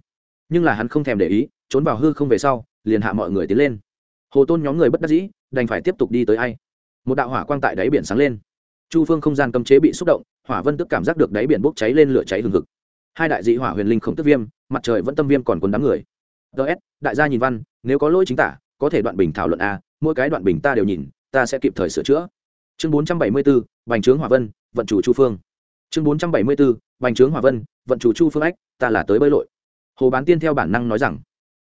Nhưng là hắn không thèm để ý, trốn vào hư không về sau, liền hạ mọi người tiến lên. Hồ tôn nhóm người bất đắc dĩ, đành phải tiếp tục đi tới ai. Một đạo hỏa quang tại đáy biển sáng lên. Chu phương không gian cấm chế bị xúc động, hỏa vân tức cảm giác được đáy biển bốc cháy lên lửa cháy hừng hực. Hai đại dị hỏa huyền linh không tức viêm, mặt trời vẫn tâm viêm còn cuốn đám người. Ts đại gia nhìn văn, nếu có lỗi chính tả, có thể đoạn bình thảo luận a, mỗi cái đoạn bình ta đều nhìn ta sẽ kịp thời sửa chữa. Chương bốn trăm bảy mươi bốn, bành trướng hỏa vân, vận chủ chu phương. Chương bốn trăm bảy mươi bốn, bành trướng hỏa vân, vận chủ chu phương ách, ta là tới bơi lội. Hồ bán tiên theo bản năng nói rằng,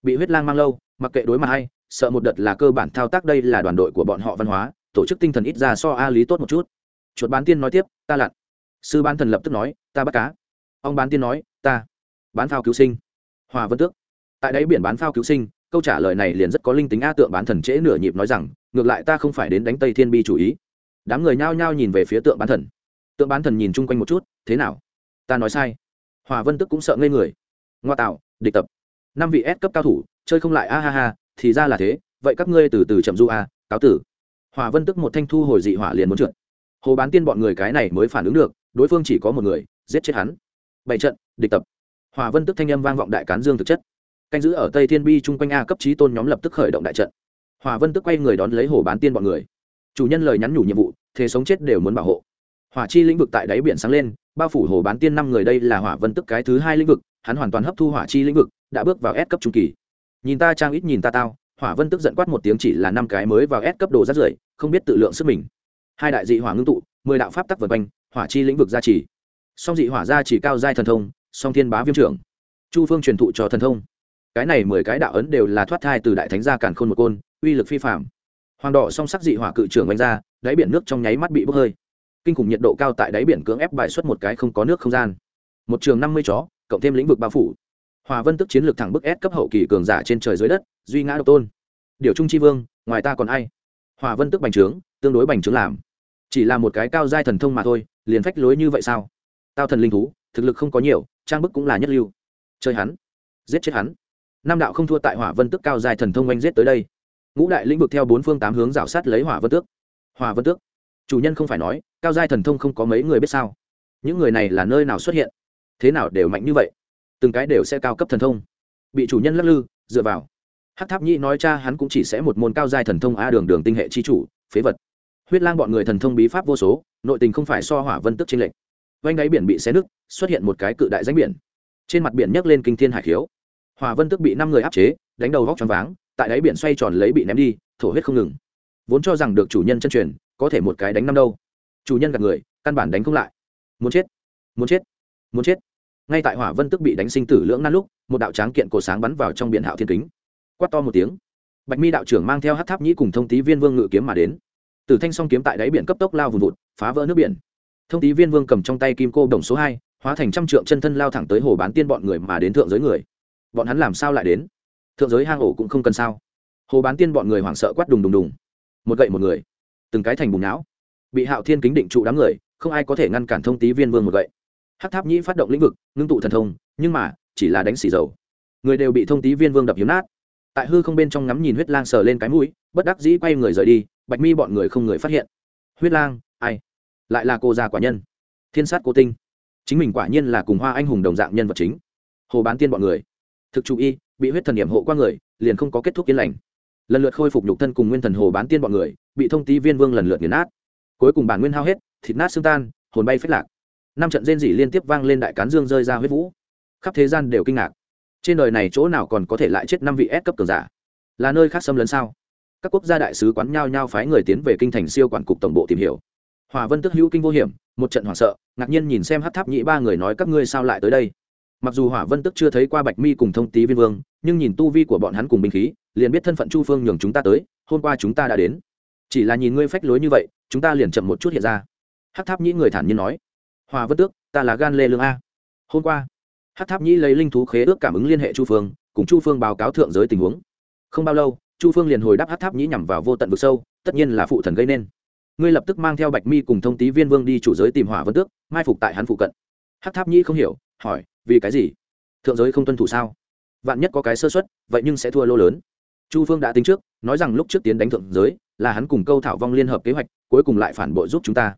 bị huyết lang mang lâu, mặc kệ đối mặt hay, sợ một đợt là cơ bản thao tác đây là đoàn đội của bọn họ văn hóa, tổ chức tinh thần ít ra so a lý tốt một chút. Chuột bán tiên nói tiếp, ta lặn. Sư bán thần lập tức nói, ta bắt cá. Ông bán tiên nói, ta bán phao cứu sinh. Hòa vân tước. Tại đáy biển bán phao cứu sinh, câu trả lời này liền rất có linh tính a tượng bán thần trễ nửa nhịp nói rằng ngược lại ta không phải đến đánh tây thiên bi chủ ý. Đám người nhao nhao nhìn về phía tượng bán thần. Tượng bán thần nhìn chung quanh một chút, thế nào? Ta nói sai. Hòa vân tức cũng sợ ngây người. Ngoa tạo, địch tập. Năm vị s cấp cao thủ, chơi không lại, a ha ha, thì ra là thế, vậy các ngươi từ từ chậm du a, cáo tử. Hòa vân tức một thanh thu hồi dị hỏa liền muốn trượt. Hồ bán tiên bọn người cái này mới phản ứng được, đối phương chỉ có một người, giết chết hắn. Bảy trận, địch tập. Hòa vân tức thanh âm vang vọng đại cán dương thực chất. Canh giữ ở tây thiên bi chung quanh a cấp trí tôn nhóm lập tức khởi động đại trận hòa vân tức quay người đón lấy hồ bán tiên bọn người. Chủ nhân lời nhắn nhủ nhiệm vụ, thế sống chết đều muốn bảo hộ. Hỏa chi lĩnh vực tại đáy biển sáng lên, bao phủ hồ bán tiên năm người đây là hỏa vân tức cái thứ hai lĩnh vực, hắn hoàn toàn hấp thu hỏa chi lĩnh vực, đã bước vào S cấp trung kỳ. Nhìn ta trang ít nhìn ta tao, hỏa vân tức giận quát một tiếng chỉ là năm cái mới vào S cấp đồ rát rưởi, không biết tự lượng sức mình. Hai đại dị hỏa ngưng tụ, mười đạo pháp tắc vần quanh, hỏa chi lĩnh vực gia trì. Song dị hỏa gia trì cao giai thần thông, song thiên bá viêm trưởng. Chu phương truyền thụ cho thần thông. Cái này mười cái đạo ấn đều là thoát thai từ đại thánh gia càn khôn một côn uy lực phi phạm. Hoàng đỏ song sắc dị hỏa cự trưởng oanh ra, đáy biển nước trong nháy mắt bị bốc hơi. Kinh khủng nhiệt độ cao tại đáy biển cưỡng ép bài xuất một cái không có nước không gian. Một trường năm mươi chó, cộng thêm lĩnh vực bao phủ. Hòa vân tức chiến lược thẳng bức ép cấp hậu kỳ cường giả trên trời dưới đất, duy ngã độc tôn. Điều trung tri vương, ngoài ta còn ai? Hòa vân tức bành trướng, tương đối bành trướng làm. Chỉ là một cái cao giai thần thông mà thôi, liền phách lối như vậy sao? Tao thần linh thú, thực lực không có nhiều, trang bức cũng là nhất lưu. Chơi hắn, giết chết hắn. Nam đạo không thua tại hỏa vân tức cao giai thần thông oanh giết tới đây ngũ đại lĩnh vực theo bốn phương tám hướng rào sát lấy hỏa vân tước. Hòa vân tước? Chủ nhân không phải nói, cao giai thần thông không có mấy người biết sao? Những người này là nơi nào xuất hiện? Thế nào đều mạnh như vậy? Từng cái đều sẽ cao cấp thần thông. Bị chủ nhân lắc lư, dựa vào. Hát tháp nhĩ nói cha hắn cũng chỉ sẽ một môn cao giai thần thông a đường đường tinh hệ chi chủ, phế vật. Huyết lang bọn người thần thông bí pháp vô số, nội tình không phải so hỏa vân tức trên lệnh vanh đáy biển bị xé nứt, xuất hiện một cái cự đại danh biển. Trên mặt biển nhấc lên kinh thiên hải khiếu. Hỏa vân tức bị năm người áp chế, đánh đầu vóc choáng váng tại đáy biển xoay tròn lấy bị ném đi, thổ huyết không ngừng. Vốn cho rằng được chủ nhân chân truyền, có thể một cái đánh năm đâu. Chủ nhân gặp người, căn bản đánh không lại. Muốn chết muốn chết muốn chết. Ngay tại hỏa vân tức bị đánh sinh tử lưỡng nan lúc, một đạo tráng kiện cổ sáng bắn vào trong biển hạo thiên kính. Quát to một tiếng. Bạch mi đạo trưởng mang theo hát tháp nhĩ cùng thông tý viên vương ngự kiếm mà đến. Từ thanh song kiếm tại đáy biển cấp tốc lao vùng vụt, phá vỡ nước biển. Thông tý viên vương cầm trong tay kim cô đồng số hai, hóa thành trăm trượng chân thân lao thẳng tới hồ bán tiên bọn người mà đến thượng giới người. Bọn hắn làm sao lại đến? Thượng giới hang ổ cũng không cần sao. Hồ bán tiên bọn người hoảng sợ quát đùng đùng đùng. Một gậy một người. Từng cái thành bùng não. Bị hạo thiên kính định trụ đám người, không ai có thể ngăn cản thông tý viên vương một gậy. Hát tháp nhĩ phát động lĩnh vực, ngưng tụ thần thông, nhưng mà, chỉ là đánh xì dầu. Người đều bị thông tý viên vương đập hiếm nát. Tại hư không bên trong ngắm nhìn huyết lang sờ lên cái mũi, bất đắc dĩ quay người rời đi, bạch mi bọn người không người phát hiện. Huyết lang, ai? Lại là cô già quả nhân. Thiên sát cô tinh. Chính mình quả nhiên là cùng hoa anh hùng đồng dạng nhân vật chính. Hồ bán tiên bọn người. Thực chủ y bị huyết thần điểm hộ qua người, liền không có kết thúc yên lành. Lần lượt khôi phục nhục thân cùng nguyên thần hồ bán tiên bọn người, bị thông tí viên vương lần lượt nghiền nát. Cuối cùng bản nguyên hao hết, thịt nát xương tan, hồn bay phết lạc. Năm trận rên rỉ liên tiếp vang lên đại cán dương rơi ra huyết vũ. Khắp thế gian đều kinh ngạc. Trên đời này chỗ nào còn có thể lại chết năm vị S cấp cường giả? Là nơi khác xâm lấn sao? Các quốc gia đại sứ quán nhao nhao phái người tiến về kinh thành siêu quản cục tổng bộ tìm hiểu. Hòa vân tức hữu kinh vô hiểm, một trận hoảng sợ, ngạc nhiên nhìn xem hát tháp nhị ba người nói các ngươi sao lại tới đây? Mặc dù hỏa vân tức chưa thấy qua bạch mi cùng thông tý viên vương nhưng nhìn tu vi của bọn hắn cùng binh khí, liền biết thân phận chu phương nhường chúng ta tới, hôm qua chúng ta đã đến. Chỉ là nhìn ngươi phách lối như vậy, chúng ta liền chậm một chút hiện ra. Hát tháp nhĩ người thản nhiên nói. Hòa vân tước, ta là gan lê lương a. Hôm qua hát tháp nhĩ lấy linh thú khế ước cảm ứng liên hệ chu phương, cùng chu phương báo cáo thượng giới tình huống. Không bao lâu, chu phương liền hồi đáp hát tháp nhĩ nhằm vào vô tận vực sâu, tất nhiên là phụ thần gây nên. Ngươi lập tức mang theo bạch mi cùng thông tý viên vương đi chủ giới tìm hỏa vân tước, mai phục tại hắn phụ cận. Hát tháp nhĩ không hiểu, hỏi, vì cái gì? Thượng giới không tuân thủ sao? Vạn nhất có cái sơ xuất vậy nhưng sẽ thua lô lớn. Chu phương đã tính trước, nói rằng lúc trước tiến đánh thượng giới, là hắn cùng câu thảo vong liên hợp kế hoạch, cuối cùng lại phản bội giúp chúng ta.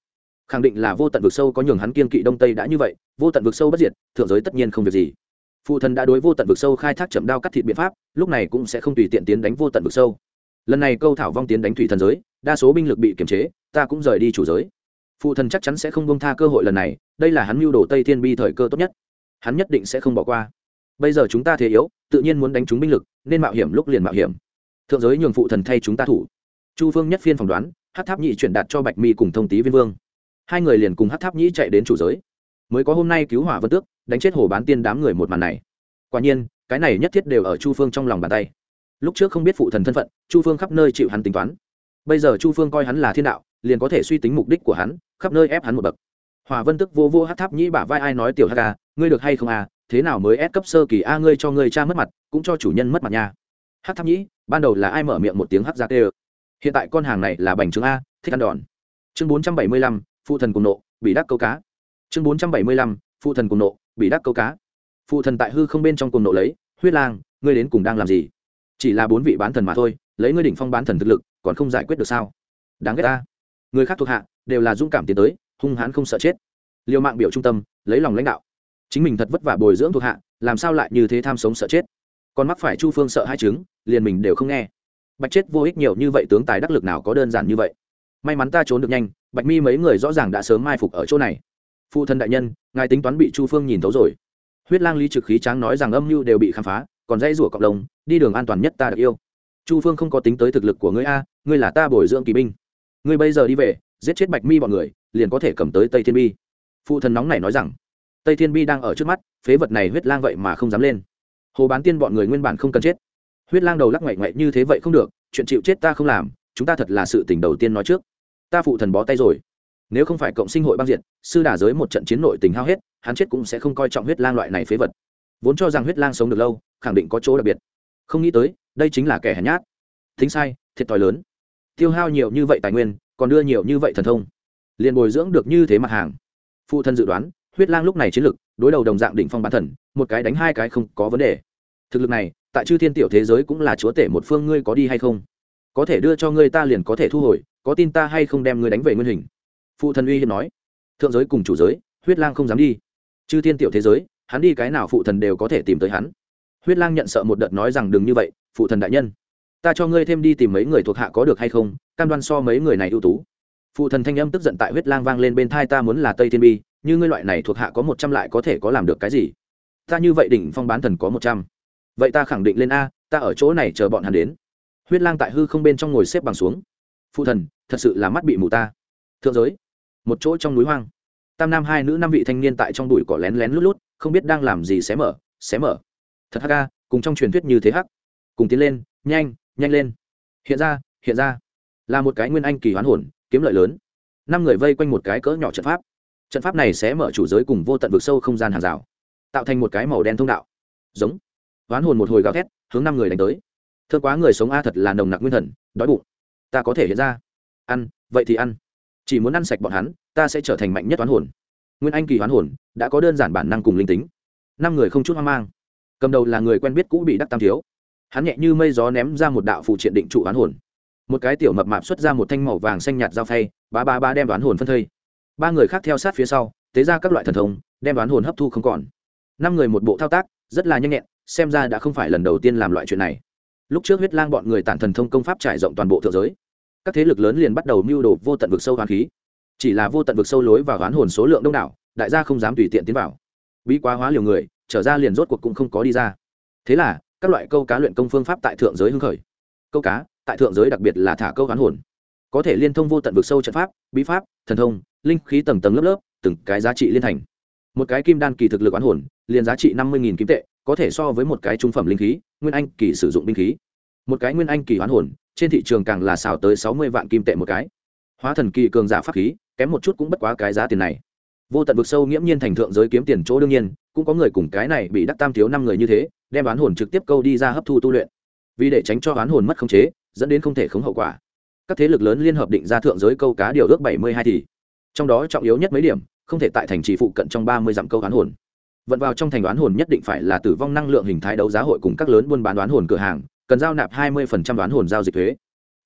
Khẳng định là vô tận vực sâu có nhường hắn kiên kỵ đông tây đã như vậy, vô tận vực sâu bất diệt, thượng giới tất nhiên không việc gì. Phụ thần đã đối vô tận vực sâu khai thác chậm đao cắt thịt biện pháp, lúc này cũng sẽ không tùy tiện tiến đánh vô tận vực sâu. Lần này câu thảo vong tiến đánh thủy thần giới, đa số binh lực bị kiềm chế, ta cũng rời đi chủ giới. Phụ thần chắc chắn sẽ không bông tha cơ hội lần này, đây là hắn mưu đồ tây thiên bi thời cơ tốt nhất. Hắn nhất định sẽ không bỏ qua bây giờ chúng ta thế yếu, tự nhiên muốn đánh chúng binh lực, nên mạo hiểm lúc liền mạo hiểm. Thượng giới nhường phụ thần thay chúng ta thủ. Chu phương nhất phiên phỏng đoán hát tháp nhị chuyển đạt cho bạch mi cùng thông tý viên vương. Hai người liền cùng hát tháp nhĩ chạy đến chủ giới. Mới có hôm nay cứu hỏa vân tước, đánh chết hồ bán tiên đám người một màn này. Quả nhiên, cái này nhất thiết đều ở chu phương trong lòng bàn tay. Lúc trước không biết phụ thần thân phận, chu phương khắp nơi chịu hắn tính toán. Bây giờ chu phương coi hắn là thiên đạo, liền có thể suy tính mục đích của hắn, khắp nơi ép hắn một bậc. Hòa vân tức vô vô hát tháp nhĩ bả vai ai nói tiểu hát ca à, ngươi được hay không à thế nào mới ép cấp sơ kỳ a ngươi cho ngươi cha mất mặt, cũng cho chủ nhân mất mặt nha. Hát tháp nhĩ, ban đầu là ai mở miệng một tiếng hát ra tê hiện tại con hàng này là bành trướng a, thích ăn đòn. Chương bốn trăm bảy mươi lăm, phụ thần cùng nộ, bị đắc câu cá. Chương bốn trăm bảy mươi lăm, phụ thần cùng nộ, bị đắc câu cá. Phụ thần tại hư không bên trong cùng nộ lấy, huyết lang, ngươi đến cùng đang làm gì? Chỉ là bốn vị bán thần mà thôi, lấy ngươi đỉnh phong bán thần thực lực, còn không giải quyết được sao? Đáng ghét ta. Người khác thuộc hạ, đều là dũng cảm tiến tới, hung hãn không sợ chết. Liều mạng biểu trung tâm, lấy lòng lãnh đạo chính mình thật vất vả bồi dưỡng thuộc hạ, làm sao lại như thế tham sống sợ chết? Còn mắc phải chu phương sợ hai chứng, liền mình đều không nghe. Bạch chết vô ích nhiều như vậy tướng tài đắc lực nào có đơn giản như vậy? May mắn ta trốn được nhanh, bạch mi mấy người rõ ràng đã sớm mai phục ở chỗ này. Phụ thân đại nhân, ngài tính toán bị chu phương nhìn thấu rồi. Huyết lang ly trực khí tráng nói rằng âm mưu đều bị khám phá, còn dây rủa cộng đồng, đi đường an toàn nhất ta được yêu. Chu phương không có tính tới thực lực của ngươi a, ngươi là ta bồi dưỡng kỳ binh. Ngươi bây giờ đi về, giết chết bạch mi bọn người, liền có thể cầm tới tây thiên bi. Phụ thần nóng này nói rằng tây thiên bi đang ở trước mắt, phế vật này huyết lang vậy mà không dám lên. Hồ bán tiên bọn người nguyên bản không cần chết. Huyết lang đầu lắc ngoại ngoại như thế vậy không được, chuyện chịu chết ta không làm, chúng ta thật là sự tình đầu tiên nói trước. Ta phụ thần bó tay rồi. Nếu không phải cộng sinh hội băng diện sư đà giới một trận chiến nội tình hao hết, hắn chết cũng sẽ không coi trọng huyết lang loại này phế vật. Vốn cho rằng huyết lang sống được lâu, khẳng định có chỗ đặc biệt. Không nghĩ tới, đây chính là kẻ hèn nhát. Thính sai, thiệt thòi lớn. Tiêu hao nhiều như vậy tài nguyên, còn đưa nhiều như vậy thần thông. Liền bồi dưỡng được như thế mặt hàng. Phụ thân dự đoán huyết lang lúc này chiến lực, đối đầu đồng dạng đỉnh phong bán thần, một cái đánh hai cái không có vấn đề. Thực lực này, tại chư thiên tiểu thế giới cũng là chúa tể một phương, ngươi có đi hay không? Có thể đưa cho ngươi ta liền có thể thu hồi, có tin ta hay không đem ngươi đánh về nguyên hình? Phụ thần uy hiền nói. Thượng giới cùng chủ giới, huyết lang không dám đi. Chư thiên tiểu thế giới, hắn đi cái nào phụ thần đều có thể tìm tới hắn. Huyết lang nhận sợ một đợt nói rằng đừng như vậy, phụ thần đại nhân. Ta cho ngươi thêm đi tìm mấy người thuộc hạ có được hay không, cam đoan so mấy người này ưu tú phụ thần thanh âm tức giận tại huyết lang vang lên bên thai ta muốn là tây thiên bi, như ngươi loại này thuộc hạ có một trăm lại có thể có làm được cái gì? Ta như vậy đỉnh phong bán thần có một trăm. Vậy ta khẳng định lên a, ta ở chỗ này chờ bọn hắn đến. Huyết lang tại hư không bên trong ngồi xếp bằng xuống. Phụ thần, thật sự là mắt bị mù ta. Thượng giới, một chỗ trong núi hoang. Tam nam hai nữ năm vị thanh niên tại trong đùi cỏ lén lén lút lút, không biết đang làm gì xé mở xé mở. Thật hắc ca cùng trong truyền thuyết như thế hắc. Cùng tiến lên, nhanh nhanh lên. Hiện ra hiện ra. Là một cái nguyên anh kỳ hoán hồn kiếm lợi lớn. Năm người vây quanh một cái cỡ nhỏ trận pháp. Trận pháp này sẽ mở chủ giới cùng vô tận vực sâu không gian hàng rào, tạo thành một cái màu đen thông đạo. Giống. Oán hồn một hồi gào thét, hướng năm người đánh tới. Thơ quá người sống a thật là nồng nặc nguyên thần, đói bụng. Ta có thể hiện ra. Ăn, vậy thì ăn. Chỉ muốn ăn sạch bọn hắn, ta sẽ trở thành mạnh nhất oán hồn. Nguyên anh kỳ oán hồn, đã có đơn giản bản năng cùng linh tính. Năm người không chút hoang mang. Cầm đầu là người quen biết cũ bị đắc tam thiếu. Hắn nhẹ như mây gió ném ra một đạo phụ triện định trụ oán hồn một cái tiểu mập mạp xuất ra một thanh màu vàng xanh nhạt dao phay, ba ba ba đem đoán hồn phân thây. Ba người khác theo sát phía sau, tế ra các loại thần thông, đem đoán hồn hấp thu không còn. Năm người một bộ thao tác, rất là nhanh nhẹn, xem ra đã không phải lần đầu tiên làm loại chuyện này. Lúc trước huyết lang bọn người tản thần thông công pháp trải rộng toàn bộ thượng giới, các thế lực lớn liền bắt đầu mưu đồ vô tận vực sâu hoán khí. Chỉ là vô tận vực sâu lối và hoán hồn số lượng đông đảo, đại gia không dám tùy tiện tiến vào. Bí quá hóa liều người, trở ra liền rốt cuộc cũng không có đi ra. Thế là, các loại câu cá luyện công phương pháp tại thượng giới hưng khởi. Câu cá tại thượng giới đặc biệt là thả câu hoán hồn. Có thể liên thông vô tận vực sâu trận pháp, bí pháp, thần thông, linh khí tầng tầng lớp lớp, từng cái giá trị liên thành. Một cái kim đan kỳ thực lực oán hồn, liền giá trị năm mươi kim tệ, có thể so với một cái trung phẩm linh khí, nguyên anh kỳ sử dụng binh khí. Một cái nguyên anh kỳ hoán hồn, trên thị trường càng là xào tới sáu mươi vạn kim tệ một cái. Hóa thần kỳ cường giả pháp khí, kém một chút cũng bất quá cái giá tiền này. Vô tận vực sâu nghiễm nhiên thành thượng giới kiếm tiền chỗ đương nhiên, cũng có người cùng cái này bị đắc tam thiếu năm người như thế, đem oán hồn trực tiếp câu đi ra hấp thu tu luyện. Vì để tránh cho oán hồn mất khống chế dẫn đến không thể khống hậu quả. Các thế lực lớn liên hợp định ra thượng giới câu cá điều ước bảy mươi hai thì, trong đó trọng yếu nhất mấy điểm, không thể tại thành trì phụ cận trong ba mươi dặm câu oán hồn. Vận vào trong thành đoán hồn nhất định phải là tử vong năng lượng hình thái đấu giá hội cùng các lớn buôn bán đoán hồn cửa hàng, cần giao nạp hai mươi đoán hồn giao dịch thuế.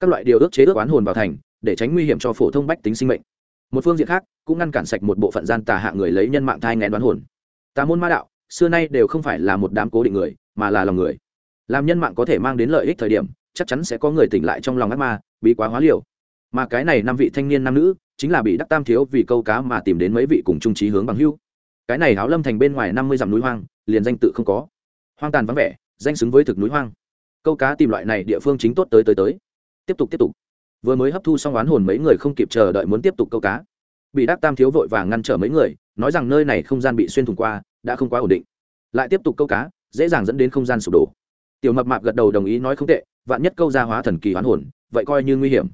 Các loại điều ước chế ước đoán hồn vào thành, để tránh nguy hiểm cho phổ thông bách tính sinh mệnh. Một phương diện khác, cũng ngăn cản sạch một bộ phận gian tà hạ người lấy nhân mạng thai ngén đoán hồn. Tà môn ma đạo, xưa nay đều không phải là một đám cố định người, mà là lòng người. Làm nhân mạng có thể mang đến lợi ích thời điểm chắc chắn sẽ có người tỉnh lại trong lòng ác ma bị quá hóa liều. Mà cái này năm vị thanh niên nam nữ, chính là bị đắc tam thiếu vì câu cá mà tìm đến mấy vị cùng trung trí hướng bằng hưu cái này háo lâm thành bên ngoài năm mươi dặm núi hoang, liền danh tự không có. Hoang tàn vắng vẻ, danh xứng với thực núi hoang. Câu cá tìm loại này địa phương chính tốt tới tới tới. Tiếp tục tiếp tục. Vừa mới hấp thu xong oán hồn mấy người không kịp chờ đợi muốn tiếp tục câu cá. Bị đắc tam thiếu vội vàng ngăn trở mấy người, nói rằng nơi này không gian bị xuyên thủng qua, đã không quá ổn định. Lại tiếp tục câu cá, dễ dàng dẫn đến không gian sụp đổ. Tiểu mập mạp gật đầu đồng ý nói không tệ vạn nhất câu ra hóa thần kỳ hoán hồn, vậy coi như nguy hiểm.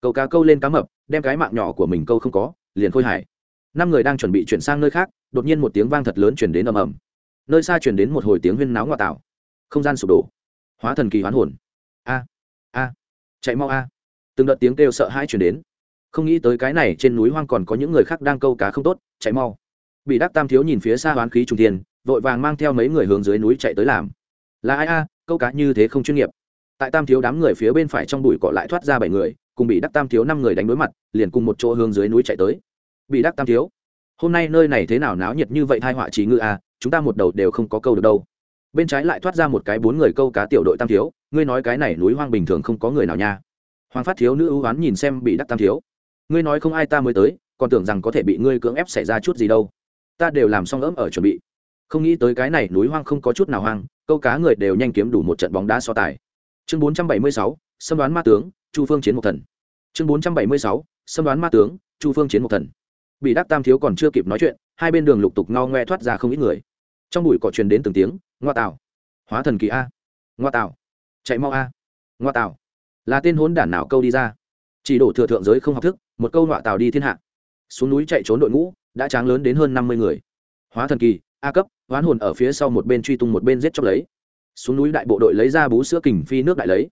Câu cá câu lên cá mập, đem cái mạng nhỏ của mình câu không có, liền khôi hải năm người đang chuẩn bị chuyển sang nơi khác, đột nhiên một tiếng vang thật lớn chuyển đến ầm ầm. Nơi xa chuyển đến một hồi tiếng huyên náo ngoại tạo không gian sụp đổ. Hóa thần kỳ hoán hồn. A a, chạy mau a. Từng đợt tiếng kêu sợ hãi chuyển đến. Không nghĩ tới cái này, trên núi hoang còn có những người khác đang câu cá không tốt, chạy mau. Bị đắc tam thiếu nhìn phía xa hoán khí trung tiền vội vàng mang theo mấy người hướng dưới núi chạy tới làm. Là ai a, câu cá như thế không chuyên nghiệp tại tam thiếu đám người phía bên phải trong bụi cỏ lại thoát ra bảy người, cùng bị đắc tam thiếu năm người đánh đối mặt, liền cùng một chỗ hướng dưới núi chạy tới. Bị đắc tam thiếu, hôm nay nơi này thế nào náo nhiệt như vậy thai họa trí ngư a à, chúng ta một đầu đều không có câu được đâu. Bên trái lại thoát ra một cái bốn người câu cá tiểu đội tam thiếu, ngươi nói cái này núi hoang bình thường không có người nào nha. Hoàng phát thiếu nữ ưu oán nhìn xem bị đắc tam thiếu, ngươi nói không ai ta mới tới, còn tưởng rằng có thể bị ngươi cưỡng ép xảy ra chút gì đâu. Ta đều làm xong ấm ở chuẩn bị. Không nghĩ tới cái này núi hoang không có chút nào hoang, câu cá người đều nhanh kiếm đủ một trận bóng đá so tài chương bốn trăm bảy mươi sáu, xâm đoán ma tướng, chu phương chiến một thần. Chương bốn trăm bảy mươi sáu, xâm đoán ma tướng, chu phương chiến một thần. Bị đắc tam thiếu còn chưa kịp nói chuyện, hai bên đường lục tục ngao ngoe thoát ra không ít người. Trong bụi cỏ truyền đến từng tiếng, ngoa tạo hóa thần kỳ a. Ngoa tạo chạy mau a. Ngoa tạo là tên hốn đản nào câu đi ra? Chỉ đổ thừa thượng giới không học thức, một câu ngoa tạo đi thiên hạ. Xuống núi chạy trốn đội ngũ, đã tráng lớn đến hơn năm mươi người. Hóa thần kỳ, a cấp, hoán hồn ở phía sau một bên truy tung một bên giết chóc lấy xuống núi đại bộ đội lấy ra bú sữa kình phi nước đại lấy.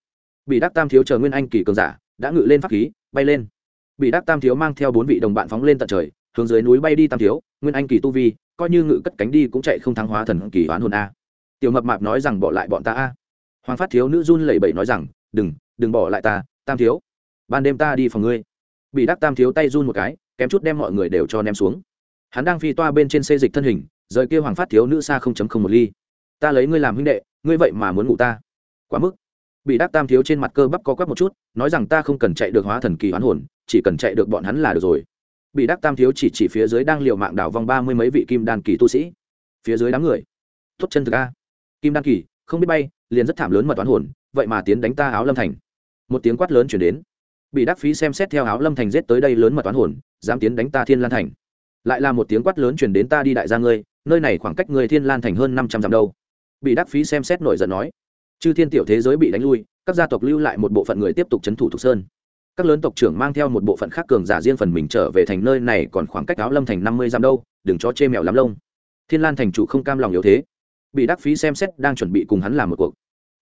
Bị đắc tam thiếu chờ nguyên anh kỳ cường giả, đã ngự lên pháp khí, bay lên. Bị đắc tam thiếu mang theo bốn vị đồng bạn phóng lên tận trời, hướng dưới núi bay đi tam thiếu, nguyên anh kỳ tu vi, coi như ngự cất cánh đi cũng chạy không thắng hóa thần kỳ oán hồn a. Tiểu mập mạp nói rằng bỏ lại bọn ta a. Hoàng phát thiếu nữ run lẩy bẩy nói rằng, đừng đừng bỏ lại ta, tam thiếu. Ban đêm ta đi phòng ngươi. Bị đắc tam thiếu tay run một cái, kém chút đem mọi người đều cho ném xuống. Hắn đang phi toa bên trên xê dịch thân hình, rời kia hoàng phát thiếu nữ xa không chấm không một ly ta lấy ngươi làm huynh đệ, ngươi vậy mà muốn ngủ ta. Quá mức. Bị đắc tam thiếu trên mặt cơ bắp co quắp một chút, nói rằng ta không cần chạy được hóa thần kỳ hoán hồn, chỉ cần chạy được bọn hắn là được rồi. Bị đắc tam thiếu chỉ chỉ phía dưới đang liều mạng đảo vòng ba mươi mấy vị kim đan kỳ tu sĩ. Phía dưới đám người. Tốt chân thực a. Kim đan kỳ, không biết bay, liền rất thảm lớn mật toán hồn, vậy mà tiến đánh ta áo lâm thành. Một tiếng quát lớn chuyển đến. Bị đắc phí xem xét theo áo lâm thành giết tới đây lớn mật toán hồn, dám tiến đánh ta thiên lan thành. Lại là một tiếng quát lớn chuyển đến ta đi đại gia ngươi, nơi này khoảng cách người thiên lan thành hơn năm trăm dặm đâu bị đắc phí xem xét nổi giận nói, chư thiên tiểu thế giới bị đánh lui, các gia tộc lưu lại một bộ phận người tiếp tục c h ấ n thủ thục sơn. Các lớn tộc trưởng mang theo một bộ phận khác cường giả riêng phần mình trở về thành nơi này còn khoảng cách áo lâm thành năm mươi dặm đâu, đừng cho chê mèo lắm lông. Thiên lan thành chủ không cam lòng yếu thế, bị đắc phí xem xét đang chuẩn bị cùng hắn làm một cuộc.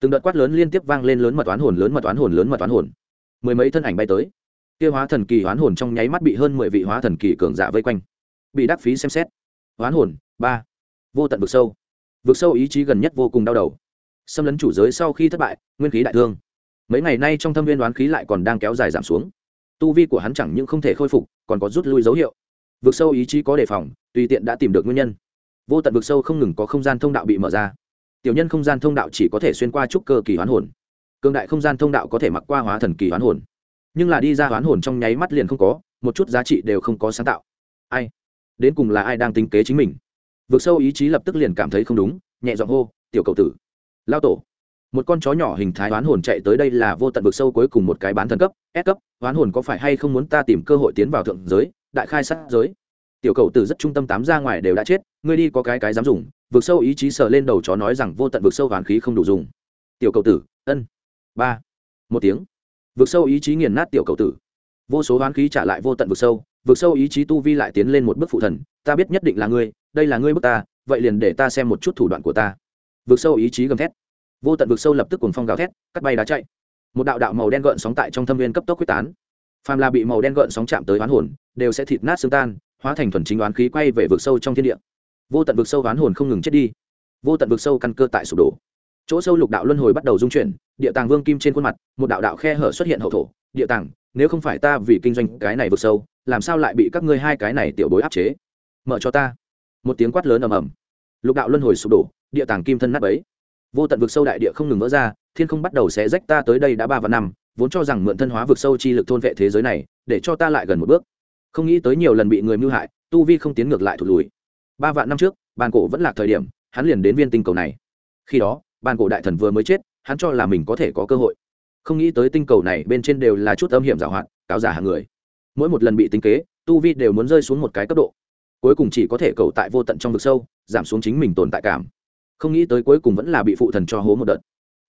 Từng đợt quát lớn liên tiếp vang lên lớn mật toán hồn, lớn mật toán hồn, lớn mật toán hồn. Mười mấy thân ảnh bay tới. Kia hóa thần kỳ oán hồn trong nháy mắt bị hơn mười vị hóa thần kỳ cường giả vây quanh. Bị đắc phí xem xét. Oán hồn, ba. Vô tận vực sâu vực sâu ý chí gần nhất vô cùng đau đầu. Xâm lấn chủ giới sau khi thất bại, nguyên khí đại thương. Mấy ngày nay trong thâm viên đoán khí lại còn đang kéo dài giảm xuống. Tu vi của hắn chẳng những không thể khôi phục, còn có rút lui dấu hiệu. Vực sâu ý chí có đề phòng, tùy tiện đã tìm được nguyên nhân. Vô tận vực sâu không ngừng có không gian thông đạo bị mở ra. Tiểu nhân không gian thông đạo chỉ có thể xuyên qua trúc cơ kỳ hoán hồn. Cương đại không gian thông đạo có thể mặc qua hóa thần kỳ hoán hồn. Nhưng là đi ra hoán hồn trong nháy mắt liền không có, một chút giá trị đều không có sáng tạo. Ai? Đến cùng là ai đang tính kế chính mình? Vượt sâu ý chí lập tức liền cảm thấy không đúng, nhẹ giọng hô, tiểu cầu tử. Lao tổ. Một con chó nhỏ hình thái oán hồn chạy tới đây là vô tận vực sâu cuối cùng một cái bán thần cấp, S cấp. Oán hồn có phải hay không muốn ta tìm cơ hội tiến vào thượng giới, đại khai sát giới? Tiểu cầu tử rất trung tâm tám ra ngoài đều đã chết, ngươi đi có cái cái dám dùng. Vực sâu ý chí sờ lên đầu chó nói rằng vô tận vực sâu hoàn khí không đủ dùng. Tiểu cầu tử, ân. Ba. Một tiếng. Vực sâu ý chí nghiền nát tiểu cầu tử. Vô số hoán khí trả lại vô tận vực sâu. Vực sâu ý chí tu vi lại tiến lên một bước phụ thần. Ta biết nhất định là ngươi đây là ngươi bức ta, vậy liền để ta xem một chút thủ đoạn của ta. Vượt sâu ý chí gầm thét. Vô tận vượt sâu lập tức cùng phong gào thét, cắt bay đá chạy. Một đạo đạo màu đen gợn sóng tại trong thâm viên cấp tốc quyết tán. Phàm là bị màu đen gợn sóng chạm tới oán hồn, đều sẽ thịt nát xương tan, hóa thành thuần chính oán khí quay về vực sâu trong thiên địa. Vô tận vực sâu oán hồn không ngừng chết đi. Vô tận vực sâu căn cơ tại sụp đổ. Chỗ sâu lục đạo luân hồi bắt đầu dung chuyển, địa tàng vương kim trên khuôn mặt, một đạo đạo khe hở xuất hiện hậu thổ. Địa tàng, nếu không phải ta vì kinh doanh cái này vực sâu, làm sao lại bị các ngươi hai cái này tiểu bối áp chế? Mở cho ta một tiếng quát lớn ầm ầm. Lục đạo luân hồi sụp đổ, địa tàng kim thân nát ấy vô tận vực sâu đại địa không ngừng vỡ ra, thiên không bắt đầu sẽ rách ta tới đây đã ba và năm, vốn cho rằng mượn thân hóa vực sâu chi lực thôn vệ thế giới này, để cho ta lại gần một bước. Không nghĩ tới nhiều lần bị người mưu hại, tu vi không tiến ngược lại thụt lùi. Ba vạn năm trước, bàn cổ vẫn là thời điểm, hắn liền đến viên tinh cầu này. Khi đó, bàn cổ đại thần vừa mới chết, hắn cho là mình có thể có cơ hội. Không nghĩ tới tinh cầu này bên trên đều là chút âm hiểm giảo hoạt, cáo giả hàng người. Mỗi một lần bị tính kế, tu vi đều muốn rơi xuống một cái cấp độ cuối cùng chỉ có thể cầu tại vô tận trong vực sâu, giảm xuống chính mình tồn tại cảm. Không nghĩ tới cuối cùng vẫn là bị phụ thần cho hố một đợt.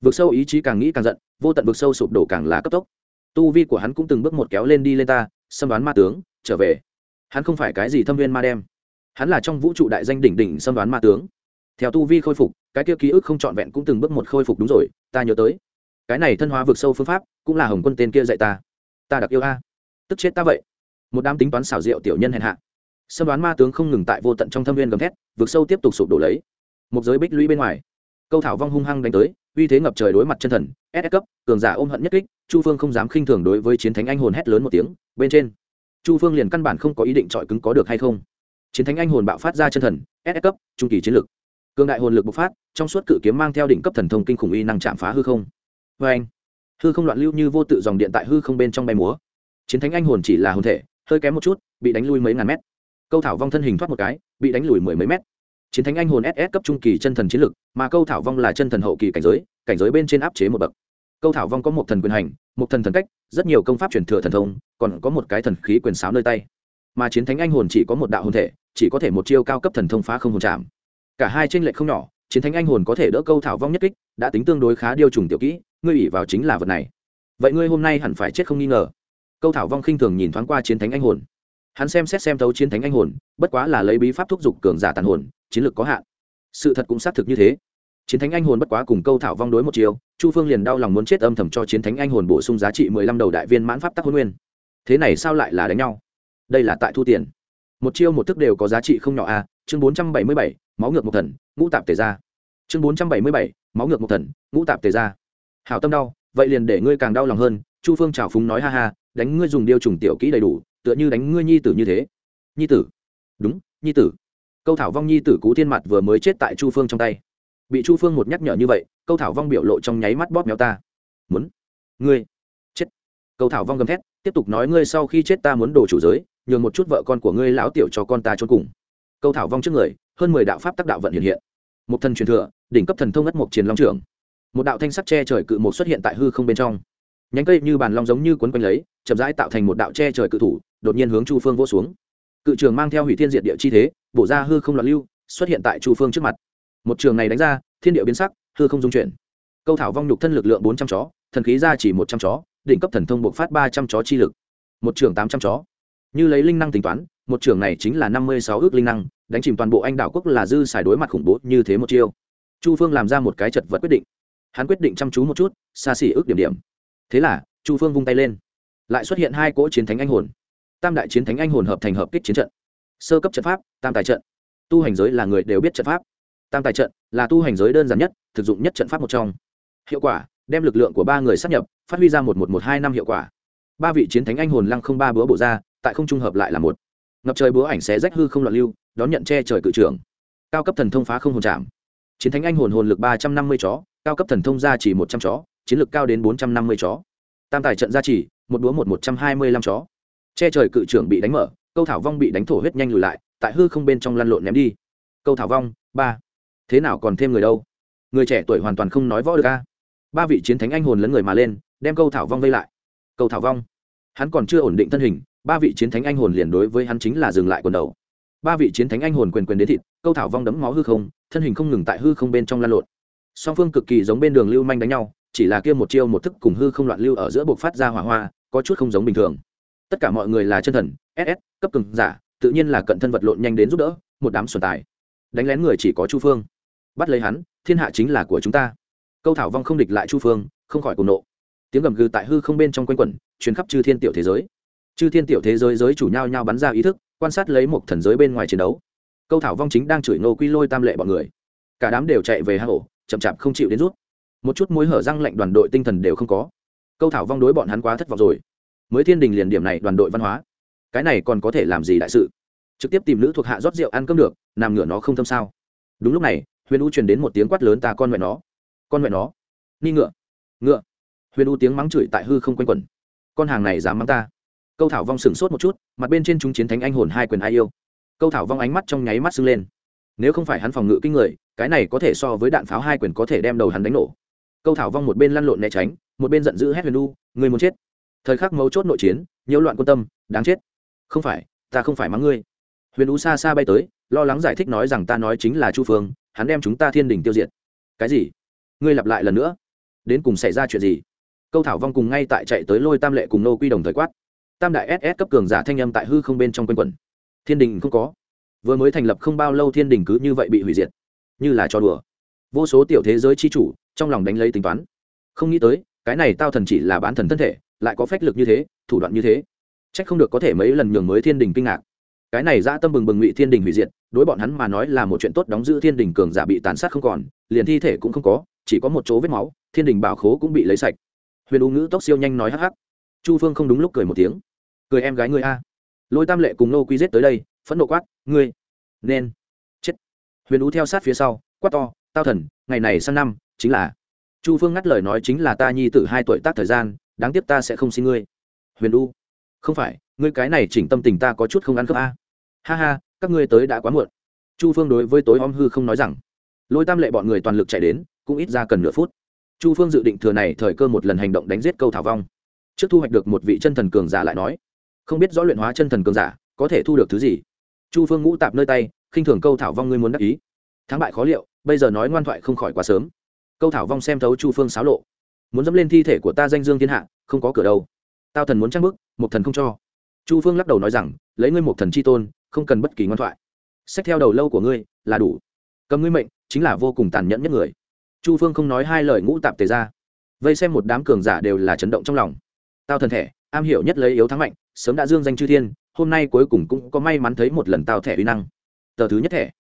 Vực sâu ý chí càng nghĩ càng giận, vô tận vực sâu sụp đổ càng là cấp tốc. Tu vi của hắn cũng từng bước một kéo lên đi lên ta, xâm đoán ma tướng, trở về. Hắn không phải cái gì thâm viên ma đem. Hắn là trong vũ trụ đại danh đỉnh đỉnh xâm đoán ma tướng. Theo tu vi khôi phục, cái kia ký ức không trọn vẹn cũng từng bước một khôi phục đúng rồi, ta nhớ tới. Cái này thân hóa vực sâu phương pháp, cũng là hồng quân tên kia dạy ta. Ta đặc yêu a. Tức chết ta vậy. Một đám tính toán xảo diệu tiểu nhân hèn hạ xâm đoán ma tướng không ngừng tại vô tận trong thâm viên gầm thét, vực sâu tiếp tục sụp đổ lấy. Một giới bích lũy bên ngoài, câu thảo vong hung hăng đánh tới, uy thế ngập trời đối mặt chân thần ss cấp, cường giả ôm hận nhất kích, chu phương không dám khinh thường đối với chiến thánh anh hồn hét lớn một tiếng, bên trên. Chu phương liền căn bản không có ý định chọi cứng có được hay không. Chiến thánh anh hồn bạo phát ra chân thần ss cấp, trung kỳ chiến lực. Cường đại hồn lực bộc phát, trong suốt cự kiếm mang theo đỉnh cấp thần thông kinh khủng uy năng chạm phá hư không. Vê anh, hư không loạn lưu như vô tự dòng điện tại hư không bên trong bay múa. Chiến thánh anh hồn chỉ là hồn thể, hơi kém một chút, bị đánh lui mấy ngàn mét câu thảo vong thân hình thoát một cái, bị đánh lùi mười mấy mét. Chiến thánh anh hồn ss cấp trung kỳ chân thần chiến lực, mà câu thảo vong là chân thần hậu kỳ cảnh giới cảnh giới bên trên áp chế một bậc. Câu thảo vong có một thần quyền hành, một thần thần cách, rất nhiều công pháp truyền thừa thần thông, còn có một cái thần khí quyền sáo nơi tay. Mà chiến thánh anh hồn chỉ có một đạo hồn thể, chỉ có thể một chiêu cao cấp thần thông phá không hồn chạm. Cả hai tranh lệch không nhỏ, chiến thánh anh hồn có thể đỡ câu thảo vong nhất kích, đã tính tương đối khá điều trùng tiểu kỹ, ngươi ủy vào chính là vật này. Vậy ngươi hôm nay hẳn phải chết không nghi ngờ. Câu thảo vong khinh thường nhìn thoáng qua chiến thánh anh hồn hắn xem xét xem thấu chiến thánh anh hồn, bất quá là lấy bí pháp thúc giục cường giả tàn hồn, chiến lược có hạn. Sự thật cũng xác thực như thế. Chiến thánh anh hồn bất quá cùng câu thảo vong đối một chiều, chu phương liền đau lòng muốn chết âm thầm cho chiến thánh anh hồn bổ sung giá trị mười lăm đầu đại viên mãn pháp tắc hôn nguyên. Thế này sao lại là đánh nhau? Đây là tại thu tiền. Một chiêu một thức đều có giá trị không nhỏ a à? chương bốn trăm bảy mươi bảy, máu ngược một thần, ngũ tạp tề ra chương bốn trăm bảy mươi bảy, máu ngược một thần, ngũ tạp tề ra hảo tâm đau, vậy liền để ngươi càng đau lòng hơn, chu phương trào phúng nói ha ha, đánh ngươi dùng điêu trùng tiểu kỹ đầy đủ tựa như đánh ngươi nhi tử như thế. Nhi tử? Đúng, nhi tử. Câu thảo vong nhi tử cú thiên mặt vừa mới chết tại chu phương trong tay. Bị chu phương một nhắc nhở như vậy, câu thảo vong biểu lộ trong nháy mắt bóp méo ta. Muốn? Ngươi? Chết. Câu thảo vong gầm thét, tiếp tục nói ngươi sau khi chết ta muốn đồ chủ giới, nhường một chút vợ con của ngươi lão tiểu cho con ta trốn cùng. Câu thảo vong trước người, hơn mười đạo pháp tác đạo vận hiện hiện. Một thần truyền thừa, đỉnh cấp thần thông ất mộc triền long trưởng. Một đạo thanh sắc che trời cự một xuất hiện tại hư không bên trong. Nhánh cây như bàn long giống như quấn quanh lấy, chậm rãi tạo thành một đạo che trời cự thủ đột nhiên hướng chu phương vỗ xuống. Cự trường mang theo hủy thiên diệt địa chi thế, bổ ra hư không loạn lưu, xuất hiện tại chu phương trước mặt. Một trường này đánh ra, thiên địa biến sắc, hư không dung chuyển. Câu thảo vong nhục thân lực lượng bốn trăm chó, thần khí ra chỉ một trăm chó, đỉnh cấp thần thông buộc phát ba trăm chó chi lực. Một trường tám trăm chó. Như lấy linh năng tính toán, một trường này chính là năm mươi sáu ước linh năng, đánh chìm toàn bộ anh đảo quốc là dư xài đối mặt khủng bố như thế một chiêu. Chu phương làm ra một cái chật vật quyết định. Hắn quyết định chăm chú một chút, xa xỉ ước điểm điểm. Thế là, chu phương vung tay lên. Lại xuất hiện hai cỗ chiến thánh anh hồn tam đại chiến thánh anh hồn hợp thành hợp kích chiến trận. Sơ cấp trận pháp, tam tài trận. Tu hành giới là người đều biết trận pháp. Tam tài trận là tu hành giới đơn giản nhất, thực dụng nhất trận pháp một trong. Hiệu quả, đem lực lượng của ba người sắp nhập, phát huy ra một một một hai năm hiệu quả. Ba vị chiến thánh anh hồn lăng không ba búa bộ ra, tại không trung hợp lại là một. Ngập trời búa ảnh xé rách hư không loạn lưu, đón nhận che trời cự trưởng. Cao cấp thần thông phá không hồn chạm chiến thánh anh hồn hồn lực ba trăm năm mươi chó, cao cấp thần thông gia chỉ một trăm chó, chiến lực cao đến bốn trăm năm mươi chó. Tam tài trận gia chỉ một búa một một trăm hai mươi lăm chó che trời cự trưởng bị đánh mở, câu thảo vong bị đánh thổ huyết nhanh lùi lại, tại hư không bên trong lăn lộn ném đi. Câu thảo vong, ba. Thế nào còn thêm người đâu? Người trẻ tuổi hoàn toàn không nói võ được ca ba vị chiến thánh anh hồn lấn người mà lên, đem câu thảo vong vây lại. Câu thảo vong. Hắn còn chưa ổn định thân hình, ba vị chiến thánh anh hồn liền đối với hắn chính là dừng lại quần đầu. Ba vị chiến thánh anh hồn quyền quyền đến thịt, câu thảo vong đấm máu hư không, thân hình không ngừng tại hư không bên trong lan lộn. Song phương cực kỳ giống bên đường lưu manh đánh nhau, chỉ là kia một chiêu một thức cùng hư không loạn lưu ở giữa buộc phát ra hỏa hoa, có chút không giống bình thường tất cả mọi người là chân thần ss cấp cường giả, tự nhiên là cận thân vật lộn nhanh đến giúp đỡ, một đám xuân tài. Đánh lén người chỉ có chu phương. Bắt lấy hắn, thiên hạ chính là của chúng ta. Câu thảo vong không địch lại chu phương, không khỏi cùng nộ. Tiếng gầm gừ tại hư không bên trong quanh quẩn chuyến khắp chư thiên tiểu thế giới. Chư thiên tiểu thế giới giới chủ nhau nhau bắn ra ý thức, quan sát lấy một thần giới bên ngoài chiến đấu. Câu thảo vong chính đang chửi nô quy lôi tam lệ bọn người. Cả đám đều chạy về hang ổ, chậm chạp không chịu đến rút. Một chút mối hở răng lệnh đoàn đội tinh thần đều không có. Câu thảo vong đối bọn hắn quá thất vọng rồi mới thiên đình liền điểm này đoàn đội văn hóa. Cái này còn có thể làm gì đại sự? Trực tiếp tìm nữ thuộc hạ rót rượu ăn cơm được, nằm ngửa nó không thâm sao? Đúng lúc này, huyền u truyền đến một tiếng quát lớn ta con mẹ nó. Con mẹ nó. Ni ngựa. Ngựa. Huyền u tiếng mắng chửi tại hư không quanh quẩn. Con hàng này dám mắng ta. Câu thảo vong sửng sốt một chút, mặt bên trên chúng chiến thánh anh hồn hai quyền ai yêu. Câu thảo vong ánh mắt trong nháy mắt sưng lên. Nếu không phải hắn phòng ngự kinh người, cái này có thể so với đạn pháo hai quyền có thể đem đầu hắn đánh nổ. Câu thảo vong một bên lăn lộn né tránh, một bên giận dữ hét huyền u người muốn chết? Thời khắc mấu chốt nội chiến, nhiễu loạn quan tâm, đáng chết. Không phải, ta không phải mắng ngươi. Huyền ú xa xa bay tới, lo lắng giải thích nói rằng ta nói chính là chu phương, hắn đem chúng ta thiên đình tiêu diệt. Cái gì? Ngươi lặp lại lần nữa. Đến cùng xảy ra chuyện gì? Câu thảo vong cùng ngay tại chạy tới lôi tam lệ cùng nô quy đồng thời quát. Tam đại ss cấp cường giả thanh âm tại hư không bên trong quanh quẩn. Thiên đình không có. Vừa mới thành lập không bao lâu thiên đình cứ như vậy bị hủy diệt. Như là cho đùa. Vô số tiểu thế giới c h i chủ, trong lòng đánh lấy tính toán. Không nghĩ tới, cái này tao thần chỉ là bán thần thân thể lại có phách lực như thế, thủ đoạn như thế. C h ắ c không được có thể mấy lần nhường mới thiên đình kinh ngạc. Cái này dã tâm bừng bừng ngụy thiên đình hủy diệt, đối bọn hắn mà nói là một chuyện tốt đóng giữ thiên đình cường giả bị tàn sát không còn, liền thi thể cũng không có, chỉ có một chỗ vết máu, thiên đình bảo khố cũng bị lấy sạch. Huyền u ngữ tốc siêu nhanh nói hắc hắc. Chu phương không đúng lúc cười một tiếng. Cười em gái ngươi a. Lôi tam lệ cùng nô quy giết tới đây, phẫn nộ quát, ngươi nên chết. Huyền U theo sát phía sau, quát to, tao thần, ngày này sang năm, chính là chu phương ngắt lời nói chính là ta nhi t hai tuổi tác thời gian đáng tiếc ta sẽ không xin ngươi. Huyền u, không phải, ngươi cái này chỉnh tâm tình ta có chút không ăn khớp a. Ha ha, các ngươi tới đã quá muộn. Chu phương đối với tối om hư không nói rằng. Lôi tam lệ bọn người toàn lực chạy đến, cũng ít ra cần nửa phút. Chu phương dự định thừa này thời cơ một lần hành động đánh giết câu thảo vong. Trước thu hoạch được một vị chân thần cường giả lại nói, không biết rõ luyện hóa chân thần cường giả, có thể thu được thứ gì? Chu phương ngũ tạp nơi tay, khinh thường câu thảo vong ngươi muốn đắc ý. Thắng bại khó liệu, bây giờ nói ngoan thoại không khỏi quá sớm. Câu thảo vong xem thấu chu phương xáo lộ muốn dẫm lên thi thể của ta danh dương thiên hạ, không có cửa đâu. Tao thần muốn trang bức một thần không cho. Chu phương lắc đầu nói rằng, lấy ngươi một thần c h i tôn, không cần bất kỳ ngoan thoại. Xét theo đầu lâu của ngươi, là đủ. Cầm ngươi mệnh, chính là vô cùng tàn nhẫn nhất người. Chu phương không nói hai lời ngũ tạp tề ra. Vây xem một đám cường giả đều là chấn động trong lòng. Tao thần thể am hiểu nhất lấy yếu thắng mạnh, sớm đã dương danh chư thiên, hôm nay cuối cùng cũng có may mắn thấy một lần tao thẻ uy năng. Tờ thứ nhất thẻ.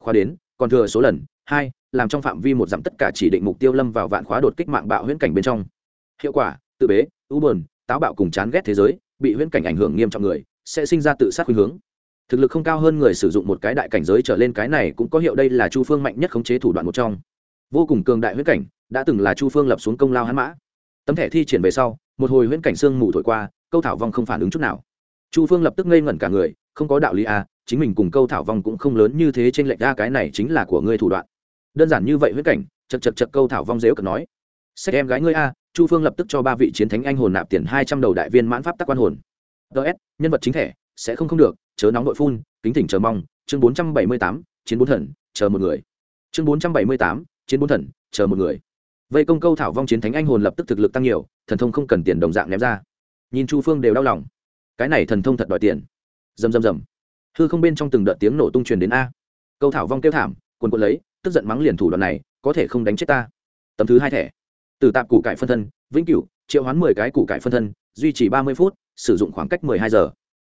Khoa đến còn thừa số lần, hai, làm trong phạm vi một dặm tất cả chỉ định mục tiêu lâm vào vạn khóa đột kích mạng bạo huyễn cảnh bên trong. Hiệu quả, tự bế, u bờn táo bạo cùng chán ghét thế giới, bị huyễn cảnh ảnh hưởng nghiêm trọng người, sẽ sinh ra tự sát khuynh hướng. Thực lực không cao hơn người sử dụng một cái đại cảnh giới trở lên cái này cũng có hiệu đây là chu phương mạnh nhất khống chế thủ đoạn một trong. Vô cùng cường đại huyễn cảnh, đã từng là chu phương lập xuống công lao hắn mã. Tấm thẻ thi triển về sau, một hồi huyễn cảnh sương mù thổi qua, câu thảo vong không phản ứng chút nào. Chu phương lập tức ngây ngẩn cả người, không có đạo lý à chính mình cùng câu thảo vong cũng không lớn như thế trên lệch ra, cái này chính là của ngươi thủ đoạn. Đơn giản như vậy huyết cảnh, chật chật chật câu thảo vong dếu cần nói. Xét em gái ngươi a, chu phương lập tức cho ba vị chiến thánh anh hồn nạp tiền hai trăm đầu đại viên mãn pháp tắc quan hồn. Ts nhân vật chính thể sẽ không không được, chớ nóng nội phun, kính thỉnh chờ mong, chương bốn trăm bảy mươi tám, chiến bốn thần, chờ một người. Chương bốn trăm bảy mươi tám, chiến bốn thần, chờ một người. Vây công câu thảo vong chiến thánh anh hồn lập tức thực lực tăng nhiều, thần thông không cần tiền đồng dạng ném ra. Nhìn chu phương đều đau lòng. Cái này thần thông thật đòi tiền. Dầm dầm dầm hư không bên trong từng đợt tiếng nổ tung truyền đến a. Câu thảo vong kêu thảm quần quần lấy, tức giận mắng liền thủ đoạn này, có thể không đánh chết ta. Tấm thứ hai thẻ. Từ tạp củ cải phân thân, vĩnh cửu, triệu hoán mười cái củ cải phân thân, duy trì ba mươi phút, sử dụng khoảng cách mười hai giờ.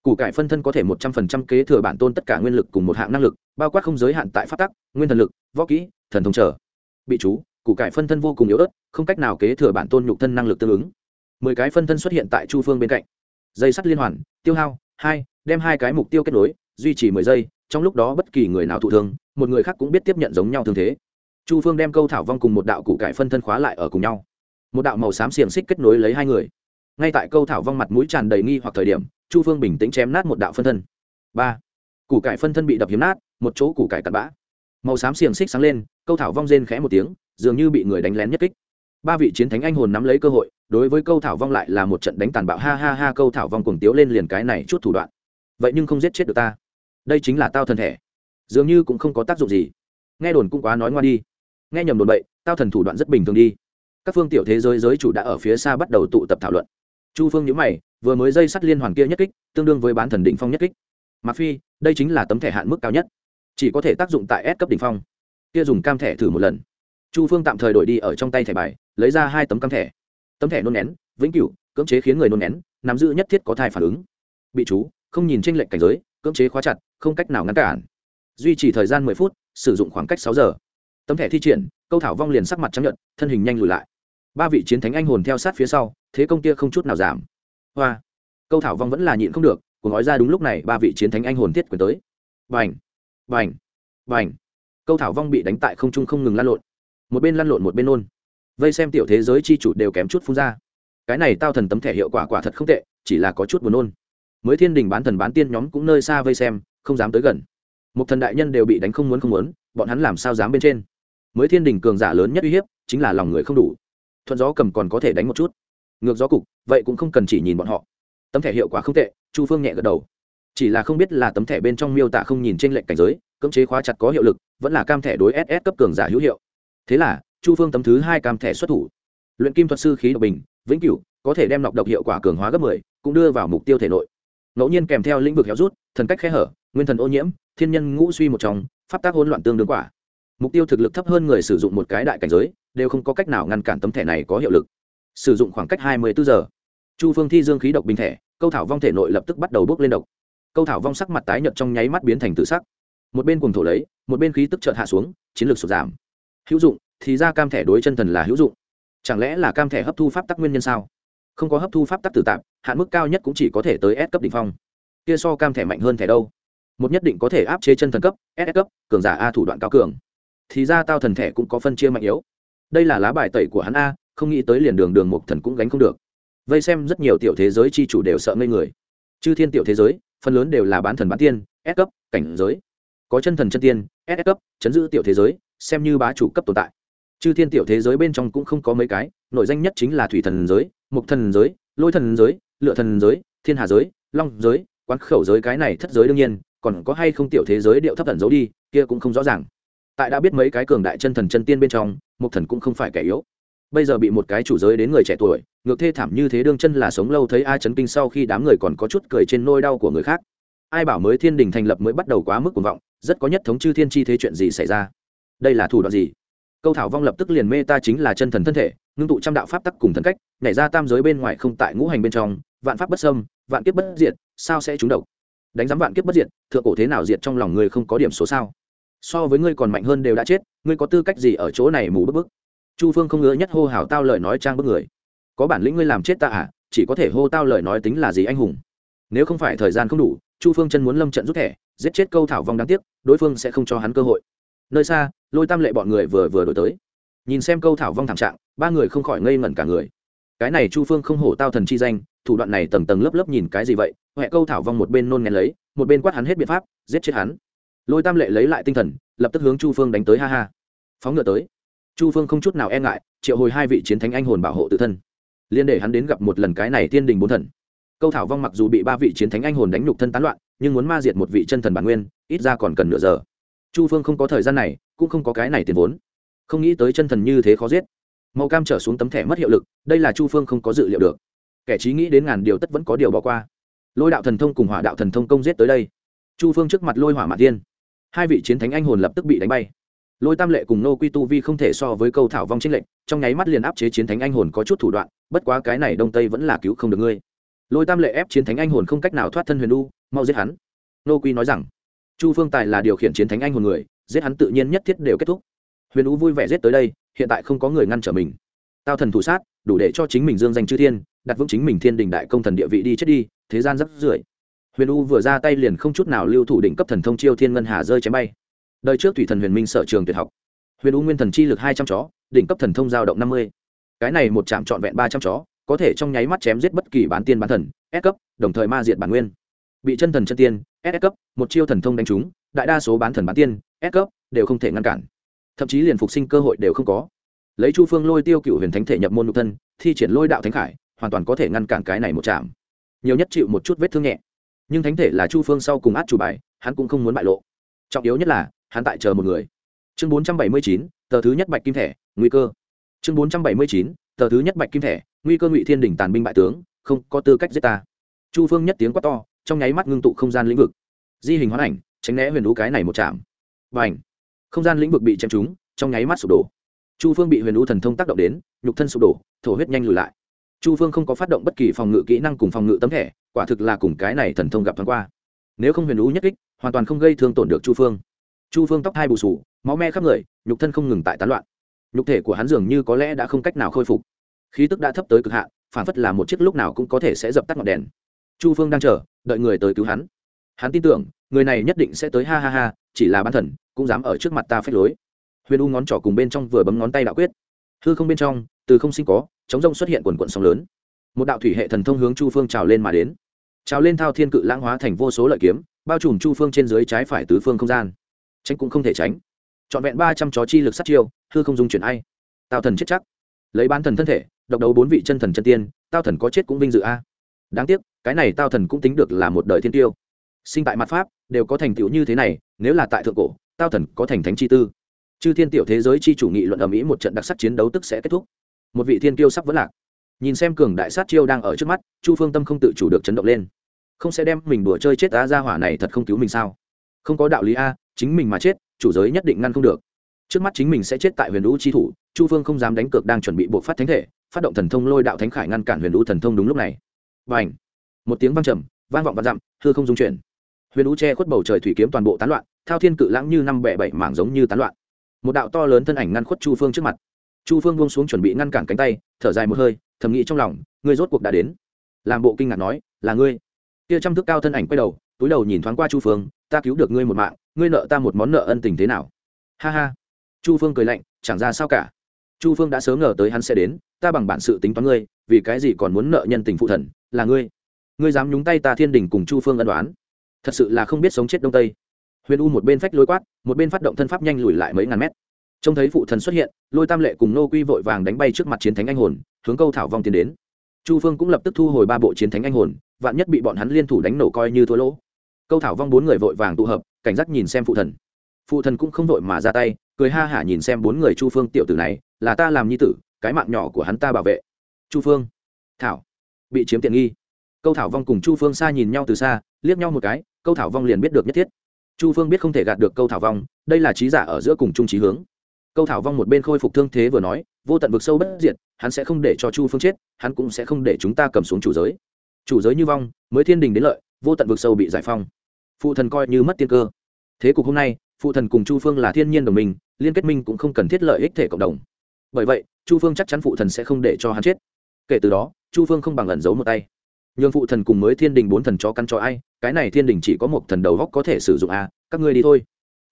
Củ cải phân thân có thể một trăm phần trăm kế thừa bản tôn tất cả nguyên lực cùng một hạng năng lực, bao quát không giới hạn tại phát tắc, nguyên thần lực, võ kỹ, thần thông trở. Bị chú, củ cải phân thân vô cùng yếu ớt, không cách nào kế thừa bản tôn nhục thân năng lực tương ứng. Mười cái phân thân xuất hiện tại chu phương bên cạnh. Dây sắt liên hoàn, tiêu hao, hai, đem hai cái mục tiêu kết nối duy trì mười giây, trong lúc đó bất kỳ người nào thụ thương, một người khác cũng biết tiếp nhận giống nhau thương thế. Chu phương đem câu thảo vong cùng một đạo cụ cải phân thân khóa lại ở cùng nhau. Một đạo màu xám xiềng xích kết nối lấy hai người. Ngay tại câu thảo vong mặt mũi tràn đầy nghi hoặc thời điểm, chu phương bình tĩnh chém nát một đạo phân thân. Ba. Củ cải phân thân bị đập hiếm nát, một chỗ củ cải cặn bã. Màu xám xiềng xích sáng lên, câu thảo vong rên khẽ một tiếng, dường như bị người đánh lén nhất kích. Ba vị chiến thánh anh hồn nắm lấy cơ hội, đối với câu thảo vong lại là một trận đánh tàn bạo. Ha ha ha, câu thảo vong cuồng tiếu lên liền cái này chút thủ đoạn. Vậy nhưng không giết chết được ta đây chính là tao thần thẻ. Dường như cũng không có tác dụng gì. Nghe đồn cũng quá nói ngoa đi. Nghe nhầm đồn bậy, tao thần thủ đoạn rất bình thường đi. Các phương tiểu thế giới giới chủ đã ở phía xa bắt đầu tụ tập thảo luận. Chu phương nhữ mày, vừa mới dây sắt liên hoàn kia nhất kích, tương đương với bán thần định phong nhất kích. Mặc phi, đây chính là tấm thẻ hạn mức cao nhất. Chỉ có thể tác dụng tại S cấp đỉnh phong. Kia dùng cam thẻ thử một lần. Chu phương tạm thời đổi đi ở trong tay thẻ bài, lấy ra hai tấm cam thẻ. Tấm thẻ nôn nén, vĩnh cửu, cưỡng chế khiến người nôn nén, nắm giữ nhất thiết có thai phản ứng. Bị chú, không nhìn tranh lệnh cảnh giới cưỡng chế khóa chặt, không cách nào ngăn cản. Duy trì thời gian mười phút, sử dụng khoảng cách sáu giờ. Tấm thẻ thi triển, câu thảo vong liền sắc mặt chấp nhận thân hình nhanh lùi lại. Ba vị chiến thánh anh hồn theo sát phía sau, thế công kia không chút nào giảm. Hoa! Câu thảo vong vẫn là nhịn không được của nói ra đúng lúc này, ba vị chiến thánh anh hồn thiết quyền tới. Vành vành vành câu thảo vong bị đánh tại không trung không ngừng lăn lộn. Một bên lăn lộn một bên nôn. Vây xem tiểu thế giới chi chủ đều kém chút phun ra. Cái này tao thần tấm thẻ hiệu quả quả thật không tệ, chỉ là có chút buồn nôn mới thiên đình bán thần bán tiên nhóm cũng nơi xa vây xem, không dám tới gần. Một thần đại nhân đều bị đánh không muốn không muốn, bọn hắn làm sao dám bên trên? Mới thiên đình cường giả lớn nhất uy hiếp, chính là lòng người không đủ. Thuận gió cầm còn có thể đánh một chút. Ngược gió cục, vậy cũng không cần chỉ nhìn bọn họ. Tấm thẻ hiệu quả không tệ, chu phương nhẹ gật đầu. Chỉ là không biết là tấm thẻ bên trong miêu tả không nhìn trên lệnh cảnh giới, cưỡng chế khóa chặt có hiệu lực, vẫn là cam thẻ đối ss cấp cường giả hữu hiệu. Thế là, chu phương tấm thứ hai cam thẻ xuất thủ. Luyện kim thuật sư khí độc bình, vĩnh cửu, có thể đem nọc độc hiệu quả cường hóa gấp mười, cũng đưa vào mục tiêu thể nội ngẫu nhiên kèm theo lĩnh vực héo rút, thần cách khe hở, nguyên thần ô nhiễm, thiên nhân ngũ suy một trong, pháp tác hỗn loạn tương đương quả. Mục tiêu thực lực thấp hơn người sử dụng một cái đại cảnh giới, đều không có cách nào ngăn cản tấm thẻ này có hiệu lực. Sử dụng khoảng cách hai mươi bốn giờ. Chu phương thi dương khí độc bình thẻ, câu thảo vong thể nội lập tức bắt đầu bốc lên độc. Câu thảo vong sắc mặt tái nhợt trong nháy mắt biến thành tự sắc. Một bên cùng thổ lấy, một bên khí tức chợt hạ xuống, chiến lược sụt giảm. Hữu dụng, thì ra cam thẻ đối chân thần là hữu dụng. Chẳng lẽ là cam thẻ hấp thu pháp tắc nguyên nhân sao? Không có hấp thu pháp tắc tử tạp, hạn mức cao nhất cũng chỉ có thể tới S cấp đ ỉ n h phong. Kia so cam thẻ mạnh hơn thẻ đâu? Một nhất định có thể áp chế chân thần cấp, S cấp, cường giả a thủ đoạn cao cường. Thì ra tao thần thẻ cũng có phân chia mạnh yếu. Đây là lá bài tẩy của hắn a, không nghĩ tới liền đường đường một thần cũng gánh không được. Vây xem rất nhiều tiểu thế giới chi chủ đều sợ ngây người. Chư thiên tiểu thế giới, phần lớn đều là bán thần bán tiên, S cấp, cảnh giới. Có chân thần chân tiên, S cấp, chấn giữ tiểu thế giới, xem như bá chủ cấp tồn tại chư thiên tiểu thế giới bên trong cũng không có mấy cái nội danh nhất chính là thủy thần giới, mục thần giới, lôi thần giới lựa thần giới, thiên hà giới, long giới, quán khẩu giới, cái này thất giới đương nhiên, còn có hay không tiểu thế giới điệu thấp thần giấu đi, kia cũng không rõ ràng. Tại đã biết mấy cái cường đại chân thần chân tiên bên trong, mục thần cũng không phải kẻ yếu. Bây giờ bị một cái chủ giới đến người trẻ tuổi, ngược thê thảm như thế đương chân là sống lâu thấy ai chấn kinh sau khi đám người còn có chút cười trên nôi đau của người khác. Ai bảo mới thiên đình thành lập mới bắt đầu quá mức cuồng vọng, rất có nhất thống chư thiên chi thế chuyện gì xảy ra? Đây là thủ đoạn gì? Câu thảo vong lập tức liền mê ta chính là chân thần thân thể, ngưng tụ trăm đạo pháp tắc cùng thần cách, nhảy ra tam giới bên ngoài không tại ngũ hành bên trong, vạn pháp bất sâm vạn kiếp bất diệt, sao sẽ trúng độc? Đánh giám vạn kiếp bất diệt, thượng cổ thế nào diệt trong lòng ngươi không có điểm số sao? So với ngươi còn mạnh hơn đều đã chết, ngươi có tư cách gì ở chỗ này mù bức bức? Chu phương không ngứa nhất hô hào tao lời nói trang bức người. Có bản lĩnh ngươi làm chết ta à? Chỉ có thể hô tao lời nói tính là gì anh hùng? Nếu không phải thời gian không đủ, chu phương chân muốn lâm trận rút thẻ, giết chết câu thảo vong đáng tiếc, đối phương sẽ không cho hắn cơ hội nơi xa, lôi tam lệ bọn người vừa vừa đổi tới. Nhìn xem câu thảo vong thảm trạng, ba người không khỏi ngây ngẩn cả người. Cái này chu phương không hổ tao thần chi danh, thủ đoạn này tầng tầng lớp lớp nhìn cái gì vậy? Huệ câu thảo vong một bên nôn ngén lấy, một bên quát hắn hết biện pháp, giết chết hắn. Lôi tam lệ lấy lại tinh thần, lập tức hướng chu phương đánh tới, ha ha. Phóng ngựa tới. Chu phương không chút nào e ngại, triệu hồi hai vị chiến thánh anh hồn bảo hộ tự thân. Liên để hắn đến gặp một lần cái này tiên đình bốn thần. Câu thảo vong mặc dù bị ba vị chiến thánh anh hồn đánh nhục thân tán loạn, nhưng muốn ma diệt một vị chân thần bản nguyên, ít ra còn cần nửa giờ chu phương không có thời gian này, cũng không có cái này tiền vốn. Không nghĩ tới chân thần như thế khó giết. Màu cam trở xuống tấm thẻ mất hiệu lực, đây là chu phương không có dự liệu được. Kẻ trí nghĩ đến ngàn điều tất vẫn có điều bỏ qua. Lôi đạo thần thông cùng hỏa đạo thần thông công giết tới đây. Chu phương trước mặt lôi hỏa mạ tiên hai vị chiến thánh anh hồn lập tức bị đánh bay. Lôi tam lệ cùng nô quy tu vi không thể so với câu thảo vong trinh lệnh trong nháy mắt liền áp chế chiến thánh anh hồn có chút thủ đoạn, bất quá cái này đông tây vẫn là cứu không được ngươi. Lôi tam lệ ép chiến thánh anh hồn không cách nào thoát thân huyền u, mau giết hắn. Nô quy nói rằng chu phương tài là điều khiển chiến thánh anh hồn người, giết hắn tự nhiên nhất thiết đều kết thúc. Huyền u vui vẻ giết tới đây, hiện tại không có người ngăn trở mình. Tao thần thủ sát, đủ để cho chính mình dương danh chư thiên, đặt vững chính mình thiên đình đại công thần địa vị đi chết đi, thế gian rất rưởi. Huyền u vừa ra tay liền không chút nào lưu thủ đỉnh cấp thần thông chiêu thiên ngân hà rơi chém bay. Đời trước thủy thần huyền minh sở trường tuyệt học. Huyền u nguyên thần chi lực hai trăm chó, đỉnh cấp thần thông giao động năm mươi. Cái này một chạm trọn vẹn ba trăm chó, có thể trong nháy mắt chém giết bất kỳ bán tiên bán thần ép cấp, đồng thời ma diệt bản nguyên. Bị chân thần chân tiên S cấp, một chiêu thần thông đánh trúng, đại đa số bán thần bán tiên, S cấp, đều không thể ngăn cản. Thậm chí liền phục sinh cơ hội đều không có. Lấy chu phương lôi tiêu cựu huyền thánh thể nhập môn nhục thân, thi triển lôi đạo thánh khải, hoàn toàn có thể ngăn cản cái này một chạm nhiều nhất chịu một chút vết thương nhẹ. Nhưng thánh thể là chu phương sau cùng át chủ bài, hắn cũng không muốn bại lộ. Trọng yếu nhất là, hắn tại chờ một người. Chương bốn trăm bảy mươi chín, tờ thứ nhất bạch kim thẻ, nguy cơ. Chương bốn trăm bảy mươi chín, tờ thứ nhất bạch kim thẻ, nguy cơ ngụy thiên đỉnh tàn binh bại tướng, không có tư cách giết ta. Chu phương nhất tiếng quát to trong nháy mắt ngưng tụ không gian lĩnh vực. Di hình hoán ảnh, tránh né huyền đũ cái này một chạm và ảnh không gian lĩnh vực bị chém trúng, trong nháy mắt sụp đổ. Chu phương bị huyền đũ thần thông tác động đến, nhục thân sụp đổ, thổ huyết nhanh lùi lại. Chu phương không có phát động bất kỳ phòng ngự kỹ năng cùng phòng ngự tấm thẻ, quả thực là cùng cái này thần thông gặp thoáng qua. Nếu không huyền đũ nhất kích, hoàn toàn không gây thương tổn được chu phương. Chu phương tóc hai bù sù, máu me khắp người, nhục thân không ngừng tại tán loạn. Nhục thể của hắn dường như có lẽ đã không cách nào khôi phục. Khí tức đã thấp tới cực hạn, phản phất là một chiếc lúc nào cũng có thể sẽ dập tắt ngọn đèn chu phương đang chờ, đợi người tới cứu hắn. Hắn tin tưởng, người này nhất định sẽ tới, ha ha ha, chỉ là bán thần, cũng dám ở trước mặt ta phép lối. Huyền u ngón trỏ cùng bên trong vừa bấm ngón tay đạo quyết. Hư không bên trong, từ không sinh có, chống rông xuất hiện quần quận sóng lớn. Một đạo thủy hệ thần thông hướng chu phương trào lên mà đến. Trào lên thao thiên cự lãng hóa thành vô số lợi kiếm, bao trùm chu phương trên dưới trái phải tứ phương không gian. Tránh cũng không thể tránh. Trọn vẹn ba trăm chó chi lực sát chiêu, hư không dung chuyển ai. Tao thần chết chắc. Lấy bán thần thân thể, độc đấu bốn vị chân thần chân tiên, tao thần có chết cũng vinh dự a. Đáng tiếc cái này tao thần cũng tính được là một đời thiên tiêu. Sinh tại mặt pháp, đều có thành tựu như thế này, nếu là tại thượng cổ, tao thần có thành thánh chi tư. Chư thiên tiểu thế giới chi chủ nghị luận ở mỹ một trận đặc sắc chiến đấu tức sẽ kết thúc. Một vị thiên tiêu sắp vẫn lạc. Nhìn xem cường đại sát chiêu đang ở trước mắt, chu phương tâm không tự chủ được chấn động lên. Không sẽ đem mình đùa chơi chết á ra hỏa này thật không cứu mình sao? Không có đạo lý a, chính mình mà chết, chủ giới nhất định ngăn không được. Trước mắt chính mình sẽ chết tại huyền lũ chi thủ, chu phương không dám đánh cược đang chuẩn bị buộc phát thánh thể, phát động thần thông lôi đạo thánh khải ngăn cản huyền lũ thần thông đúng lúc này. Và ảnh một tiếng vang trầm, vang vọng và dặm, hư không dung chuyển. Huyền u che khuất bầu trời thủy kiếm toàn bộ tán loạn, thao thiên cự lãng như năm bẻ bảy mảng giống như tán loạn. Một đạo to lớn thân ảnh ngăn khuất chu phương trước mặt. Chu phương buông xuống chuẩn bị ngăn cản cánh tay, thở dài một hơi, thầm nghĩ trong lòng, ngươi rốt cuộc đã đến. Làm bộ kinh ngạc nói, là ngươi. Kia trăm thước cao thân ảnh quay đầu, túi đầu nhìn thoáng qua chu phương, ta cứu được ngươi một mạng, ngươi nợ ta một món nợ ân tình thế nào? Ha ha. Chu phương cười lạnh, chẳng ra sao cả. Chu phương đã sớm ngờ tới hắn sẽ đến, ta bằng bản sự tính toán ngươi, vì cái gì còn muốn nợ nhân tình phụ thần, là ngươi ngươi dám nhúng tay ta thiên đình cùng chu phương ân đoán. Thật sự là không biết sống chết đông tây. Huyền u một bên phách lối quát, một bên phát động thân pháp nhanh lùi lại mấy ngàn mét. Trông thấy phụ thần xuất hiện, lôi tam lệ cùng nô quy vội vàng đánh bay trước mặt chiến thánh anh hồn, hướng câu thảo vong tiến đến. Chu phương cũng lập tức thu hồi ba bộ chiến thánh anh hồn, vạn nhất bị bọn hắn liên thủ đánh nổ coi như thua lỗ. Câu thảo vong bốn người vội vàng tụ hợp, cảnh giác nhìn xem phụ thần. Phụ thần cũng không vội mà ra tay, cười ha hả nhìn xem bốn người chu phương tiểu tử này, là ta làm nhi tử, cái mạng nhỏ của hắn ta bảo vệ. Chu phương, thảo, bị chiếm tiện nghi câu thảo vong cùng chu phương xa nhìn nhau từ xa, liếc nhau một cái, câu thảo vong liền biết được nhất thiết. Chu phương biết không thể gạt được câu thảo vong, đây là trí giả ở giữa cùng chung trí hướng. Câu thảo vong một bên khôi phục thương thế vừa nói, vô tận vực sâu bất diệt, hắn sẽ không để cho chu phương chết, hắn cũng sẽ không để chúng ta cầm xuống chủ giới. Chủ giới như vong, mới thiên đình đến lợi, vô tận vực sâu bị giải phong phụ thần coi như mất tiên cơ. Thế cục hôm nay, phụ thần cùng chu phương là thiên nhiên đồng minh, liên kết minh cũng không cần thiết lợi ích thể cộng đồng. Bởi vậy, chu phương chắc chắn phụ thần sẽ không để cho hắn chết. Kể từ đó, chu phương không bằng ẩn giấu một tay nhường phụ thần cùng mới thiên đình bốn thần cho căn cho ai, cái này thiên đình chỉ có một thần đầu góc có thể sử dụng à các ngươi đi thôi.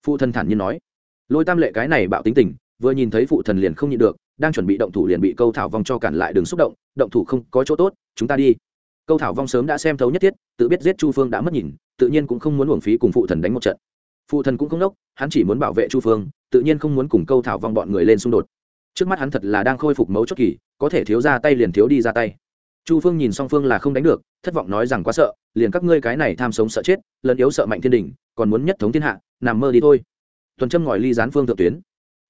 Phụ thần thản nhiên nói. Lôi tam lệ cái này bạo tính tình, vừa nhìn thấy phụ thần liền không nhịn được, đang chuẩn bị động thủ liền bị câu thảo vong cho cản lại đừng xúc động động thủ không có chỗ tốt, chúng ta đi. Câu thảo vong sớm đã xem thấu nhất thiết, tự biết giết chu phương đã mất nhìn, tự nhiên cũng không muốn uổng phí cùng phụ thần đánh một trận. Phụ thần cũng không đốc, hắn chỉ muốn bảo vệ chu phương, tự nhiên không muốn cùng câu thảo vong bọn người lên xung đột. Trước mắt hắn thật là đang khôi phục mấu chốt kỳ, có thể thiếu ra tay liền thiếu đi ra tay chu phương nhìn song phương là không đánh được, thất vọng nói rằng quá sợ, liền các ngươi cái này tham sống sợ chết, lần yếu sợ mạnh thiên đình còn muốn nhất thống thiên hạ, nằm mơ đi thôi. Tuần Trâm ngòi ly gián phương thượng tuyến.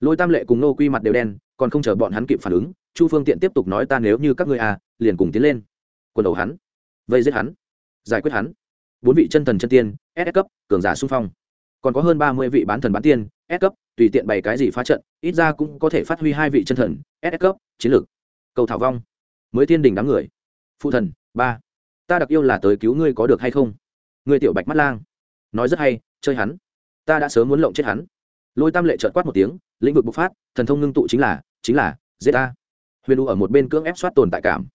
Lôi tam lệ cùng nô quy mặt đều đen, còn không chờ bọn hắn kịp phản ứng, chu phương tiện tiếp tục nói ta nếu như các ngươi à liền cùng tiến lên. Quần đầu hắn, vây giết hắn, giải quyết hắn. Bốn vị chân thần chân tiên, s cấp, cường giả sung phong. Còn có hơn ba mươi vị bán thần bán tiên, s cấp, tùy tiện bày cái gì phá trận, ít ra cũng có thể phát huy hai vị chân thần, s cấp, chiến lược. Cầu thảo vong. Mới tiên đình đám người phụ thần, ba, ta đặc yêu là tới cứu ngươi có được hay không? Ngươi tiểu bạch mắt lang. Nói rất hay, chơi hắn. Ta đã sớm muốn lộng chết hắn. Lôi tam lệ trợt quát một tiếng, lĩnh vực bộc phát, thần thông ngưng tụ chính là chính là giết ta huyền u ở một bên cưỡng ép soát tồn tại cảm.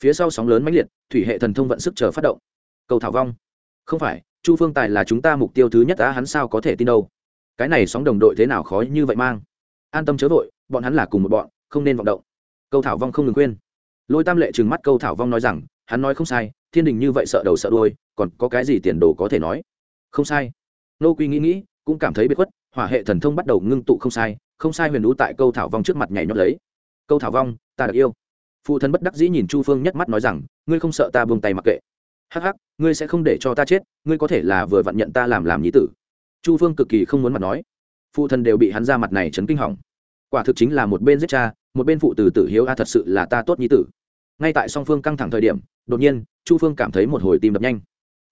Phía sau sóng lớn mãnh liệt, thủy hệ thần thông vận sức chờ phát động. Cầu thảo vong. Không phải, chu phương tài là chúng ta mục tiêu thứ nhất á, hắn sao có thể tin đâu? Cái này sóng đồng đội thế nào khó như vậy mang? An tâm chớ vội, bọn hắn là cùng một bọn, không nên vọng động. Câu thảo vong không ngừng khuyên lôi tam lệ trừng mắt câu thảo vong nói rằng, hắn nói không sai, thiên đình như vậy sợ đầu sợ đôi còn có cái gì tiền đồ có thể nói? Không sai. Nô quy nghĩ nghĩ, cũng cảm thấy bị khuất, hỏa hệ thần thông bắt đầu ngưng tụ không sai không sai huyền đũ tại câu thảo vong trước mặt nhảy nhót lấy. Câu thảo vong, ta được yêu. Phụ thân bất đắc dĩ nhìn chu phương nhất mắt nói rằng, ngươi không sợ ta buông tay mặc kệ. Hắc hắc, ngươi sẽ không để cho ta chết, ngươi có thể là vừa vặn nhận ta làm làm nhí tử. Chu phương cực kỳ không muốn mặt nói. Phụ thân đều bị hắn ra mặt này chấn kinh hỏng. Quả thực chính là một bên giết cha một bên phụ tử tử hiếu a thật sự là ta tốt như tử. Ngay tại song phương căng thẳng thời điểm, đột nhiên, chu phương cảm thấy một hồi tim đập nhanh.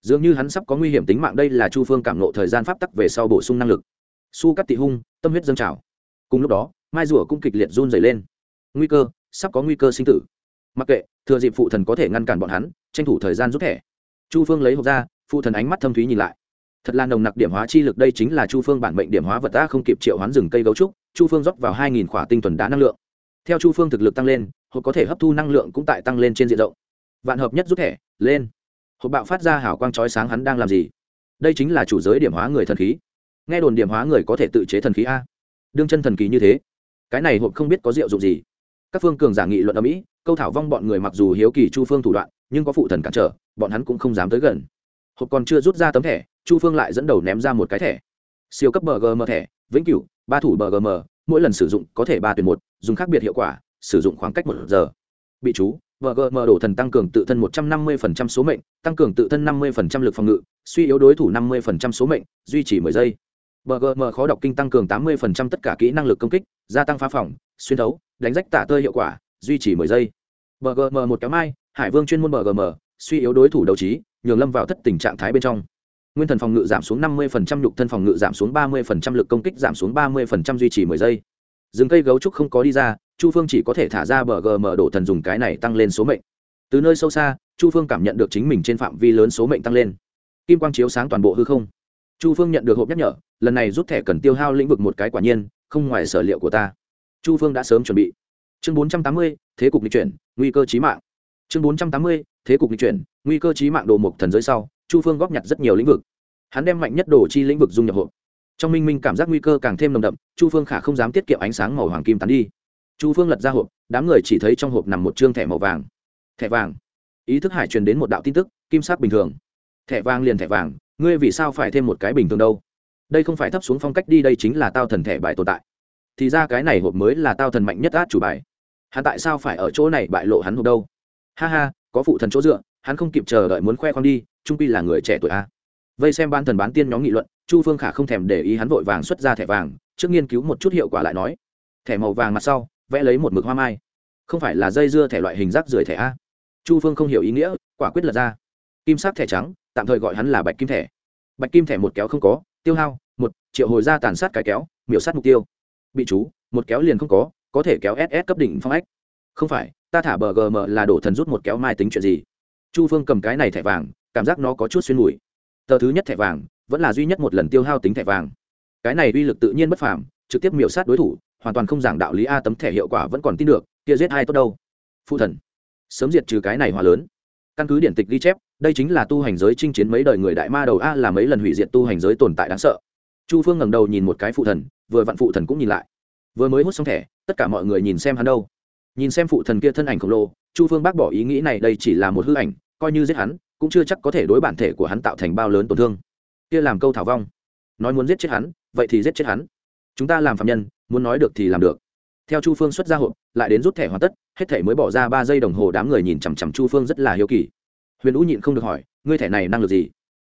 Dường như hắn sắp có nguy hiểm tính mạng đây là chu phương cảm nộ thời gian pháp tắc về sau bổ sung năng lực. Su cắt tị hung, tâm huyết dâng trào. Cùng lúc đó, mai rùa cũng kịch liệt run dày lên. Nguy cơ, sắp có nguy cơ sinh tử. Mặc kệ, thừa dịp phụ thần có thể ngăn cản bọn hắn, tranh thủ thời gian rút thẻ. Chu phương lấy hộp ra, phụ thần ánh mắt thâm thúy nhìn lại. Thật là nồng nặc điểm hóa chi lực đây chính là chu phương bản mệnh điểm hóa vật ta không kịp triệu hoán rừng cây gấu trúc. Chu phương rót vào hai nghìn khỏa tinh thuần đá năng lượng theo chu phương thực lực tăng lên, hộp có thể hấp thu năng lượng cũng tại tăng lên trên diện rộng. Vạn hợp nhất rút thẻ, lên. Hộp bạo phát ra hảo quang trói sáng hắn đang làm gì? Đây chính là chủ giới điểm hóa người thần khí. Nghe đồn điểm hóa người có thể tự chế thần khí a. Đương chân thần kỳ như thế, cái này hộp không biết có diệu dụng gì. Các phương cường giả nghị luận ở mỹ, câu thảo vong bọn người mặc dù hiếu kỳ chu phương thủ đoạn, nhưng có phụ thần cản trở, bọn hắn cũng không dám tới gần. Hộp còn chưa rút ra tấm thẻ, chu phương lại dẫn đầu ném ra một cái thẻ. Siêu cấp bgm thẻ, vĩnh cửu, ba thủ bgm mỗi lần sử dụng có thể ba tuyển một dùng khác biệt hiệu quả, sử dụng khoảng cách một giờ. Bị chú vgm đổ thần tăng cường tự thân một trăm năm mươi số mệnh, tăng cường tự thân năm mươi lực phòng ngự, suy yếu đối thủ năm mươi số mệnh, duy trì mười giây. Bgm khó đọc kinh tăng cường tám mươi tất cả kỹ năng lực công kích, gia tăng phá phòng, xuyên thấu, đánh rách tả tơi hiệu quả, duy trì mười giây. Bgm một kéo mai, hải vương chuyên môn bgm suy yếu đối thủ đầu trí, nhường lâm vào thất tình trạng thái bên trong. Nguyên thần phòng ngự giảm xuống năm mươi nhục thân phòng ngự giảm xuống ba mươi lực công kích giảm xuống ba mươi duy trì mười giây rừng cây gấu trúc không có đi ra, chu phương chỉ có thể thả ra bờ gm đổ thần dùng cái này tăng lên số mệnh. Từ nơi sâu xa, chu phương cảm nhận được chính mình trên phạm vi lớn số mệnh tăng lên. Kim quang chiếu sáng toàn bộ hư không. Chu phương nhận được hộp nhắc nhở, lần này rút thẻ cần tiêu hao lĩnh vực một cái quả nhiên, không ngoài sở liệu của ta. Chu phương đã sớm chuẩn bị. Chương bốn trăm tám mươi, thế cục lịch chuyển, nguy cơ trí mạng. Chương bốn trăm tám mươi, thế cục lịch chuyển, nguy cơ trí mạng đồ mục thần giới sau, chu phương góp nhặt rất nhiều lĩnh vực. Hắn đem mạnh nhất đồ chi lĩnh vực dung nhập hộp trong minh minh cảm giác nguy cơ càng thêm nồng đậm, chu phương khả không dám tiết kiệm ánh sáng màu hoàng kim tán đi. Chu phương lật ra hộp, đám người chỉ thấy trong hộp nằm một chương thẻ màu vàng. Thẻ vàng. Ý thức hải truyền đến một đạo tin tức, kim sắc bình thường. Thẻ vàng liền thẻ vàng, ngươi vì sao phải thêm một cái bình thường đâu? Đây không phải thấp xuống phong cách đi, đây chính là tao thần thẻ bài tồn tại. Thì ra cái này hộp mới là tao thần mạnh nhất át chủ bài. Hắn tại sao phải ở chỗ này bại lộ hắn hộp đâu? Ha ha, có phụ thần chỗ dựa, hắn không kịp chờ đợi muốn khoe khoang đi, trung pi là người trẻ tuổi a vây xem ban thần bán tiên nhóm nghị luận, chu phương khả không thèm để ý hắn vội vàng xuất ra thẻ vàng, trước nghiên cứu một chút hiệu quả lại nói, thẻ màu vàng mặt sau, vẽ lấy một mực hoa mai. Không phải là dây dưa thẻ loại hình rác rưởi thẻ a. Chu phương không hiểu ý nghĩa, quả quyết lật ra. Kim sắc thẻ trắng, tạm thời gọi hắn là bạch kim thẻ. Bạch kim thẻ một kéo không có, tiêu hao, một, triệu hồi ra tàn sát cái kéo, miểu sát mục tiêu. Bị chú, một kéo liền không có có thể kéo ss cấp đỉnh phong ách không phải, ta thả bờ gm là đổ thần rút một kéo mai tính chuyện gì? Chu phương cầm cái này thẻ vàng, cảm giác nó có chút xuyên mùi tờ thứ nhất thẻ vàng vẫn là duy nhất một lần tiêu hao tính thẻ vàng. Cái này uy lực tự nhiên bất phàm, trực tiếp miểu sát đối thủ, hoàn toàn không giảng đạo lý a tấm thẻ hiệu quả vẫn còn tin được, kia giết ai tốt đâu. Phụ thần, sớm diệt trừ cái này hòa lớn. Căn cứ điển tịch ghi chép, đây chính là tu hành giới chinh chiến mấy đời người đại ma đầu a là mấy lần hủy diệt tu hành giới tồn tại đáng sợ. Chu phương ngẩng đầu nhìn một cái phụ thần, vừa vặn phụ thần cũng nhìn lại. Vừa mới hút xong thẻ, tất cả mọi người nhìn xem hắn đâu. Nhìn xem phụ thần kia thân ảnh khổng lồ, chu phương bác bỏ ý nghĩ này, đây chỉ là một hư ảnh, coi như giết hắn cũng chưa chắc có thể đối bản thể của hắn tạo thành bao lớn tổn thương. Kia làm câu thảo vong. Nói muốn giết chết hắn vậy thì giết chết hắn. Chúng ta làm phạm nhân muốn nói được thì làm được. Theo chu phương xuất ra hộp lại đến rút thẻ hoàn tất hết thẻ mới bỏ ra ba giây đồng hồ đám người nhìn chằm chằm chu phương rất là hiếu kỳ. Huyền ú nhịn không được hỏi ngươi thẻ này năng lực gì?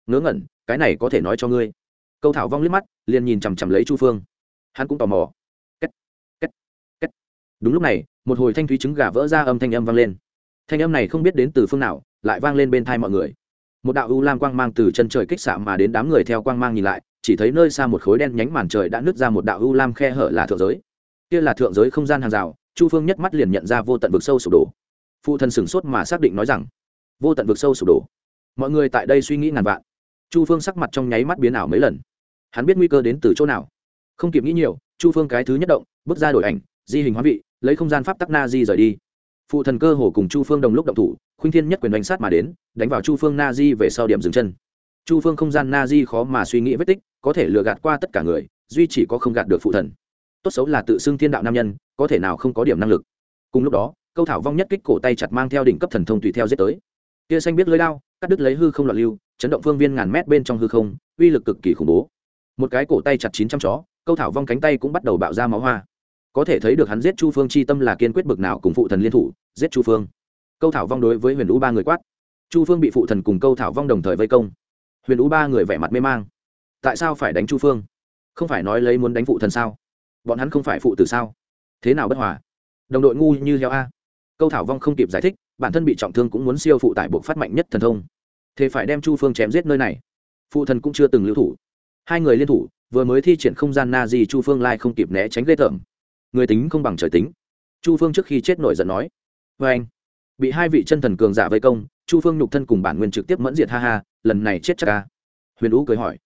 Ngớ ngẩn cái này có thể nói cho ngươi. Câu thảo vong liếc mắt liền nhìn chằm chằm lấy chu phương. Hắn cũng tò mò. Kết, kết, kết. đúng lúc này một hồi thanh thúy trứng gà vỡ ra âm thanh âm vang lên thanh âm này không biết đến từ phương nào, lại vang lên bên thai mọi người. Một đạo u lam quang mang từ chân trời kích xạ mà đến đám người theo quang mang nhìn lại, chỉ thấy nơi xa một khối đen nhánh màn trời đã nứt ra một đạo u lam khe hở là thượng giới. Kia là thượng giới không gian hàng rào, chu phương nhất mắt liền nhận ra vô tận vực sâu sụp đổ. Phụ thân sửng sốt mà xác định nói rằng, vô tận vực sâu sụp đổ. Mọi người tại đây suy nghĩ ngàn vạn. Chu phương sắc mặt trong nháy mắt biến ảo mấy lần. Hắn biết nguy cơ đến từ chỗ nào. Không kịp nghĩ nhiều, chu phương cái thứ nhất động, bước ra đổi ảnh, di hình hóa vị, lấy không gian pháp tắc na di rời đi phụ thần cơ hồ cùng chu phương đồng lúc động thủ, khuynh thiên nhất quyền đánh sát mà đến, đánh vào chu phương na di về sau điểm dừng chân. Chu phương không gian na di khó mà suy nghĩ vết tích, có thể lừa gạt qua tất cả người, duy chỉ có không gạt được phụ thần. Tốt xấu là tự xưng thiên đạo nam nhân, có thể nào không có điểm năng lực. Cùng lúc đó, câu thảo vong nhất kích cổ tay chặt mang theo đỉnh cấp thần thông tùy theo giết tới. Kia xanh biết lưới lao cắt đứt lấy hư không loạn lưu, chấn động phương viên ngàn mét bên trong hư không, uy lực cực kỳ khủng bố. Một cái cổ tay chặt chín trăm chó, câu thảo vong cánh tay cũng bắt đầu bạo ra máu hoa có thể thấy được hắn giết chu phương chi tâm là kiên quyết bực nào cùng phụ thần liên thủ, giết chu phương. Câu thảo vong đối với huyền ú ba người quát. Chu phương bị phụ thần cùng câu thảo vong đồng thời vây công. Huyền ú ba người vẻ mặt mê mang. Tại sao phải đánh chu phương? Không phải nói lấy muốn đánh phụ thần sao? Bọn hắn không phải phụ tử sao? Thế nào bất hòa? Đồng đội ngu như heo a. Câu thảo vong không kịp giải thích, bản thân bị trọng thương cũng muốn siêu phụ tại buộc phát mạnh nhất thần thông. Thế phải đem chu phương chém giết nơi này. Phụ thần cũng chưa từng lưu thủ. Hai người liên thủ, vừa mới thi triển không gian na di chu phương lai không kịp né tránh ghê tởm người tính không bằng trời tính. Chu phương trước khi chết nổi giận nói vê anh, bị hai vị chân thần cường giả vây công, chu phương nhục thân cùng bản nguyên trực tiếp mẫn diệt, ha ha, lần này chết chắc ca huyền ú cười hỏi,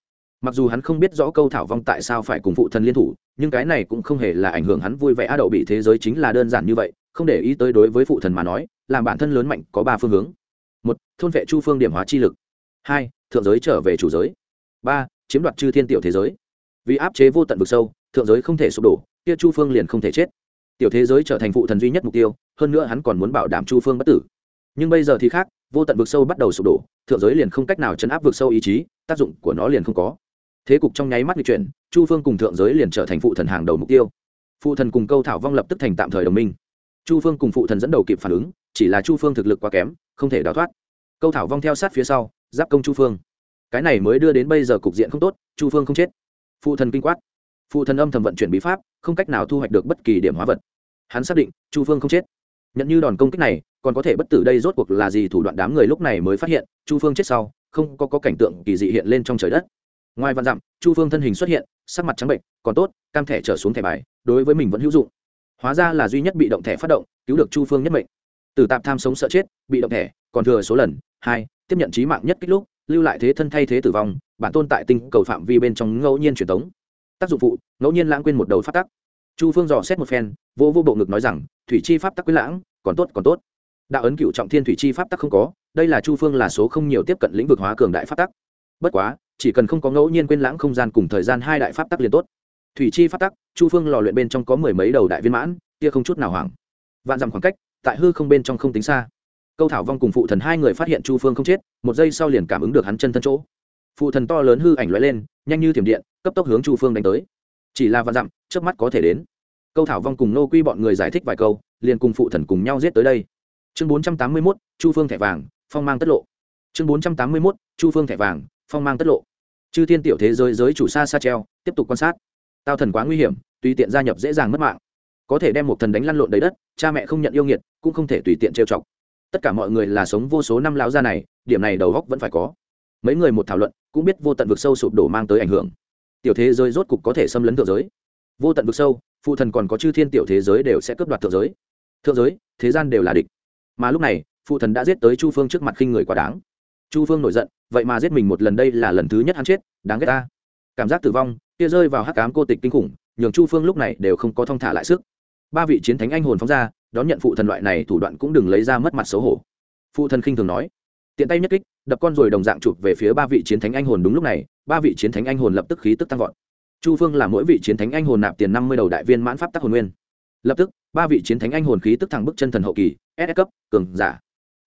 mặc dù hắn không biết rõ câu thảo vong tại sao phải cùng phụ thần liên thủ, nhưng cái này cũng không hề là ảnh hưởng hắn vui vẻ a đậu bị thế giới chính là đơn giản như vậy, không để ý tới đối với phụ thần mà nói, làm bản thân lớn mạnh có ba phương hướng. Một, thôn vệ chu phương điểm hóa chi lực. Hai, thượng giới trở về chủ giới. Ba, chiếm đoạt chư thiên tiểu thế giới. Vì áp chế vô tận vực sâu, thượng giới không thể sụp đổ kia chu phương liền không thể chết. Tiểu thế giới trở thành phụ thần duy nhất mục tiêu, hơn nữa hắn còn muốn bảo đảm chu phương bất tử. Nhưng bây giờ thì khác, vô tận vực sâu bắt đầu sụp đổ, thượng giới liền không cách nào chấn áp vực sâu ý chí, tác dụng của nó liền không có. Thế cục trong nháy mắt di chuyển, chu phương cùng thượng giới liền trở thành phụ thần hàng đầu mục tiêu. Phụ thần cùng câu thảo vong lập tức thành tạm thời đồng minh. Chu phương cùng phụ thần dẫn đầu kịp phản ứng, chỉ là chu phương thực lực quá kém, không thể đào thoát. Câu thảo vong theo sát phía sau, giáp công chu phương. Cái này mới đưa đến bây giờ cục diện không tốt, chu phương không chết. Phụ thần kinh quát. Phụ thần âm thầm vận chuyển bí pháp không cách nào thu hoạch được bất kỳ điểm hóa vật. Hắn xác định chu phương không chết. Nhận như đòn công kích này còn có thể bất tử đây rốt cuộc là gì thủ đoạn đám người lúc này mới phát hiện chu phương chết sau không có, có cảnh tượng kỳ dị hiện lên trong trời đất. Ngoài văn dặm chu phương thân hình xuất hiện sắc mặt trắng bệnh còn tốt cam thẻ trở xuống thẻ bài đối với mình vẫn hữu dụng. Hóa ra là duy nhất bị động thẻ phát động cứu được chu phương nhất mệnh. Từ tạm tham sống sợ chết bị động thẻ còn thừa số lần hai tiếp nhận trí mạng nhất kích lúc lưu lại thế thân thay thế tử vong bản tôn tại tinh cầu phạm vi bên trong ngẫu nhiên truyền tống tác dụng phụ, ngẫu nhiên lãng quên một đầu phát tắc. Chu phương dò xét một phen, vô vô bộ ngực nói rằng, thủy chi pháp tắc quyết lãng, còn tốt còn tốt. Đạo ấn cựu trọng thiên thủy chi pháp tắc không có, đây là chu phương là số không nhiều tiếp cận lĩnh vực hóa cường đại pháp tắc. Bất quá, chỉ cần không có ngẫu nhiên quên lãng không gian cùng thời gian hai đại pháp tắc liền tốt. Thủy chi pháp tắc, chu phương lò luyện bên trong có mười mấy đầu đại viên mãn, kia không chút nào hoảng. Vạn dặm khoảng cách, tại hư không bên trong không tính xa. Câu thảo vong cùng phụ thần hai người phát hiện chu phương không chết, một giây sau liền cảm ứng được hắn chân thân chỗ. Phụ thần to lớn hư ảnh lóe lên, nhanh như thiểm điện cấp tốc hướng chu phương đánh tới. Chỉ là vạn dặm trước mắt có thể đến. Câu thảo vong cùng nô quy bọn người giải thích vài câu, liền cùng phụ thần cùng nhau giết tới đây. Chương bốn trăm tám mươi mốt, chu phương thẻ vàng, phong mang tất lộ. Chương bốn trăm tám mươi mốt, chu phương thẻ vàng, phong mang tất lộ. Chư thiên tiểu thế giới giới chủ xa xa treo, tiếp tục quan sát. Tao thần quá nguy hiểm, tùy tiện gia nhập dễ dàng mất mạng. Có thể đem một thần đánh lăn lộn đầy đất, cha mẹ không nhận yêu nghiệt, cũng không thể tùy tiện trêu chọc. Tất cả mọi người là sống vô số năm lão gia này, điểm này đầu góc vẫn phải có. Mấy người một thảo luận, cũng biết vô tận vực sâu sụp đổ mang tới ảnh hưởng tiểu thế giới rốt cục có thể xâm lấn thượng giới. Vô tận vực sâu, phụ thần còn có chư thiên tiểu thế giới đều sẽ cướp đoạt thượng giới. Thượng giới, thế gian đều là địch. Mà lúc này, phụ thần đã giết tới chu phương trước mặt khinh người quá đáng. Chu phương nổi giận, vậy mà giết mình một lần đây là lần thứ nhất hắn chết, đáng ghét ta. Cảm giác tử vong, kia rơi vào hắc cám cô tịch kinh khủng, nhường chu phương lúc này đều không có thong thả lại sức. Ba vị chiến thánh anh hồn phóng ra, đón nhận phụ thần loại này thủ đoạn cũng đừng lấy ra mất mặt xấu hổ. Phụ thần khinh thường nói, tiện tay nhất kích, đập con rồi đồng dạng chụp về phía ba vị chiến thánh anh hồn đúng lúc này ba vị chiến thánh anh hồn lập tức khí tức tăng vọt. Chu phương là mỗi vị chiến thánh anh hồn nạp tiền năm mươi đầu đại viên mãn pháp tắc hồn nguyên. Lập tức, ba vị chiến thánh anh hồn khí tức thẳng bức chân thần hậu kỳ ss cấp, cường giả.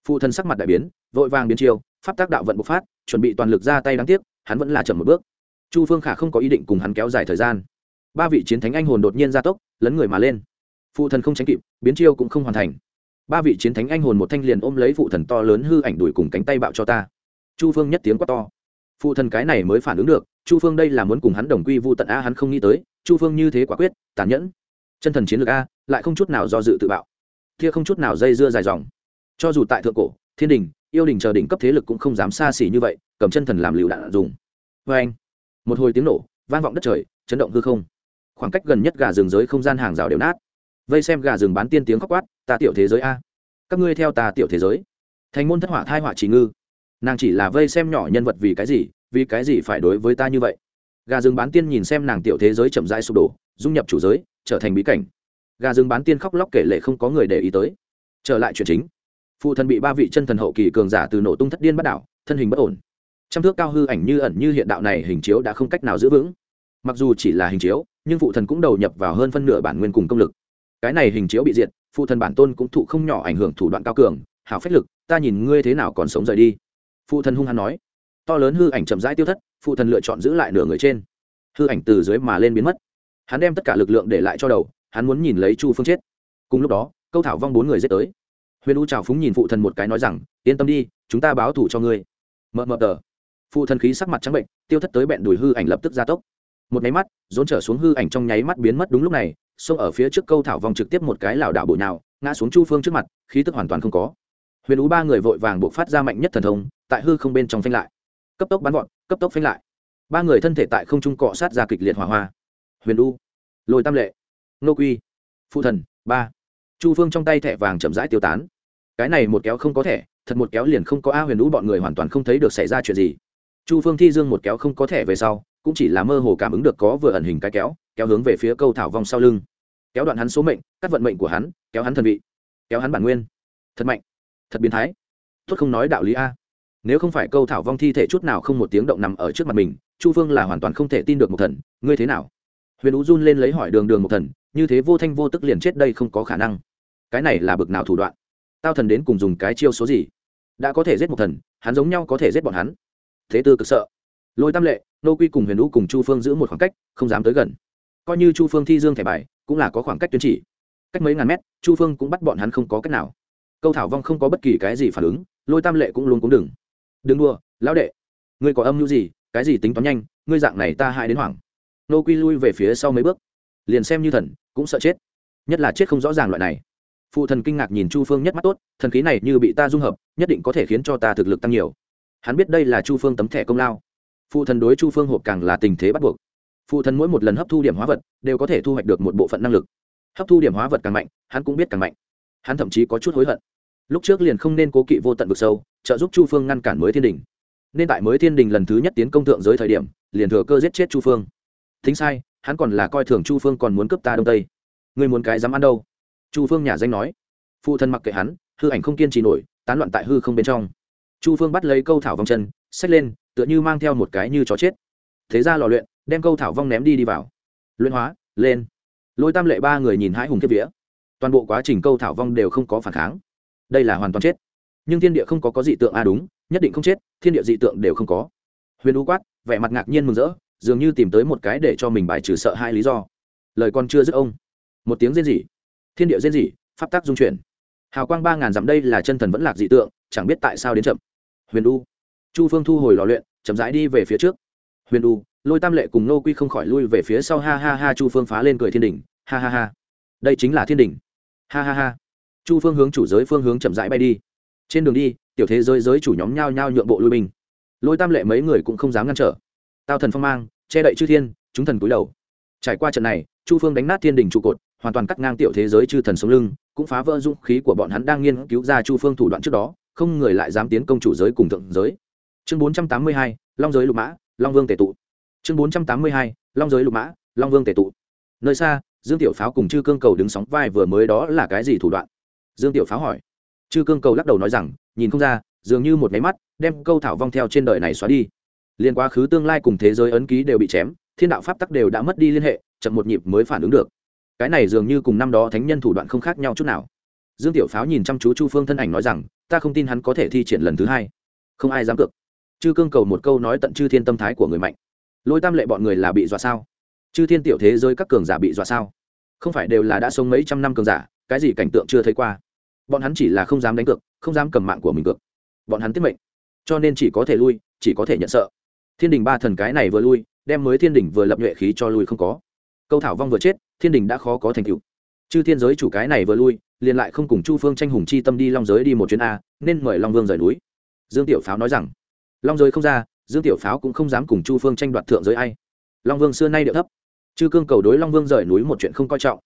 Phụ thần sắc mặt đại biến, vội vàng biến chiêu, pháp tác đạo vận bộc phát, chuẩn bị toàn lực ra tay đáng tiếc, hắn vẫn là chậm một bước. Chu phương khả không có ý định cùng hắn kéo dài thời gian. Ba vị chiến thánh anh hồn đột nhiên gia tốc, lấn người mà lên. Phụ thần không tránh kịp, biến chiêu cũng không hoàn thành. Ba vị chiến thánh anh hồn một thanh liền ôm lấy phụ thần to lớn hư ảnh đuổi cùng cánh tay bạo cho ta. Chu phương nhất tiếng quát to phụ thần cái này mới phản ứng được, chu phương đây là muốn cùng hắn đồng quy vu tận a, hắn không nghĩ tới, chu phương như thế quả quyết, tàn nhẫn. Chân thần chiến lược a, lại không chút nào do dự tự bạo. Kia không chút nào dây dưa dài dòng. Cho dù tại thượng cổ, thiên đình, yêu đình chờ đỉnh cấp thế lực cũng không dám xa xỉ như vậy, cầm chân thần làm lựu đạn dùng. Vê anh, một hồi tiếng nổ, vang vọng đất trời, chấn động hư không. Khoảng cách gần nhất gà rừng giới không gian hàng rào đều nát. Vây xem gà rừng bán tiên tiếng khóc quát, ta tiểu thế giới a, các ngươi theo ta tiểu thế giới. Thành môn thất hỏa thai hỏa chỉ ngư nàng chỉ là vây xem nhỏ nhân vật vì cái gì, vì cái gì phải đối với ta như vậy? Gà rừng bán tiên nhìn xem nàng tiểu thế giới chậm rãi sụp đổ, dung nhập chủ giới, trở thành bí cảnh. Gà rừng bán tiên khóc lóc kể lệ không có người để ý tới. Trở lại chuyện chính. Phụ thần bị ba vị chân thần hậu kỳ cường giả từ nổ tung thất điên bắt đảo, thân hình bất ổn. Trăm thước cao hư ảnh như ẩn như hiện đạo này hình chiếu đã không cách nào giữ vững. Mặc dù chỉ là hình chiếu, nhưng phụ thần cũng đầu nhập vào hơn phân nửa bản nguyên cùng công lực. Cái này hình chiếu bị diệt, phụ thần bản tôn cũng thụ không nhỏ ảnh hưởng thủ đoạn cao cường. Hảo phách lực, ta nhìn ngươi thế nào còn sống rời đi phụ thần hung hăng nói. To lớn hư ảnh chậm rãi tiêu thất, phụ thần lựa chọn giữ lại nửa người trên. Hư ảnh từ dưới mà lên biến mất. Hắn đem tất cả lực lượng để lại cho đầu, hắn muốn nhìn lấy chu phương chết. Cùng lúc đó, câu thảo vong bốn người giết tới. Huyền u trào phúng nhìn phụ thần một cái nói rằng, yên tâm đi, chúng ta báo thủ cho ngươi. Mờ mờ tờ. Phụ thần khí sắc mặt trắng bệnh, tiêu thất tới bẹn đùi hư ảnh lập tức gia tốc. Một nháy mắt, dồn trở xuống hư ảnh trong nháy mắt biến mất đúng lúc này, xông ở phía trước câu thảo vong trực tiếp một cái lảo đảo bụi nào ngã xuống chu phương trước mặt, khí tức hoàn toàn không có huyền ú ba người vội vàng buộc phát ra mạnh nhất thần thông, tại hư không bên trong phanh lại. Cấp tốc bắn gọn, cấp tốc phanh lại. Ba người thân thể tại không trung cọ sát ra kịch liệt hỏa hoa. Huyền u lôi tam lệ nô quy, phụ thần, ba. Chu phương trong tay thẻ vàng chậm rãi tiêu tán. Cái này một kéo không có thẻ, thật một kéo liền không có a huyền u bọn người hoàn toàn không thấy được xảy ra chuyện gì. Chu phương thi dương một kéo không có thẻ về sau, cũng chỉ là mơ hồ cảm ứng được có vừa ẩn hình cái kéo kéo hướng về phía câu thảo vong sau lưng. Kéo đoạn hắn số mệnh, cắt vận mệnh của hắn, kéo hắn thần vị, kéo hắn bản nguyên. Thật mạnh thật biến thái. Tốt không nói đạo lý a. Nếu không phải câu thảo vong thi thể chút nào không một tiếng động nằm ở trước mặt mình, chu phương là hoàn toàn không thể tin được một thần. Ngươi thế nào? Huyền ú run lên lấy hỏi đường đường một thần, như thế vô thanh vô tức liền chết đây không có khả năng. Cái này là bực nào thủ đoạn? Tao thần đến cùng dùng cái chiêu số gì? Đã có thể giết một thần, hắn giống nhau có thể giết bọn hắn. Thế tư cực sợ. Lôi tam lệ, nô quy cùng huyền ú cùng chu phương giữ một khoảng cách, không dám tới gần. Coi như chu phương thi dương thẻ bài, cũng là có khoảng cách tuyên chỉ. Cách mấy ngàn mét, chu phương cũng bắt bọn hắn không có cách nào câu thảo vong không có bất kỳ cái gì phản ứng, lôi tam lệ cũng luôn cũng đừng. Đừng đua lão đệ, ngươi có âm mưu gì, cái gì tính toán nhanh, ngươi dạng này ta hại đến hoảng. Nô quy lui về phía sau mấy bước. Liền xem như thần, cũng sợ chết. Nhất là chết không rõ ràng loại này. Phụ thần kinh ngạc nhìn chu phương nhất mắt tốt, thần khí này như bị ta dung hợp, nhất định có thể khiến cho ta thực lực tăng nhiều. Hắn biết đây là chu phương tấm thẻ công lao. Phụ thần đối chu phương hộp càng là tình thế bắt buộc. Phụ thần mỗi một lần hấp thu điểm hóa vật, đều có thể thu hoạch được một bộ phận năng lực. Hấp thu điểm hóa vật càng mạnh, hắn cũng biết càng mạnh. Hắn thậm chí có chút hối hận lúc trước liền không nên cố kỵ vô tận vực sâu, trợ giúp chu phương ngăn cản mới thiên đình. Nên tại mới thiên đình lần thứ nhất tiến công thượng giới thời điểm, liền thừa cơ giết chết chu phương. Thính sai, hắn còn là coi thường chu phương còn muốn cướp ta đông tây. Người muốn cái dám ăn đâu? Chu phương nhà danh nói. Phụ thân mặc kệ hắn, hư ảnh không kiên trì nổi, tán loạn tại hư không bên trong. Chu phương bắt lấy câu thảo vong chân, xách lên, tựa như mang theo một cái như chó chết. Thế ra lò luyện, đem câu thảo vong ném đi đi vào. Luyện hóa, lên. Lôi tam lệ ba người nhìn hãi hùng kiếp vía. Toàn bộ quá trình câu thảo vong đều không có phản kháng đây là hoàn toàn chết. Nhưng thiên địa không có có dị tượng a à đúng, nhất định không chết, thiên địa dị tượng đều không có. Huyền u quát, vẻ mặt ngạc nhiên mừng rỡ, dường như tìm tới một cái để cho mình bài trừ sợ hai lý do. Lời con chưa dứt ông, một tiếng rên rỉ. Thiên địa rên rỉ, pháp tắc dung chuyển. Hào quang ba ngàn dặm đây là chân thần vẫn lạc dị tượng, chẳng biết tại sao đến chậm. Huyền u, chu phương thu hồi lò luyện, chậm rãi đi về phía trước. Huyền u, lôi tam lệ cùng nô quy không khỏi lui về phía sau, ha ha ha, chu phương phá lên cười thiên đình ha ha ha. Đây chính là thiên đình ha ha ha chu phương hướng chủ giới phương hướng chậm rãi bay đi. Trên đường đi, tiểu thế giới giới chủ nhóm nhao nhao nhượng bộ lui binh. Lôi tam lệ mấy người cũng không dám ngăn trở. Tao thần phong mang, che đậy chư thiên, chúng thần cúi đầu. Trải qua trận này, chu phương đánh nát thiên đình trụ cột, hoàn toàn cắt ngang tiểu thế giới chư thần sống lưng, cũng phá vỡ dũng khí của bọn hắn đang nghiên cứu ra chu phương thủ đoạn trước đó, không người lại dám tiến công chủ giới cùng thượng giới. Chương bốn trăm tám mươi hai, long giới lục mã, long vương tể tụ. Chương bốn trăm tám mươi hai, long giới lục mã, long vương tể tụ. Nơi xa, dương tiểu pháo cùng chư cương cầu đứng sóng vai vừa mới đó là cái gì thủ đoạn? Dương tiểu pháo hỏi. Chư cương cầu lắc đầu nói rằng, nhìn không ra, dường như một máy mắt, đem câu thảo vong theo trên đời này xóa đi. Liên quá khứ tương lai cùng thế giới ấn ký đều bị chém, thiên đạo pháp tắc đều đã mất đi liên hệ, chậm một nhịp mới phản ứng được. Cái này dường như cùng năm đó thánh nhân thủ đoạn không khác nhau chút nào. Dương tiểu pháo nhìn chăm chú chu phương thân ảnh nói rằng, ta không tin hắn có thể thi triển lần thứ hai. Không ai dám cược. Chư cương cầu một câu nói tận chư thiên tâm thái của người mạnh. Lôi tam lệ bọn người là bị dọa sao? Chư thiên tiểu thế giới các cường giả bị dọa sao? Không phải đều là đã sống mấy trăm năm cường giả, cái gì cảnh tượng chưa thấy qua. Bọn hắn chỉ là không dám đánh cược, không dám cầm mạng của mình cược. Bọn hắn tiết mệnh. Cho nên chỉ có thể lui, chỉ có thể nhận sợ. Thiên đình ba thần cái này vừa lui, đem mới thiên đình vừa lập nhuệ khí cho lui không có. Câu thảo vong vừa chết, thiên đình đã khó có thành tựu. Chư thiên giới chủ cái này vừa lui, liền lại không cùng chu phương tranh hùng chi tâm đi long giới đi một chuyến a, nên mời long vương rời núi. Dương tiểu pháo nói rằng, long giới không ra, dương tiểu pháo cũng không dám cùng chu phương tranh đoạt thượng giới ai. Long vương xưa nay điệu thấp chư cương cầu đối long vương rời núi một chuyện không coi trọng.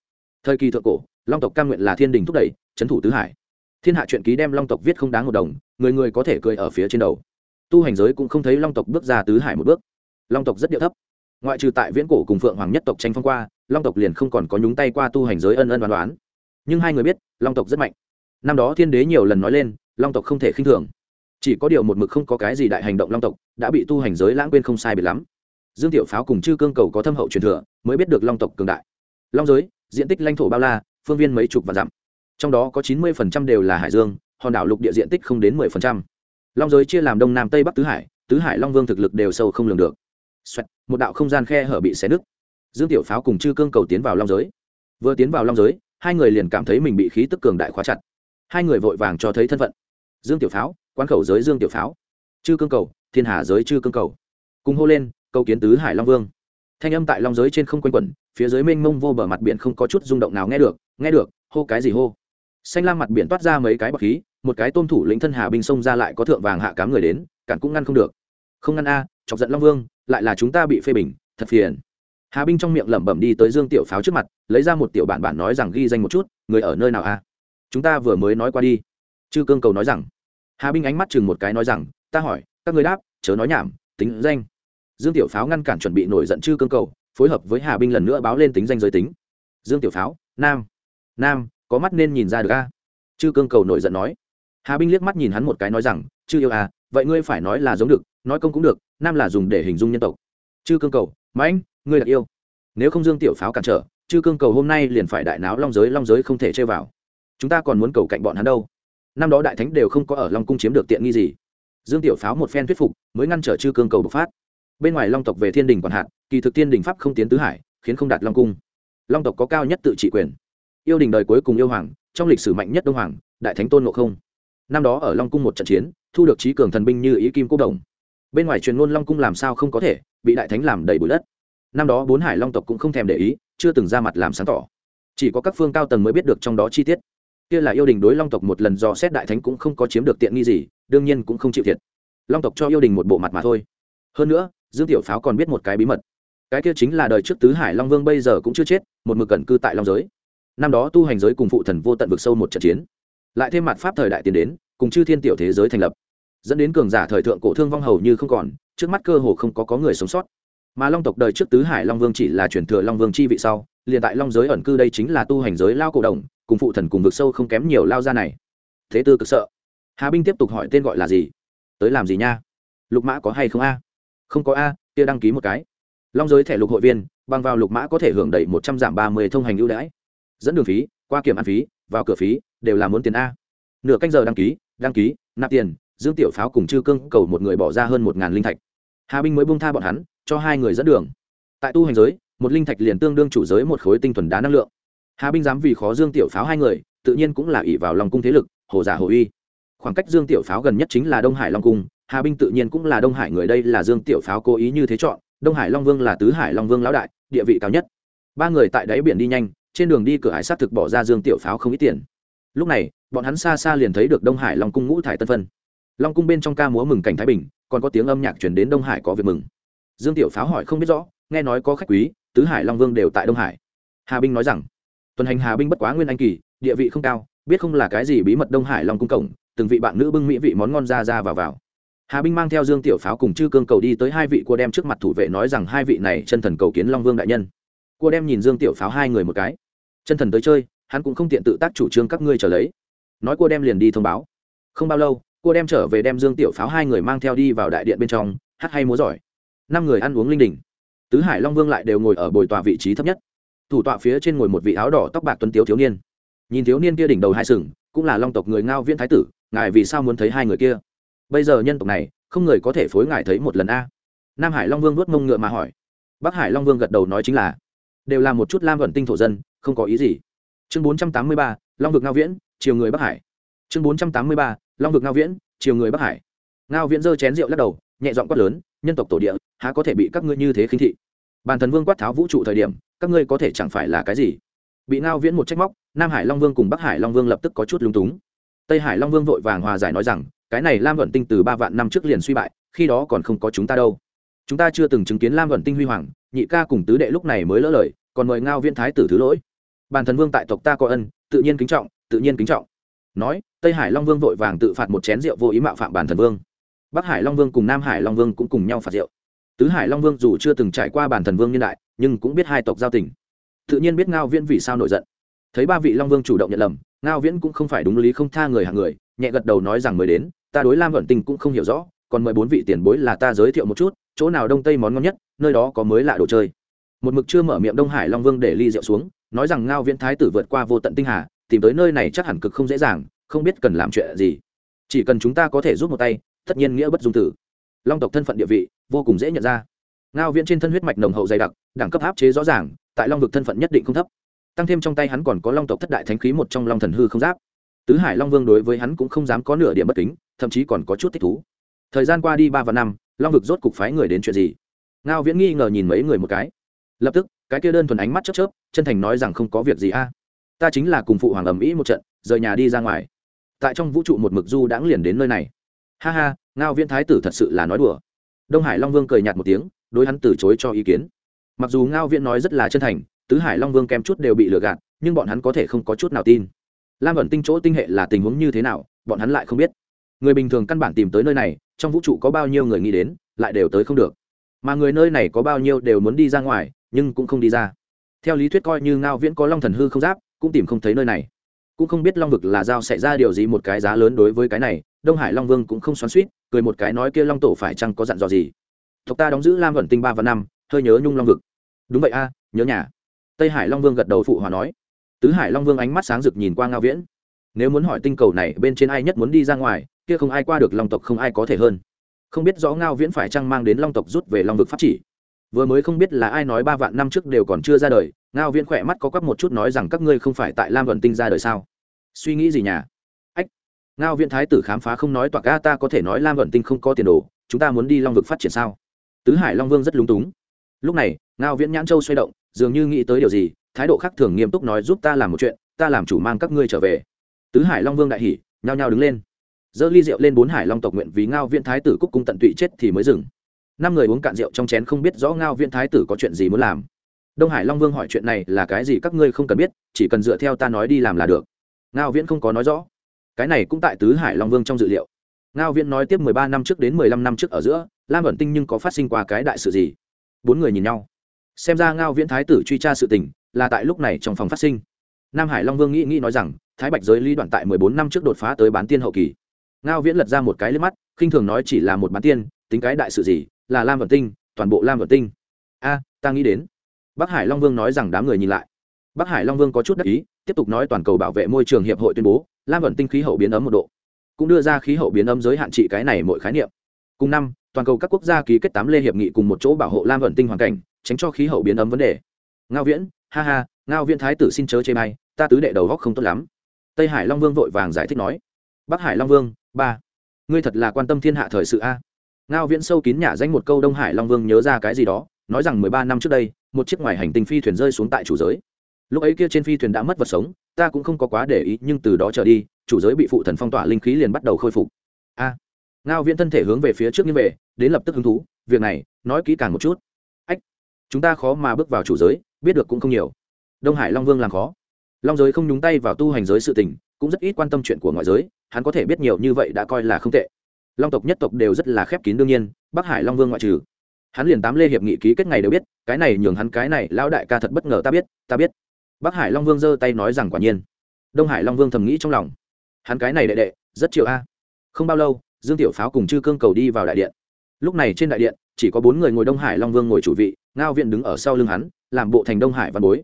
Thời kỳ thượng cổ, long tộc cam nguyện là thiên đình thúc đẩy trấn thủ tứ hải. Thiên hạ chuyện ký đem long tộc viết không đáng một đồng, người người có thể cười ở phía trên đầu. Tu hành giới cũng không thấy long tộc bước ra tứ hải một bước. Long tộc rất điệu thấp. Ngoại trừ tại viễn cổ cùng phượng hoàng nhất tộc tranh phong qua, long tộc liền không còn có nhúng tay qua tu hành giới ân ân đoán đoán nhưng hai người biết, long tộc rất mạnh. Năm đó thiên đế nhiều lần nói lên, long tộc không thể khinh thường. Chỉ có điều một mực không có cái gì đại hành động long tộc, đã bị tu hành giới lãng quên không sai biệt lắm dương tiểu pháo cùng chư cương cầu có thâm hậu truyền thừa mới biết được long tộc cường đại. Long giới diện tích lãnh thổ bao la phương viên mấy chục và dặm. Trong đó có chín mươi đều là hải dương hòn đảo lục địa diện tích không đến 10%. long giới chia làm đông nam tây bắc tứ hải tứ hải long vương thực lực đều sâu không lường được. Xoẹt, một đạo không gian khe hở bị xé nứt. Dương tiểu pháo cùng chư cương cầu tiến vào long giới. Vừa tiến vào long giới hai người liền cảm thấy mình bị khí tức cường đại khóa chặt. Hai người vội vàng cho thấy thân phận. Dương tiểu pháo quán khẩu giới dương tiểu pháo. Chư cương cầu thiên hà giới chư cương cầu. Cùng hô lên câu kiến tứ hải long vương. Thanh âm tại long giới trên không quanh quẩn, phía dưới mênh mông vô bờ mặt biển không có chút rung động nào nghe được nghe được, hô cái gì hô. Xanh lam mặt biển toát ra mấy cái bọc khí, một cái tôn thủ lĩnh thân hà binh xông ra lại có thượng vàng hạ cám người đến, cản cũng ngăn không được. Không ngăn a, chọc giận long vương, lại là chúng ta bị phê bình, thật phiền. Hà binh trong miệng lẩm bẩm đi tới dương tiểu pháo trước mặt, lấy ra một tiểu bản bản nói rằng ghi danh một chút, người ở nơi nào a? Chúng ta vừa mới nói qua đi. Chư cương cầu nói rằng. Hà binh ánh mắt chừng một cái nói rằng, ta hỏi, các người đáp, chớ nói nhảm, tính danh dương tiểu pháo ngăn cản chuẩn bị nổi giận chư cương cầu, phối hợp với hà binh lần nữa báo lên tính danh giới tính. Dương tiểu pháo, nam nam, có mắt nên nhìn ra được a? Chư cương cầu nổi giận nói. Hà binh liếc mắt nhìn hắn một cái nói rằng, chư yêu à vậy ngươi phải nói là giống được, nói công cũng được, nam là dùng để hình dung nhân tộc. Chư cương cầu, mãnh, ngươi đặc yêu. Nếu không dương tiểu pháo cản trở, chư cương cầu hôm nay liền phải đại náo long giới long giới không thể chơi vào. Chúng ta còn muốn cầu cạnh bọn hắn đâu. Năm đó đại thánh đều không có ở long cung chiếm được tiện nghi gì. Dương tiểu pháo một phen thuyết phục, mới ngăn trở chư cương cầu bộc phát bên ngoài long tộc về thiên đình còn hạn kỳ thực thiên đình pháp không tiến tứ hải, khiến không đạt long cung. Long tộc có cao nhất tự trị quyền. Yêu đình đời cuối cùng yêu hoàng, trong lịch sử mạnh nhất đông hoàng, đại thánh tôn ngộ không. Năm đó ở long cung một trận chiến, thu được trí cường thần binh như ý kim quốc đồng. Bên ngoài truyền ngôn long cung làm sao không có thể, bị đại thánh làm đầy bụi đất. Năm đó bốn hải long tộc cũng không thèm để ý, chưa từng ra mặt làm sáng tỏ. Chỉ có các phương cao tầng mới biết được trong đó chi tiết. Kia là yêu đình đối long tộc một lần do xét đại thánh cũng không có chiếm được tiện nghi gì, đương nhiên cũng không chịu thiệt. Long tộc cho yêu đình một bộ mặt mà thôi hơn nữa, dương tiểu pháo còn biết một cái bí mật. Cái kia chính là đời trước tứ hải long vương bây giờ cũng chưa chết, một mực cẩn cư tại long giới. Năm đó tu hành giới cùng phụ thần vô tận vực sâu một trận chiến. Lại thêm mặt pháp thời đại tiến đến, cùng chư thiên tiểu thế giới thành lập. Dẫn đến cường giả thời thượng cổ thương vong hầu như không còn, trước mắt cơ hồ không có có người sống sót. Mà long tộc đời trước tứ hải long vương chỉ là truyền thừa long vương chi vị sau, liền tại long giới ẩn cư đây chính là tu hành giới lao cổ đồng cùng phụ thần cùng vực sâu không kém nhiều lao ra này. Thế tư cực sợ. Hà binh tiếp tục hỏi tên gọi là gì? Tới làm gì nha? Lục mã có hay không a? Không có a, kia đăng ký một cái. Long giới thẻ lục hội viên, bằng vào lục mã có thể hưởng đầy một trăm giảm ba mươi thông hành ưu đãi. Dẫn đường phí, qua kiểm ăn phí, vào cửa phí, đều là muốn tiền a. Nửa canh giờ đăng ký đăng ký, nạp tiền, dương tiểu pháo cùng chư cương cầu một người bỏ ra hơn một ngàn linh thạch. Hà binh mới bung tha bọn hắn, cho hai người dẫn đường. Tại tu hành giới, một linh thạch liền tương đương chủ giới một khối tinh thuần đá năng lượng. Hà binh dám vì khó dương tiểu pháo hai người, tự nhiên cũng là ỷ vào lòng cung thế lực, hồ giả hồ uy. Khoảng cách dương tiểu pháo gần nhất chính là đông hải long cung hà binh tự nhiên cũng là đông hải người đây là dương tiểu pháo cố ý như thế chọn, đông hải long vương là tứ hải long vương lão đại, địa vị cao nhất. Ba người tại đáy biển đi nhanh, trên đường đi cửa hải sát thực bỏ ra dương tiểu pháo không ít tiền. Lúc này, bọn hắn xa xa liền thấy được đông hải long cung ngũ thải tân phân. Long cung bên trong ca múa mừng cảnh thái bình, còn có tiếng âm nhạc chuyển đến đông hải có việc mừng. Dương tiểu pháo hỏi không biết rõ, nghe nói có khách quý, tứ hải long vương đều tại đông hải. Hà binh nói rằng, tuần hành hà binh bất quá nguyên anh kỳ, địa vị không cao, biết không là cái gì bí mật đông hải long cung cổng, từng vị bạn nữ bưng mỹ vị món ngon ra ra vào vào hà binh mang theo dương tiểu pháo cùng chư cương cầu đi tới hai vị cua đem trước mặt thủ vệ nói rằng hai vị này chân thần cầu kiến long vương đại nhân. Cua đem nhìn dương tiểu pháo hai người một cái. Chân thần tới chơi, hắn cũng không tiện tự tác chủ trương các ngươi trở lấy. Nói cua đem liền đi thông báo. Không bao lâu, cua đem trở về đem dương tiểu pháo hai người mang theo đi vào đại điện bên trong, hát hay múa giỏi. Năm người ăn uống linh đình. Tứ hải long vương lại đều ngồi ở bồi tòa vị trí thấp nhất. Thủ tọa phía trên ngồi một vị áo đỏ tóc bạc tuấn tiếu thiếu niên. Nhìn thiếu niên kia đỉnh đầu hai sừng, cũng là long tộc người ngao viễn thái tử, ngài vì sao muốn thấy hai người kia? Bây giờ nhân tộc này, không người có thể phối ngại thấy một lần a. Nam hải long vương vuốt mông ngựa mà hỏi. Bắc hải long vương gật đầu nói chính là, đều là một chút lam vận tinh thổ dân, không có ý gì. Chương bốn trăm tám mươi ba, long vực ngao viễn, chiều người bắc hải. Chương bốn trăm tám mươi ba, long vực ngao viễn, chiều người bắc hải. Ngao viễn giơ chén rượu lắc đầu, nhẹ giọng quát lớn, nhân tộc tổ địa, há có thể bị các ngươi như thế khinh thị? Bàn thần vương quát tháo vũ trụ thời điểm, các ngươi có thể chẳng phải là cái gì? Bị ngao viễn một trách móc, nam hải long vương cùng bắc hải long vương lập tức có chút lúng túng. Tây hải long vương vội vàng hòa giải nói rằng cái này lam vận tinh từ ba vạn năm trước liền suy bại, khi đó còn không có chúng ta đâu. Chúng ta chưa từng chứng kiến lam vận tinh huy hoàng, nhị ca cùng tứ đệ lúc này mới lỡ lời, còn mời ngao viễn thái tử thứ lỗi. Bàn thần vương tại tộc ta có ân, tự nhiên kính trọng, tự nhiên kính trọng. Nói, tây hải long vương vội vàng tự phạt một chén rượu vô ý mạo phạm bàn thần vương. Bắc hải long vương cùng nam hải long vương cũng cùng nhau phạt rượu. Tứ hải long vương dù chưa từng trải qua bàn thần vương nhân đại, nhưng cũng biết hai tộc giao tình. Tự nhiên biết ngao viễn vì sao nổi giận. Thấy ba vị long vương chủ động nhận lầm, ngao viễn cũng không phải đúng lý không tha người hàng người, nhẹ gật đầu nói rằng mới đến ta đối lam vận tình cũng không hiểu rõ, còn mời bốn vị tiền bối là ta giới thiệu một chút, chỗ nào đông tây món ngon nhất, nơi đó có mới lạ đồ chơi. Một mực chưa mở miệng đông hải long vương để ly rượu xuống, nói rằng ngao viễn thái tử vượt qua vô tận tinh hà, tìm tới nơi này chắc hẳn cực không dễ dàng, không biết cần làm chuyện gì. Chỉ cần chúng ta có thể giúp một tay, tất nhiên nghĩa bất dung tử. Long tộc thân phận địa vị, vô cùng dễ nhận ra. Ngao viễn trên thân huyết mạch nồng hậu dày đặc, đẳng cấp áp chế rõ ràng, tại long vực thân phận nhất định không thấp. Tăng thêm trong tay hắn còn có long tộc thất đại thánh khí một trong long thần hư không giáp tứ hải long vương đối với hắn cũng không dám có nửa điểm bất kính, thậm chí còn có chút thích thú. Thời gian qua đi ba và năm, long vực rốt cục phái người đến chuyện gì? Ngao viễn nghi ngờ nhìn mấy người một cái. Lập tức, cái kia đơn thuần ánh mắt chớp chớp, chân thành nói rằng không có việc gì a. Ta chính là cùng phụ hoàng ầm ĩ một trận, rời nhà đi ra ngoài. Tại trong vũ trụ một mực du đãng liền đến nơi này. Ha ha, ngao viễn thái tử thật sự là nói đùa. Đông hải long vương cười nhạt một tiếng, đối hắn từ chối cho ý kiến. Mặc dù ngao viễn nói rất là chân thành, tứ hải long vương kem chút đều bị lừa gạt, nhưng bọn hắn có thể không có chút nào tin lam ẩn tinh chỗ tinh hệ là tình huống như thế nào, bọn hắn lại không biết. Người bình thường căn bản tìm tới nơi này, trong vũ trụ có bao nhiêu người nghĩ đến, lại đều tới không được. Mà người nơi này có bao nhiêu đều muốn đi ra ngoài, nhưng cũng không đi ra. Theo lý thuyết coi như ngao viễn có long thần hư không giáp, cũng tìm không thấy nơi này. Cũng không biết long vực là giao xảy ra điều gì một cái giá lớn đối với cái này, đông hải long vương cũng không xoắn suýt cười một cái nói kia long tổ phải chăng có dặn dò gì. Tộc ta đóng giữ lam vận tinh ba và năm, hơi nhớ nhung long vực. Đúng vậy a, nhớ nhà. Tây hải long vương gật đầu phụ hòa nói tứ hải long vương ánh mắt sáng rực nhìn qua ngao viễn. Nếu muốn hỏi tinh cầu này bên trên ai nhất muốn đi ra ngoài, kia không ai qua được long tộc không ai có thể hơn. Không biết rõ ngao viễn phải chăng mang đến long tộc rút về long vực pháp chỉ. Vừa mới không biết là ai nói ba vạn năm trước đều còn chưa ra đời, ngao viễn khỏe mắt có quắc một chút nói rằng các ngươi không phải tại lam vận tinh ra đời sao? Suy nghĩ gì nhà? Ách, ngao viễn thái tử khám phá không nói toạc ga, ta có thể nói lam vận tinh không có tiền đồ, chúng ta muốn đi long vực phát triển sao? Tứ hải long vương rất lúng túng. Lúc này, ngao viễn nhãn châu xoay động, dường như nghĩ tới điều gì thái độ khác thường nghiêm túc nói giúp ta làm một chuyện, ta làm chủ mang các ngươi trở về. Tứ hải long vương đại hỉ, nhao nhao đứng lên. Dơ ly rượu lên bốn hải long tộc nguyện vì ngao viễn thái tử cúc cung tận tụy chết thì mới dừng. Năm người uống cạn rượu trong chén không biết rõ ngao viễn thái tử có chuyện gì muốn làm. Đông hải long vương hỏi chuyện này là cái gì các ngươi không cần biết, chỉ cần dựa theo ta nói đi làm là được. Ngao viễn không có nói rõ. Cái này cũng tại tứ hải long vương trong dự liệu. Ngao viễn nói tiếp mười ba năm trước đến mười lăm năm trước ở giữa, lam ẩn tinh nhưng có phát sinh qua cái đại sự gì? Bốn người nhìn nhau xem ra ngao viễn thái tử truy tra sự tình là tại lúc này trong phòng phát sinh. Nam hải long vương nghĩ nghĩ nói rằng, thái bạch giới ly đoạn tại mười bốn năm trước đột phá tới bán tiên hậu kỳ. Ngao viễn lật ra một cái lên mắt, khinh thường nói chỉ là một bán tiên, tính cái đại sự gì, là lam vật tinh, toàn bộ lam vật tinh. A, ta nghĩ đến. Bắc hải long vương nói rằng đám người nhìn lại. Bắc hải long vương có chút đắc ý, tiếp tục nói toàn cầu bảo vệ môi trường hiệp hội tuyên bố, lam vận tinh khí hậu biến ấm một độ. Cũng đưa ra khí hậu biến ấm giới hạn trị cái này mỗi khái niệm. Cùng năm, toàn cầu các quốc gia ký kết tám lê hiệp nghị cùng một chỗ bảo hộ lam vận tinh hoàn cảnh tránh cho khí hậu biến ấm vấn đề. Ngao viễn, ha ha, ngao viễn thái tử xin chớ chê bay ta tứ đệ đầu góc không tốt lắm. Tây hải long vương vội vàng giải thích nói. Bắc hải long vương, ba, ngươi thật là quan tâm thiên hạ thời sự a. Ngao viễn sâu kín nhả danh một câu đông hải long vương nhớ ra cái gì đó, nói rằng mười ba năm trước đây, một chiếc ngoài hành tinh phi thuyền rơi xuống tại chủ giới. Lúc ấy kia trên phi thuyền đã mất vật sống, ta cũng không có quá để ý, nhưng từ đó trở đi, chủ giới bị phụ thần phong tỏa linh khí liền bắt đầu khôi phục. A. Ngao viễn thân thể hướng về phía trước như về, đến lập tức hứng thú, việc này, nói kỹ càng một chút chúng ta khó mà bước vào chủ giới, biết được cũng không nhiều. Đông hải long vương làm khó. Long giới không nhúng tay vào tu hành giới sự tình, cũng rất ít quan tâm chuyện của ngoại giới, hắn có thể biết nhiều như vậy đã coi là không tệ. Long tộc nhất tộc đều rất là khép kín đương nhiên, bắc hải long vương ngoại trừ. Hắn liền tám lê hiệp nghị ký kết ngày đều biết, cái này nhường hắn cái này, lão đại ca thật bất ngờ ta biết ta biết. Bắc hải long vương giơ tay nói rằng quả nhiên. Đông hải long vương thầm nghĩ trong lòng. Hắn cái này đệ đệ, rất chịu a. Không bao lâu, dương tiểu pháo cùng chư cương cầu đi vào đại điện. Lúc này trên đại điện, chỉ có bốn người ngồi đông hải long vương ngồi chủ vị ngao viện đứng ở sau lưng hắn, làm bộ thành đông hải văn bối.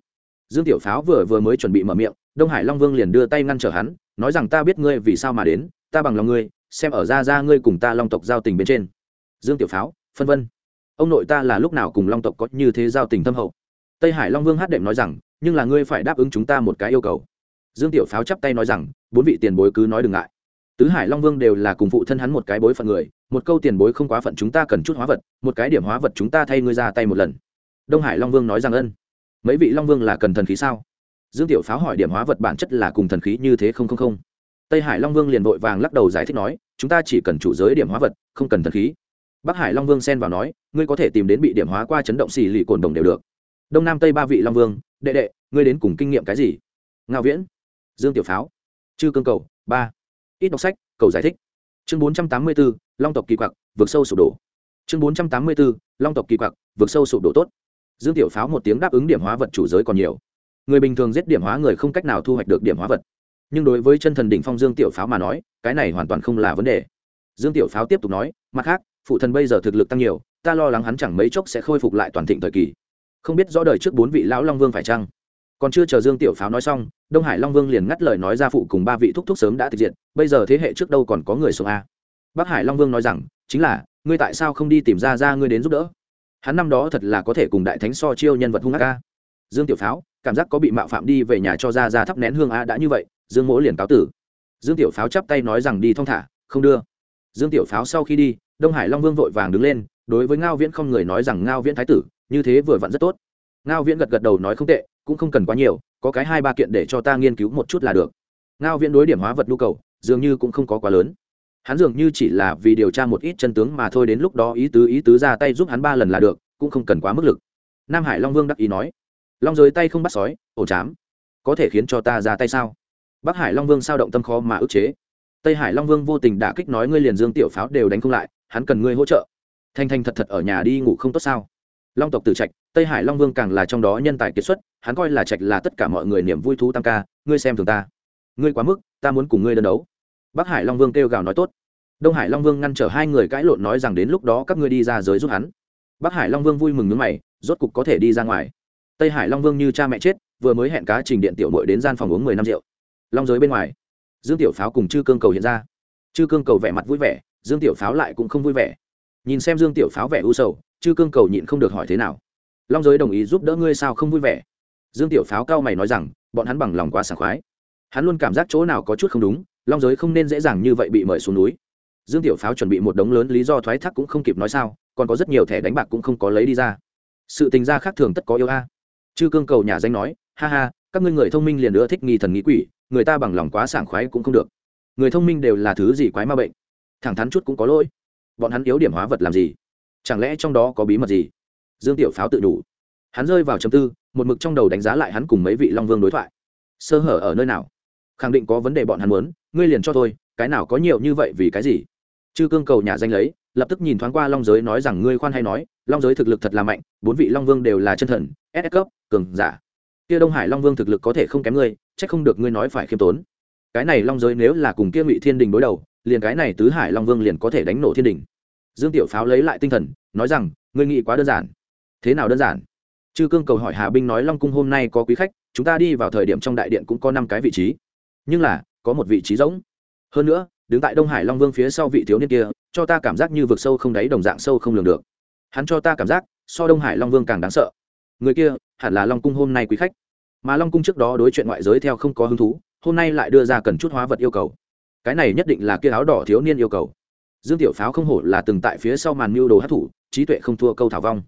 Dương tiểu pháo vừa vừa mới chuẩn bị mở miệng, đông hải long vương liền đưa tay ngăn trở hắn, nói rằng ta biết ngươi vì sao mà đến, ta bằng lòng ngươi, xem ở ra ra ngươi cùng ta long tộc giao tình bên trên. Dương tiểu pháo, phân vân. Ông nội ta là lúc nào cùng long tộc có như thế giao tình thâm hậu? Tây hải long vương hát đệm nói rằng, nhưng là ngươi phải đáp ứng chúng ta một cái yêu cầu. Dương tiểu pháo chắp tay nói rằng, bốn vị tiền bối cứ nói đừng ngại. Tứ hải long vương đều là cùng phụ thân hắn một cái bối phận người một câu tiền bối không quá phận chúng ta cần chút hóa vật, một cái điểm hóa vật chúng ta thay ngươi ra tay một lần. Đông hải long vương nói rằng ân. Mấy vị long vương là cần thần khí sao? Dương tiểu pháo hỏi, điểm hóa vật bản chất là cùng thần khí như thế không không không? Tây hải long vương liền vội vàng lắc đầu giải thích nói, chúng ta chỉ cần chủ giới điểm hóa vật, không cần thần khí. Bắc hải long vương xen vào nói, ngươi có thể tìm đến bị điểm hóa qua chấn động xì lì cồn đồng đều được. Đông nam tây ba vị long vương, đệ đệ, ngươi đến cùng kinh nghiệm cái gì? Ngao viễn, dương tiểu pháo, chư cương cầu, ba. Ít đọc sách, cầu giải thích chương bốn trăm tám mươi bốn, long tộc kỳ quặc, vượt sâu sụp đổ. Chương bốn trăm tám mươi bốn, long tộc kỳ quặc, vượt sâu sụp đổ tốt. Dương tiểu pháo một tiếng đáp ứng điểm hóa vật chủ giới còn nhiều. Người bình thường giết điểm hóa người không cách nào thu hoạch được điểm hóa vật. Nhưng đối với chân thần đỉnh phong dương tiểu pháo mà nói, cái này hoàn toàn không là vấn đề. Dương tiểu pháo tiếp tục nói, mặt khác, phụ thần bây giờ thực lực tăng nhiều, ta lo lắng hắn chẳng mấy chốc sẽ khôi phục lại toàn thịnh thời kỳ. Không biết rõ đời trước bốn vị lão long vương phải chăng? Còn chưa chờ dương tiểu pháo nói xong, đông hải long vương liền ngắt lời nói ra phụ cùng ba vị thúc thúc sớm đã thực diện bây giờ thế hệ trước đâu còn có người sống a bắc hải long vương nói rằng, chính là, ngươi tại sao không đi tìm ra ra ngươi đến giúp đỡ? Hắn năm đó thật là có thể cùng đại thánh so chiêu nhân vật hung ác a. Dương tiểu pháo, cảm giác có bị mạo phạm đi về nhà cho ra ra thắp nén hương a đã như vậy, dương mỗ liền cáo tử. Dương tiểu pháo chắp tay nói rằng đi thong thả, không đưa. Dương tiểu pháo sau khi đi, đông hải long vương vội vàng đứng lên, đối với ngao viễn không người nói rằng ngao viễn thái tử, như thế vừa vặn rất tốt. Ngao viễn gật gật đầu nói không tệ cũng không cần quá nhiều, có cái hai ba kiện để cho ta nghiên cứu một chút là được. Ngao viễn đối điểm hóa vật nhu cầu, dường như cũng không có quá lớn. Hắn dường như chỉ là vì điều tra một ít chân tướng mà thôi, đến lúc đó ý tứ ý tứ ra tay giúp hắn ba lần là được, cũng không cần quá mức lực. Nam hải long vương đắc ý nói, long giới tay không bắt sói, ổ chám, có thể khiến cho ta ra tay sao? Bắc hải long vương sao động tâm khó mà ức chế. Tây hải long vương vô tình đả kích nói, ngươi liền dương tiểu pháo đều đánh không lại, hắn cần ngươi hỗ trợ. Thanh thanh thật thật ở nhà đi ngủ không tốt sao? Long tộc tử trạch, tây hải long vương càng là trong đó nhân tài kiệt xuất hắn coi là trạch là tất cả mọi người niềm vui thú tam ca, ngươi xem thường ta. Ngươi quá mức, ta muốn cùng ngươi đơn đấu. Bắc hải long vương kêu gào nói tốt. Đông hải long vương ngăn trở hai người cãi lộn nói rằng đến lúc đó các ngươi đi ra giới giúp hắn. Bắc hải long vương vui mừng nước mày, rốt cục có thể đi ra ngoài. Tây hải long vương như cha mẹ chết, vừa mới hẹn cá trình điện tiểu mội đến gian phòng uống mười năm rượu. Long giới bên ngoài, dương tiểu pháo cùng chư cương cầu hiện ra. Chư cương cầu vẻ mặt vui vẻ, dương tiểu pháo lại cũng không vui vẻ. Nhìn xem dương tiểu pháo vẻ u sầu, chư cương cầu nhịn không được hỏi thế nào. Long giới đồng ý giúp đỡ ngươi sao không vui vẻ? Dương tiểu pháo cao mày nói rằng, bọn hắn bằng lòng quá sảng khoái. Hắn luôn cảm giác chỗ nào có chút không đúng, long giới không nên dễ dàng như vậy bị mời xuống núi. Dương tiểu pháo chuẩn bị một đống lớn lý do thoái thác cũng không kịp nói sao, còn có rất nhiều thẻ đánh bạc cũng không có lấy đi ra. Sự tình gia khác thường tất có yêu a. Chư cương cầu nhà danh nói, ha ha, các ngươi người thông minh liền nữa thích nghi thần nghĩ quỷ, người ta bằng lòng quá sảng khoái cũng không được. Người thông minh đều là thứ gì quái ma bệnh? Thẳng thắn chút cũng có lỗi. Bọn hắn yếu điểm hóa vật làm gì? Chẳng lẽ trong đó có bí mật gì? Dương tiểu pháo tự đủ. Hắn rơi vào chấm tư một mực trong đầu đánh giá lại hắn cùng mấy vị long vương đối thoại. Sơ hở ở nơi nào? Khẳng định có vấn đề bọn hắn muốn, ngươi liền cho tôi cái nào có nhiều như vậy vì cái gì? Chư cương cầu nhà danh lấy, lập tức nhìn thoáng qua long giới nói rằng ngươi khoan hay nói, long giới thực lực thật là mạnh, bốn vị long vương đều là chân thần ss cấp, cường giả. Kia đông hải long vương thực lực có thể không kém ngươi c h ắ c không được ngươi nói phải khiêm tốn. Cái này long giới nếu là cùng kia ngụy thiên đình đối đầu, liền cái này tứ hải long vương liền có thể đánh nổ thiên đình. Dương tiểu pháo lấy lại tinh thần, nói rằng, ngươi nghĩ quá đơn giản. Thế nào đơn giản? Chư cương cầu hỏi hà binh nói long cung hôm nay có quý khách, chúng ta đi vào thời điểm trong đại điện cũng có năm cái vị trí. Nhưng là, có một vị trí rỗng. Hơn nữa, đứng tại đông hải long vương phía sau vị thiếu niên kia, cho ta cảm giác như vực sâu không đáy đồng dạng sâu không lường được. Hắn cho ta cảm giác, so đông hải long vương càng đáng sợ. Người kia, hẳn là long cung hôm nay quý khách. Mà long cung trước đó đối chuyện ngoại giới theo không có hứng thú, hôm nay lại đưa ra cần chút hóa vật yêu cầu. Cái này nhất định là kia áo đỏ thiếu niên yêu cầu. Dương tiểu pháo không hổ là từng tại phía sau màn mưu đồ hát thủ trí tuệ không thua câu thảo vong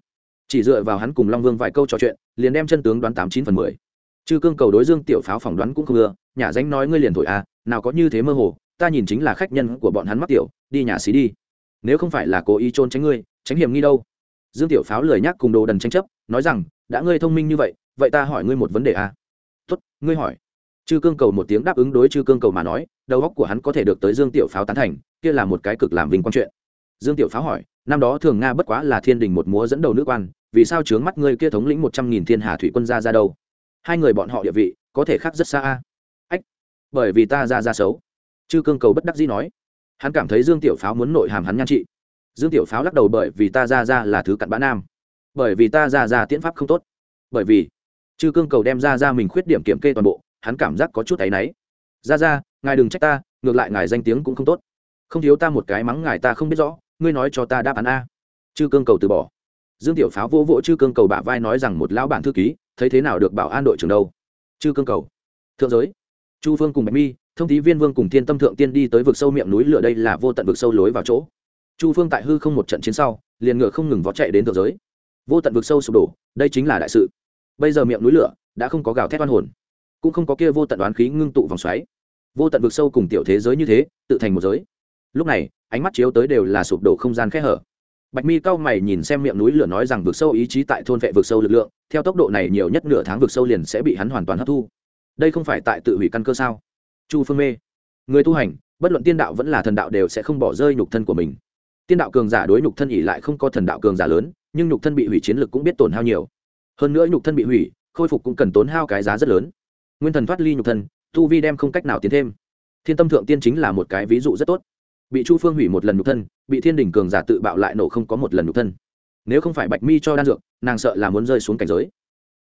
chỉ dựa vào hắn cùng long vương vài câu trò chuyện, liền đem chân tướng đoán tám chín phần mười. Chư cương cầu đối dương tiểu pháo phỏng đoán cũng không ưa, nhà danh nói ngươi liền thổi à nào có như thế mơ hồ, ta nhìn chính là khách nhân của bọn hắn mắc tiểu, đi nhà xí đi. Nếu không phải là cố ý trôn tránh ngươi, tránh hiểm nghi đâu? Dương tiểu pháo lười nhắc cùng đồ đần tranh chấp, nói rằng, đã ngươi thông minh như vậy vậy ta hỏi ngươi một vấn đề à? Tốt, ngươi hỏi. Chư cương cầu một tiếng đáp ứng đối chư cương cầu mà nói, đầu óc của hắn có thể được tới dương tiểu pháo tán thành, kia là một cái cực làm vinh quang chuyện dương tiểu pháo hỏi, năm đó thường nga bất quá là thiên đình một múa dẫn đầu nước quan, vì sao chướng mắt ngươi kia thống lĩnh một trăm nghìn thiên hà thủy quân ra ra đâu? Hai người bọn họ địa vị, có thể khác rất xa a. Ách, bởi vì ta ra ra xấu. Chư cương cầu bất đắc dĩ nói. Hắn cảm thấy dương tiểu pháo muốn nội hàm hắn nhan trị. Dương tiểu pháo lắc đầu bởi vì ta ra ra là thứ cặn bã nam. Bởi vì ta ra ra tiễn pháp không tốt. Bởi vì, chư cương cầu đem ra ra mình khuyết điểm kiểm kê toàn bộ, hắn cảm giác có chút áy náy. Ra ra, ngài đừng trách ta, ngược lại ngài danh tiếng cũng không tốt. Không thiếu ta một cái mắng ngài ta không biết rõ ngươi nói cho ta đáp án a. Chư cương cầu từ bỏ. Dương tiểu pháo vỗ vỗ chư cương cầu bả vai nói rằng một lão bản thư ký, thấy thế nào được bảo an đội trưởng đâu? Chư cương cầu. Thượng giới. Chu phương cùng bạch mi, thông thí viên vương cùng thiên tâm thượng tiên đi tới vực sâu miệng núi lửa đây là vô tận vực sâu lối vào chỗ. Chu phương tại hư không một trận chiến sau, liền ngựa không ngừng vó chạy đến thượng giới. Vô tận vực sâu sụp đổ, đây chính là đại sự. Bây giờ miệng núi lửa đã không có gào thét oan hồn, cũng không có kia vô tận đoán khí ngưng tụ vòng xoáy. Vô tận vực sâu cùng tiểu thế giới như thế, tự thành một giới lúc này, ánh mắt chiếu tới đều là sụp đổ không gian khẽ hở. Bạch mi cao mày nhìn xem miệng núi lửa nói rằng vực sâu ý chí tại thôn vệ vực sâu lực lượng, theo tốc độ này nhiều nhất nửa tháng vực sâu liền sẽ bị hắn hoàn toàn hấp thu. Đây không phải tại tự hủy căn cơ sao? Chu phương mê. Người tu hành, bất luận tiên đạo vẫn là thần đạo đều sẽ không bỏ rơi nhục thân của mình. Tiên đạo cường giả đối nhục thân ỉ lại không có thần đạo cường giả lớn, nhưng nhục thân bị hủy chiến lực cũng biết tổn hao nhiều. Hơn nữa nhục thân bị hủy, khôi phục cũng cần tốn hao cái giá rất lớn. Nguyên thần thoát ly nhục thân, tu vi đem không cách nào tiến thêm. Thiên tâm thượng tiên chính là một cái ví dụ rất tốt bị chu phương hủy một lần nhục thân, bị thiên đình cường giả tự bạo lại nổ không có một lần nhục thân. Nếu không phải bạch mi cho đan dược, nàng sợ là muốn rơi xuống cảnh giới.